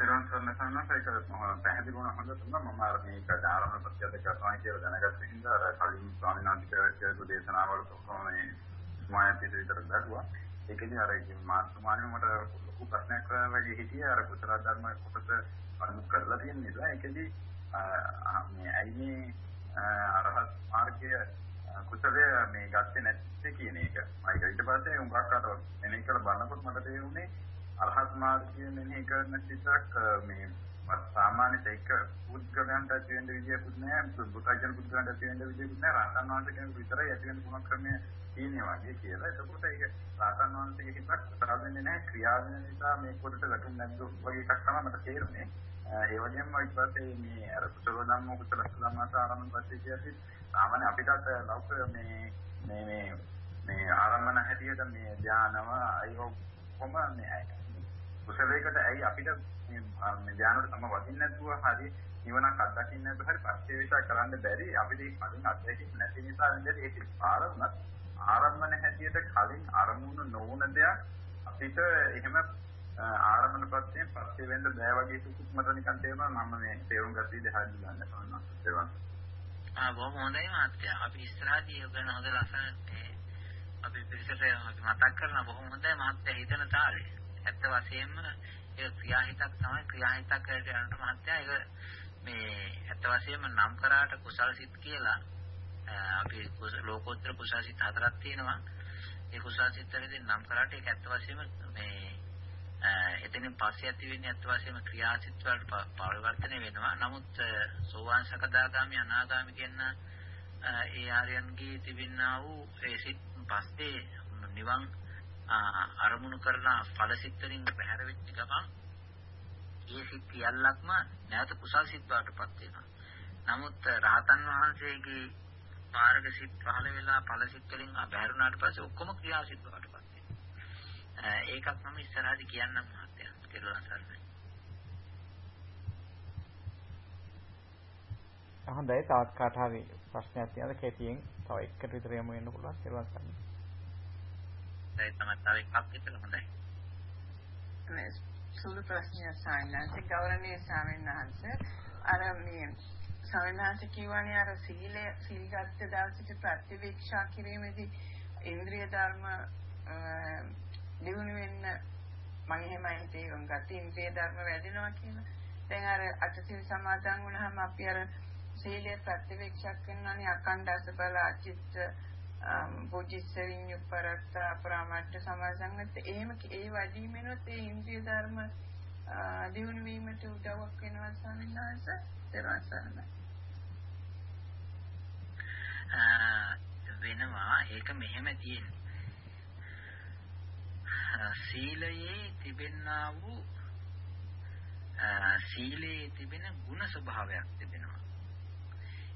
තේරුම් ගන්න සම්මත ඒක මම පැහැදිලි වුණා හොඳ තුන මම අර මේක ආරම්භ ප්‍රත්‍යද කරනවා කියලා දැනගත්ත හින්දා අර කලින් ස්වාමීන් වහන්සේ කියපු දේශනාවල කොහොම මේ මායතිත විතර දැක්ුවා. ඒකෙදි අර මාත්‍රමාණය මට ලොකු ප්‍රශ්නයක් වගේ හිටියේ. අර කුසල ධර්ම කොටස අනුු කරලා තියෙන නිසා ඒකෙදි මේ ඇයි මේ අරහත් මාර්ගය කුසලය මේ ගත්තේ නැත්තේ කියන එක. මම ඊට පස්සේ උඹක් අර මෙනෙහි කරලා බලනකොට මට තේරුනේ අරහත් මාර්ගය මෙනෙහි කරන සිතක් මේ සාමාන්‍ය දෙක පුද්ගලයන්ට ඇති වෙන විදියකුත් නෑ බුද්ධජන පුද්ගලයන්ට ඇති වෙන විදියකුත් නෑ රහතන් වහන්සේ කෙනෙකු විතරයි ඇති වෙන ගුණ ක්‍රමය තියෙනවා වගේ කියලා. එතකොට ඒක රහතන් වහන්සේගේ හිතක් සාධනෙන්නේ නෑ ක්‍රියා වෙන නිසා මේ කොටට වැටුන්නේ නැද්ද වගේ එකක් තමයි මට තේරුනේ. ඒ වගේම ඊට පස්සේ මේ අර කුසල ධම්ම කුසල ධම්මස ආරම්භ පස්සේ කියද්දි සාමාන්‍ය අපිටත් ලෞකික මේ මේ මේ මේ ආරම්භන හැටියට මේ ධානව අයෝ කොහොම මේ කුසලයකට ඇයි අපිට මේ ධානවල තම වදින්න නැතුව හරි නිවනක් අත්දකින්න නැතුව හරි පරිශේෂය කරන්න බැරි. අපිට කලින් අත්දැකීම් නැති නිසා වෙන්නේ ඒක ආරම්භන ආරම්භන හැටියට කලින් අරමුණු නොවුන දෙයක් අපිට එහෙම ආරම්භන ප්‍රත්‍යයෙන් පස්සේ වෙන්න බෑ වගේ සුසුක් මට නිකන් තේරෙනවා මම මේ තේරුම් ගත්ත විදිහ හරියට ගන්න තවන්න තේරුම් ආ බොහොම හොඳයි මාත්‍යා. අපි ඉස්සරහදී ඔබන හොඳ ලස්සන අපි පිළිසෙට අපි මතක් කරන බොහොම හොඳයි මහත්ය හිතන තාලේ. ඇත්ත වශයෙන්ම ඒක ක්‍රියාහිතක් තමයි ක්‍රියාහිතක් කියනට මහත්ය ඒක මේ ඇත්ත වශයෙන්ම නම් කරාට කුසල් සිත් කියලා අපි ලෝකෝත්තර කුසල් සිත් හතරක් තියෙනවා ඒ කුසල් සිත් වලදී නම් කරාට ඒක ඇත්ත වශයෙන්ම මේ එතනින් පස්සේ ඇති වෙන්නේ ඇත්ත වශයෙන්ම ක්‍රියාසිත වලට පරිවර්තනය වෙනවා. නමුත් සෝවාන් සකදාගාමි අනාගාමි කියන ඒ ආර්යයන්ගේ තිබෙනා වූ ඒ සිත් පස්සේ නිවන් අරමුණු කරන ඵලසිත වලින් බැහැර වෙච්ච ගමන් ඒ සිත් සියල්ලක්ම නැවත කුසල් සිත් වලටපත් වෙනවා. නමුත් රහතන් වහන්සේගේ මාර්ග සිත් පහළ වෙලා ඵලසිත වලින් බැහැරුණාට පස්සේ ඔක්කොම ක්‍රියා සිත් වලටපත් වෙනවා. ඒකක් මම ඉස්සරහදී කියන්නම් මහත්තයා. කියලා සරණයි. හොඳයි තවත් කාට හරි ප්‍රශ්නයක් තියෙනවද කෙටියෙන් තව එකට විතර යමු වෙන්න පුළුවන් කියලා ගන්න. ඒ තමයි තව එකක් විතර හොඳයි. සුළු ප්‍රශ්නයක් සායනාංශ ගෞරවනීය ස්වාමීන් වහන්සේ අර මේ ස්වාමීන් කියවනේ අර සීලය සීල්ගත් දවසට ප්‍රතිවීක්ෂා කිරීමේදී ඉන්ද්‍රිය ධර්ම දිනු වෙන්න මම එහෙමයි තේරුම් ගත්තේ ඉන්ද්‍රිය ධර්ම වැඩෙනවා කියලා. දැන් අර අටසිල් සමාදන් වුණාම අපි අර සීලය ප්‍රතිවේක්ෂක් කරනවානේ අකණ්ඩ අසබල අචිත්ත බෝධිස්ස විඤ්ඤුපරත්ත අපරාමට්ඨ සමාසංගත එහෙම ඒ වඩීමෙනොත් ඒ ඉන්ද්‍රිය ධර්ම දියුණු වීමට උදව්වක් වෙනවා ස්වාමීන් වහන්සේ දරසන්න වෙනවා ඒක මෙහෙම තියෙන්නේ සීලයේ තිබෙන්නා වූ සීලයේ තිබෙන ಗುಣ ස්වභාවයක් තිබෙනවා.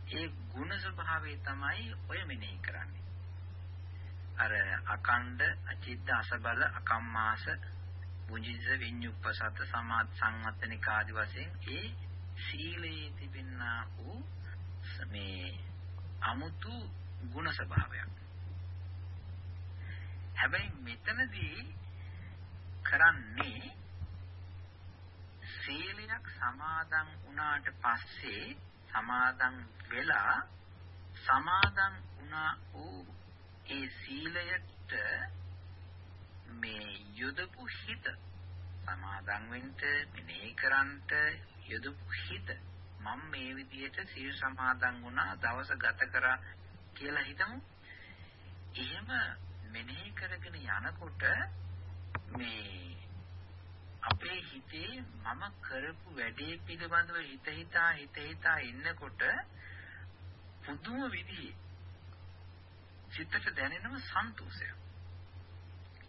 ඒ ಗುಣ ස්වභාවය තමයි ඔය මෙනෙහි කරන්නේ. අර අකණ්ඩ අචිද්ද අසබල අකම්මාස බුද්ධිස විඤ්ඤුප්පසත සමාත් සංවත්තනික ආදි වශයෙන් ඒ සීලයේ තිබෙනා වූ මේ අමුතු ಗುಣ ස්වභාවයක්. හැබැයි මෙතනදී කරන්නේ සීලයක් සමාදන් වුණාට පස්සේ සමාදන් වෙලා සමාදන් වුණා වූ ඒ සීලයට මේ යොදපු හිත සමාදන් වෙන්න මෙනෙහි කරන්ට යොදපු හිත මම මේ විදිහට සීල් සමාදන් වුණා දවස ගත කරා කියලා හිතමු. එහෙම මෙනෙහි කරගෙන යනකොට මේ අපේ හිතේ මම කරපු වැඩේ පිළිබඳව හිත හිතා හිත හිතා ඉන්නකොට පුදුම විදිහේ සිතට දැනෙනම සන්තෝෂය.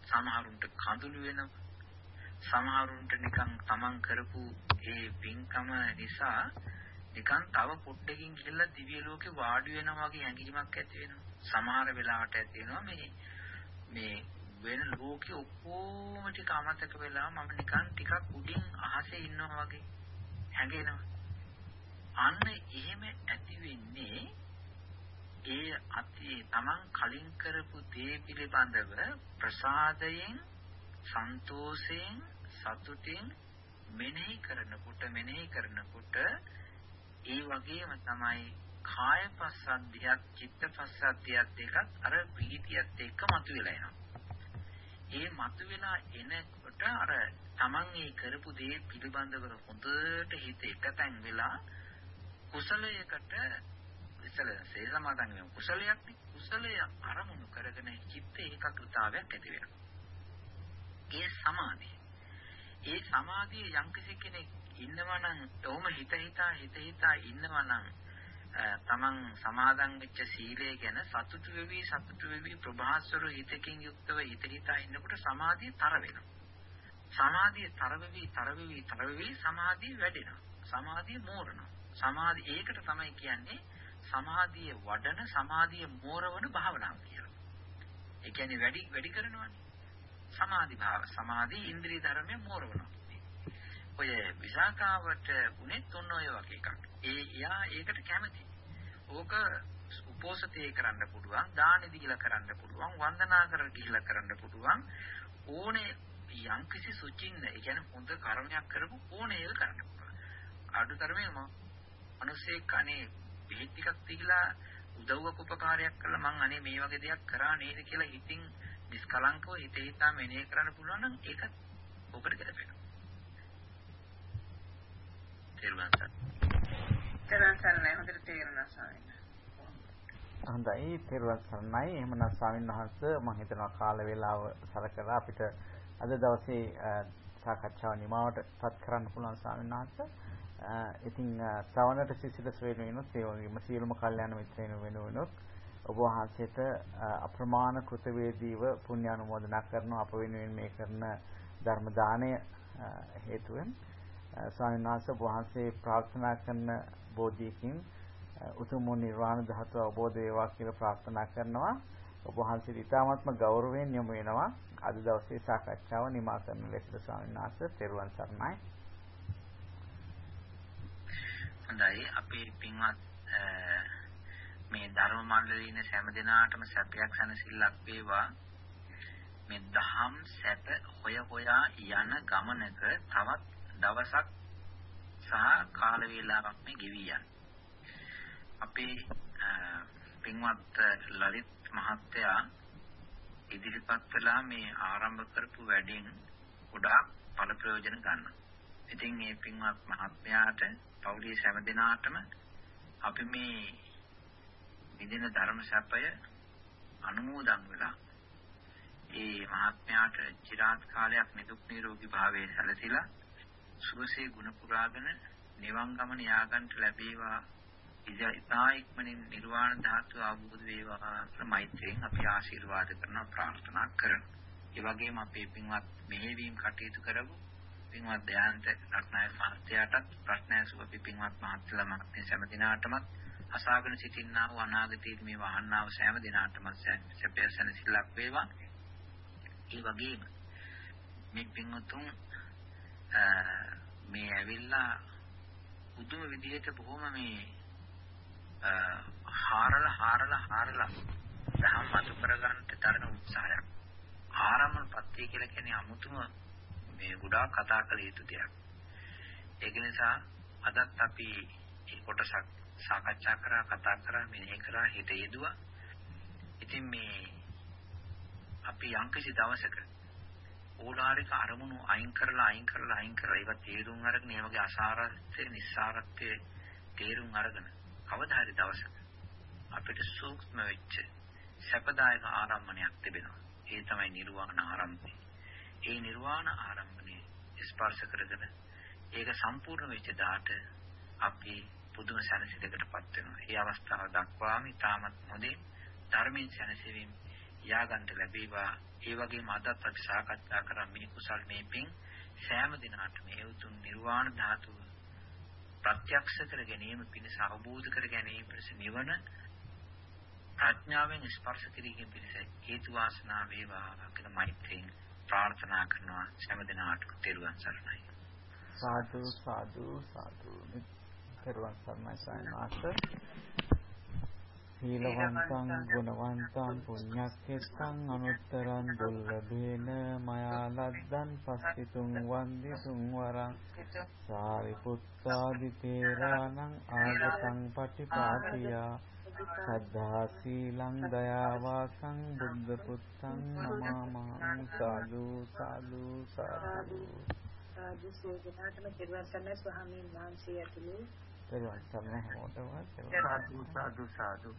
සමහරුන්ට කඳුළු වෙනවා. සමහරුන්ට නිකන් තමන් කරපු ඒ පින්කම නිසා නිකන් තව පොඩ්ඩකින් ගිහලා දිව්‍ය ලෝකේ වාඩි වෙනවා වගේ හැඟීමක් ඇති වෙනවා. සමහර වෙලාවට ඇති වෙනවා මේ මේ වෙන ලෝකෙ ඔක්කොම ටික අමතක වෙලා මම නිකන් ටිකක් උඩින් අහසේ ඉන්නවා වගේ හැඟෙනවා. අන්න එහෙම ඇති වෙන්නේ ඒ අති තමන් කලින් කරපු දේ පිළිබඳව ප්‍රසාදයෙන් සන්තෝෂයෙන් සතුටින් මෙනෙහි කරනකොට මෙනෙහි කරනකොට ඒ වගේම තමයි කාය පස්සද්ධියක් චිත්ත පස්සද්ධියක් දෙකත් අර ප්‍රීතියත් එක්ක මතුවෙලා එනවා. ඒ මතුවෙලා එනකොට අර Taman ඒ කරපු දේ පිළිබඳව හොඳට හිත එකතෙන් වෙලා කුසලයකට ඉතල සේ සමාදන් වෙන කුසලයක් කුසලය අරමුණු කරගෙන චිත්ත ඒකාග්‍රතාවයක් ඇති වෙනවා. ඒ සමාධිය. ඒ සමාධිය යම්කිසි කෙනෙක් ඉන්නවා නම් ඔහොම හිත හිතා හිත හිතා ඉන්නවා නම් තමන් සමාදන් වෙච්ච සීලය ගැන සතුටු වෙවි සතුටු වෙවි ප්‍රභාස්වර හිතකින් යුක්තව හිත හිතා ඉන්නකොට සමාධිය තර වෙනවා. සමාධිය තර වෙවි තර වෙවි තර වෙවි සමාධිය වැඩෙනවා. සමාධිය මෝරනවා. සමාධි ඒකට තමයි කියන්නේ සමාධිය වඩන සමාධිය මෝරවන භාවනාව කියලා. ඒ කියන්නේ වැඩි වැඩි කරනවානේ. සමාධි භාව සමාධි ඉන්ද්‍රිය ධර්මයේ මෝරවනවා. ඔය විසාකාවට උනේත් ඔන්න ඔය වගේ එකක්. ඒ යා ඒකට කැමති. ඕක උපෝසතේ කරන්න පුළුවන්, දානෙ දීලා කරන්න පුළුවන්, වන්දනා කර ගිහිලා කරන්න පුළුවන්. ඕනේ යම්කිසි සුචින්න, ඒ කියන්නේ හොඳ කර්මයක් කරපු ඕනේ ඒක කරන්න පුළුවන්. අඩුතරමේ මිනිස්සේ කනේ බෙහෙත් ටිකක් දීලා උදව්වක උපකාරයක් කළා මං අනේ මේ වගේ දෙයක් කරා නේද කියලා හිතින් නිස්කලංකව හිත හිතා මෙනෙහි කරන්න පුළුවන් නම් ඒකත් ඔකට ගැලපෙනවා. තේරුණාද? තේරුණා සරණයි හොඳට තේරුණා ස්වාමීන් හොඳයි තෙරුවන් සරණයි එහෙමනම් ස්වාමීන් වහන්සේ මම හිතනවා කාල වේලාව සලකලා අපිට අද දවසේ සාකච්ඡාව නිමවට පත් කරන්න පුළුවන් ස්වාමීන් වහන්සේ. ඉතින් ශ්‍රවණට සිසිලස වෙනුවෙනුත් ඒ වගේම සියලුම කල්යාණ මිත්‍රයන් වෙනුවෙනුත් ඔබ වහන්සේට අප්‍රමාණ කෘතවේදීව පුණ්‍ය අනුමෝදනා කරනවා අප වෙනුවෙන් මේ කරන ධර්ම දාණය හේතුවෙන් ස්වාමීන් වහන්සේ වහන්සේ ප්‍රාර්ථනා කරන බෝධියකින් උතුම් නිර්වාණ ධාතුව අවබෝධ වේවා කියලා ප්‍රාර්ථනා කරනවා. ඔබ වහන්සේට ඉතාමත්ම ගෞරවයෙන් යොමු වෙනවා. අද දවසේ සාකච්ඡාව නිමා කරන ලෙස ස්වාමීන් වහන්සේ තෙරුවන් සරණයි. හොඳයි අපේ පින්වත් මේ ධර්ම මණ්ඩලයේ ඉන්න හැම දිනාටම සැපයක් සැනසෙල්ලක් වේවා. මේ දහම් සැප හොය හොයා යන ගමනක තවත් දවසක් සහ කාල වේලාවක් මේ ගෙවි යන. අපේ පින්වත් ලලිත් මහත්තයා ඉදිරිපත් කළා මේ ආරම්භ කරපු වැඩෙන් ගොඩාක් ඵල ප්‍රයෝජන ගන්න. ඉතින් මේ පින්වත් මහත්මයාට පෞලිය සෑම දිනාටම අපි මේ විදින ධර්ම සැපය අනුමෝදන් වෙලා ඒ මහත්මයාට চিරාත් කාලයක් නිදුක් නිරෝගී භාවයේ සැලසিলা සුවසේ ගුණ පුරාගෙන නිවන් ගමන යාගන්ට ලැබේවා ඉතා ඉක්මනින් නිර්වාණ ධාතුව අවබෝධ වේවා කියලා මෛත්‍රියෙන් අපි ආශිර්වාද කරනවා ප්‍රාර්ථනා කරනවා. ඒ වගේම අපේ පින්වත් මෙහෙවීම් කටයුතු කරපු පින්වත් දයාන්ත රත්නායක මහත්තයාටත් ප්‍රශ්න ඇසුව අපි පින්වත් මහත්ලා මහත්මිය සෑම දිනාටම අසාගෙන සිටින්නා වූ අනාගතයේ මේ වහන්නා වූ සෑම දිනාටම සැපයසන සිල්ලක් වේවා. ඒ වගේම මේ පින්වතුන් මේ ඇවිල්ලා පුදුම විදිහට බොහොම මේ හාරලා හාරලා හාරලා දහම් මතු කරගන්න තරන උත්සාහයක්. ආරම්භන පත්‍ය කියලා කියන්නේ අමුතුම මේ ගොඩාක් කතා කළ යුතු දෙයක්. ඒක නිසා අදත් අපි මේ කොටසක් සාකච්ඡා කරා කතා කරා මෙනෙහි කරා හිත යෙදුවා. ඉතින් මේ අපි යම්කිසි දවසක ඕලාරික අරමුණු අයින් කරලා අයින් කරලා අයින් කරලා ඒවා තේරුම් අරගෙන මේ වගේ අසාරත්වයේ නිස්සාරත්වයේ තේරුම් අරගෙන කවදා හරි දවසක අපිට සූක්ෂම වෙච්ච සැපදායක ආරම්භණයක් තිබෙනවා. ඒ තමයි නිර්වාණ ආරම්භය. ඒ නිර්වාණ ආරම්භණය ස්පර්ශ කරගෙන ඒක සම්පූර්ණ වෙච්ච දාට අපි පුදුම සැනසෙලකටපත් වෙනවා. ඒ අවස්ථාව දක්වාම ඊටමත් හොඳින් ධර්මයෙන් සැනසෙමින් යාගන්ට ලැබේවා. ඒ වගේම අදත් අපි සාකච්ඡා කරා මේ කුසල් මේ පිං සෑම දිනකටම ඒ උතුම් නිර්වාණ ධාතුව ප්‍රත්‍යක්ෂ කර ගැනීම පිණිස අවබෝධ කර ගැනීම පිණිස නිවන ප්‍රඥාවෙන් ස්පර්ශ කිරීම පිණිස හේතු වාසනා වේවා කියලා මෛත්‍රියෙන් ප්‍රාර්ථනා කරනවා. සෑම දිනකටම තෙරුවන් සරණයි. සාදු සාදු සාදු. තෙරුවන් සරණයි සයනාස සීලවන්තං ගුණවන්තං පුඤ්ඤක්ඛෙත්තං අනුත්තරං දුර්ලභේන මයා ලද්දන් පස්සිතුං වන්දිතුං වරං. සාරිපුත්තාදි තේරාණං ආගතං පටිපාටියා සද්ධා සීලං දයාවාසං බුද්ධ පුත්තං නමාමහං සාදු සාදු සාදු. සාදු සේනාටම තිරුවන් ස්වාමීන් වහන්සේ ඇතුළු. තෙරුවන් සරණ හැමෝටම. සාදු සාදු සාදු